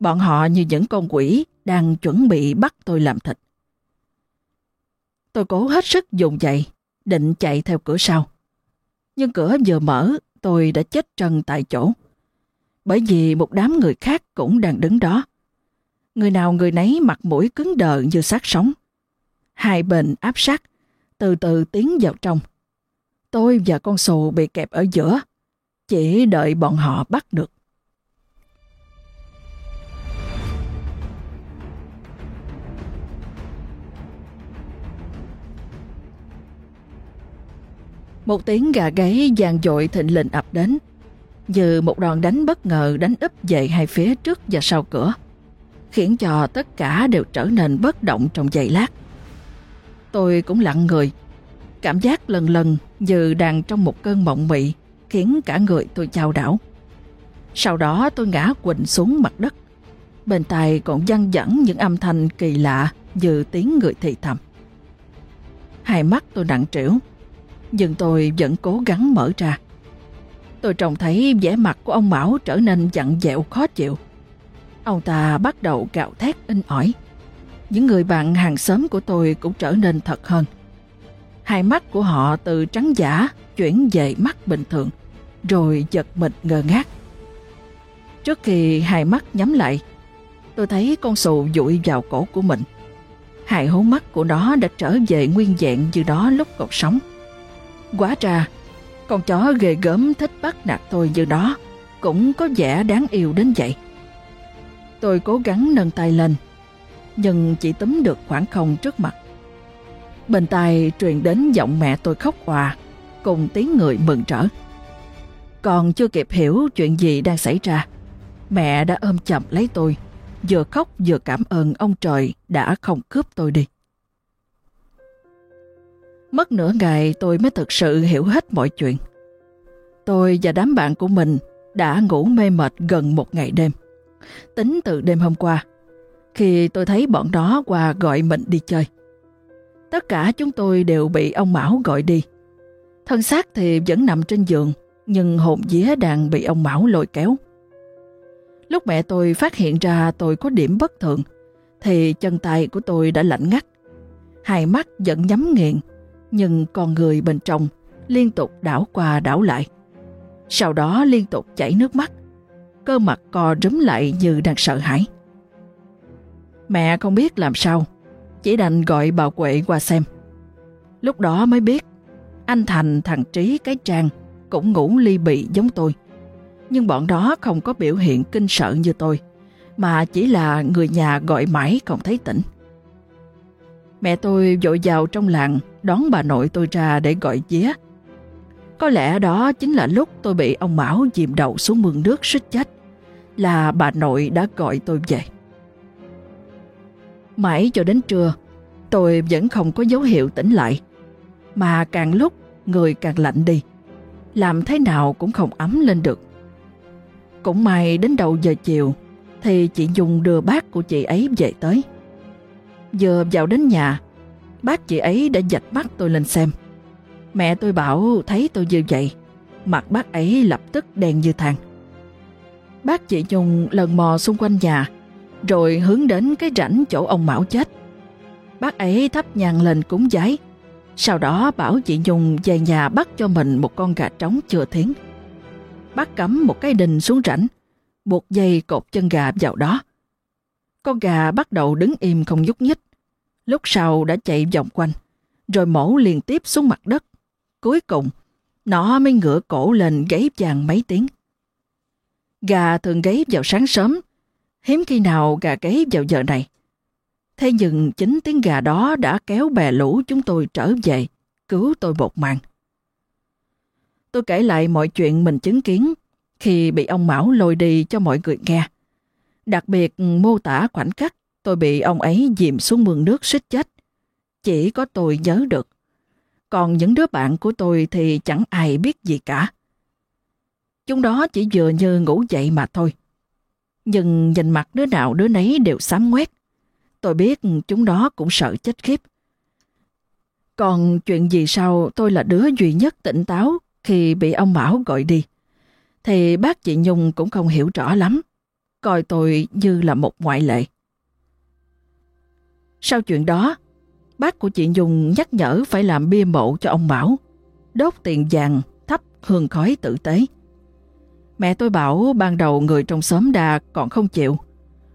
Bọn họ như những con quỷ đang chuẩn bị bắt tôi làm thịt. Tôi cố hết sức dùng dậy, định chạy theo cửa sau. Nhưng cửa vừa mở, tôi đã chết trần tại chỗ. Bởi vì một đám người khác cũng đang đứng đó. Người nào người nấy mặt mũi cứng đờ như xác sống. Hai bên áp sát, từ từ tiến vào trong. Tôi và con sù bị kẹp ở giữa, chỉ đợi bọn họ bắt được. Một tiếng gà gáy vang dội thịnh lình ập đến. như một đòn đánh bất ngờ đánh úp về hai phía trước và sau cửa, khiến cho tất cả đều trở nên bất động trong giây lát. Tôi cũng lặng người, cảm giác lần lần như đang trong một cơn mộng mị, khiến cả người tôi chao đảo. Sau đó tôi ngã quỳnh xuống mặt đất. Bên tai còn văng vẳng những âm thanh kỳ lạ như tiếng người thì thầm. Hai mắt tôi nặng trĩu, nhưng tôi vẫn cố gắng mở ra. Tôi trông thấy vẻ mặt của ông Mão trở nên giận dẹo khó chịu. Ông ta bắt đầu gạo thét in ỏi. Những người bạn hàng xóm của tôi cũng trở nên thật hơn. Hai mắt của họ từ trắng giả chuyển về mắt bình thường, rồi giật mình ngơ ngác. Trước khi hai mắt nhắm lại, tôi thấy con sù dụi vào cổ của mình. Hai hố mắt của nó đã trở về nguyên dạng như đó lúc còn sống. Quá ra, con chó ghê gớm thích bắt nạt tôi như đó cũng có vẻ đáng yêu đến vậy. Tôi cố gắng nâng tay lên, nhưng chỉ túm được khoảng không trước mặt. Bên tai truyền đến giọng mẹ tôi khóc hòa, cùng tiếng người mừng rỡ. Còn chưa kịp hiểu chuyện gì đang xảy ra, mẹ đã ôm chậm lấy tôi, vừa khóc vừa cảm ơn ông trời đã không cướp tôi đi. Mất nửa ngày tôi mới thực sự hiểu hết mọi chuyện. Tôi và đám bạn của mình đã ngủ mê mệt gần một ngày đêm. Tính từ đêm hôm qua, khi tôi thấy bọn đó qua gọi mình đi chơi. Tất cả chúng tôi đều bị ông Mão gọi đi. Thân xác thì vẫn nằm trên giường, nhưng hồn vía đang bị ông Mão lôi kéo. Lúc mẹ tôi phát hiện ra tôi có điểm bất thường, thì chân tay của tôi đã lạnh ngắt. Hai mắt vẫn nhắm nghiền, nhưng con người bên trong liên tục đảo qua đảo lại. Sau đó liên tục chảy nước mắt, cơ mặt co rúm lại như đang sợ hãi. Mẹ không biết làm sao, chỉ đành gọi bà Quệ qua xem. Lúc đó mới biết, anh Thành thằng Trí cái trang cũng ngủ ly bị giống tôi. Nhưng bọn đó không có biểu hiện kinh sợ như tôi, mà chỉ là người nhà gọi mãi không thấy tỉnh. Mẹ tôi vội vào trong làng đón bà nội tôi ra để gọi vía. Có lẽ đó chính là lúc tôi bị ông Mão dìm đầu xuống mương nước suýt chết, là bà nội đã gọi tôi về. Mãi cho đến trưa, tôi vẫn không có dấu hiệu tỉnh lại, mà càng lúc người càng lạnh đi, làm thế nào cũng không ấm lên được. Cũng may đến đầu giờ chiều, thì chị Dung đưa bác của chị ấy về tới. Giờ vào đến nhà, bác chị ấy đã dạch mắt tôi lên xem. Mẹ tôi bảo thấy tôi như vậy, mặt bác ấy lập tức đen như than. Bác chị Nhung lần mò xung quanh nhà, rồi hướng đến cái rãnh chỗ ông Mão chết. Bác ấy thắp nhang lên cúng giấy, sau đó bảo chị Nhung về nhà bắt cho mình một con gà trống chưa thiến. Bác cắm một cái đình xuống rãnh, buộc dây cột chân gà vào đó. Con gà bắt đầu đứng im không nhúc nhích. Lúc sau đã chạy vòng quanh, rồi mổ liên tiếp xuống mặt đất. Cuối cùng, nó mới ngửa cổ lên gáy vàng mấy tiếng. Gà thường gáy vào sáng sớm, hiếm khi nào gà gáy vào giờ này. Thế nhưng chính tiếng gà đó đã kéo bè lũ chúng tôi trở về, cứu tôi một mạng. Tôi kể lại mọi chuyện mình chứng kiến khi bị ông Mão lôi đi cho mọi người nghe. Đặc biệt mô tả khoảnh khắc tôi bị ông ấy dìm xuống mương nước suýt chết. Chỉ có tôi nhớ được. Còn những đứa bạn của tôi thì chẳng ai biết gì cả. Chúng đó chỉ vừa như ngủ dậy mà thôi. Nhưng nhìn mặt đứa nào đứa nấy đều xám ngoét. Tôi biết chúng đó cũng sợ chết khiếp. Còn chuyện gì sau, tôi là đứa duy nhất tỉnh táo khi bị ông Mão gọi đi. Thì bác chị Nhung cũng không hiểu rõ lắm. Coi tôi như là một ngoại lệ. Sau chuyện đó, bác của chị Nhung nhắc nhở phải làm bia mộ cho ông bảo đốt tiền vàng, thắp hương khói tử tế. Mẹ tôi bảo ban đầu người trong xóm đà còn không chịu.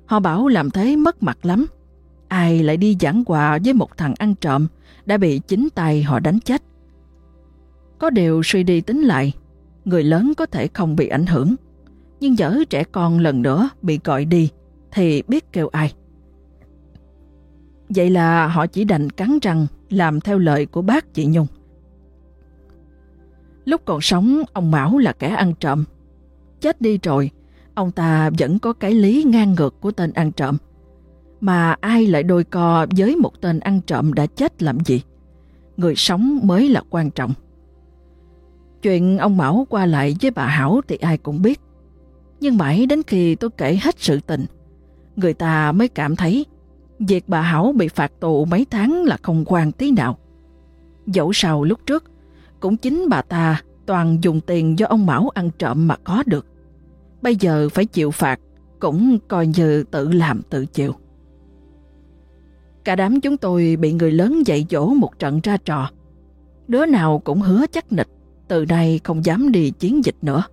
Họ bảo làm thế mất mặt lắm. Ai lại đi giảng quà với một thằng ăn trộm đã bị chính tay họ đánh chết. Có điều suy đi tính lại, người lớn có thể không bị ảnh hưởng. Nhưng dở trẻ con lần nữa bị gọi đi thì biết kêu ai. Vậy là họ chỉ đành cắn răng làm theo lời của bác chị Nhung. Lúc còn sống, ông Mão là kẻ ăn trộm. Chết đi rồi, ông ta vẫn có cái lý ngang ngược của tên ăn trộm. Mà ai lại đôi co với một tên ăn trộm đã chết làm gì? Người sống mới là quan trọng. Chuyện ông Mão qua lại với bà Hảo thì ai cũng biết. Nhưng mãi đến khi tôi kể hết sự tình, người ta mới cảm thấy việc bà Hảo bị phạt tù mấy tháng là không quan tí nào. Dẫu sao lúc trước, cũng chính bà ta toàn dùng tiền do ông Mão ăn trộm mà có được. Bây giờ phải chịu phạt, cũng coi như tự làm tự chịu. Cả đám chúng tôi bị người lớn dạy dỗ một trận ra trò. Đứa nào cũng hứa chắc nịch, từ nay không dám đi chiến dịch nữa.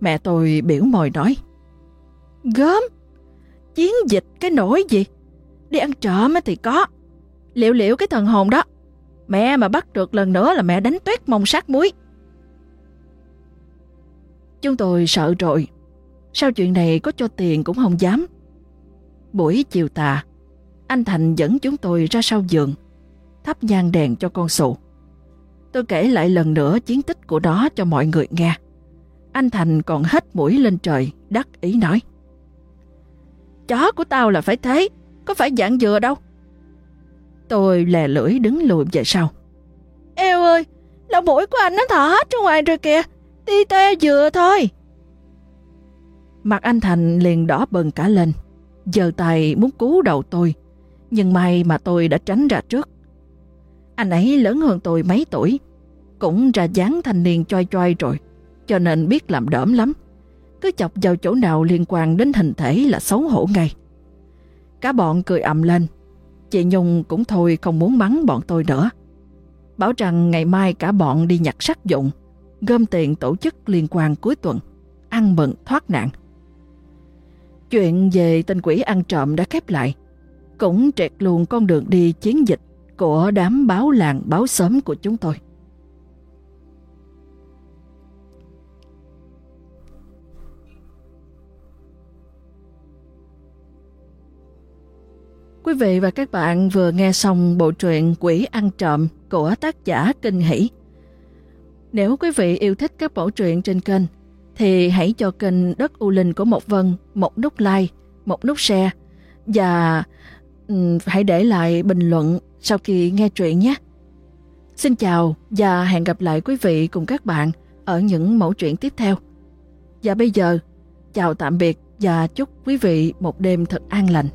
Mẹ tôi biểu mồi nói, Gớm, chiến dịch cái nổi gì? Đi ăn trộm thì có. Liệu liệu cái thần hồn đó, mẹ mà bắt được lần nữa là mẹ đánh tuyết mông sát muối. Chúng tôi sợ rồi. Sao chuyện này có cho tiền cũng không dám. Buổi chiều tà, anh Thành dẫn chúng tôi ra sau giường, thắp nhang đèn cho con sụ. Tôi kể lại lần nữa chiến tích của đó cho mọi người nghe. Anh Thành còn hết mũi lên trời, đắc ý nói. Chó của tao là phải thế, có phải dạng dừa đâu. Tôi lè lưỡi đứng lùi về sau. Eo ơi, lỗ mũi của anh nó thở hết ra ngoài rồi kìa, ti tê dừa thôi. Mặt anh Thành liền đỏ bừng cả lên, giờ tay muốn cứu đầu tôi, nhưng may mà tôi đã tránh ra trước. Anh ấy lớn hơn tôi mấy tuổi, cũng ra dáng thanh niên choi choi rồi, cho nên biết làm đỡm lắm. Cứ chọc vào chỗ nào liên quan đến hình thể là xấu hổ ngay. Cả bọn cười ầm lên, chị Nhung cũng thôi không muốn mắng bọn tôi nữa. Bảo rằng ngày mai cả bọn đi nhặt sắc dụng, gom tiền tổ chức liên quan cuối tuần, ăn mừng thoát nạn. Chuyện về tên quỷ ăn trộm đã khép lại, cũng trẹt luôn con đường đi chiến dịch của đám báo làng báo xóm của chúng tôi. Quý vị và các bạn vừa nghe xong bộ truyện Quỷ ăn trộm của tác giả Kinh Hỷ. Nếu quý vị yêu thích các bộ truyện trên kênh, thì hãy cho kênh Đất U Linh của Mộc Vân một nút like, một nút share và hãy để lại bình luận sau khi nghe truyện nhé. Xin chào và hẹn gặp lại quý vị cùng các bạn ở những mẫu truyện tiếp theo. Và bây giờ, chào tạm biệt và chúc quý vị một đêm thật an lành.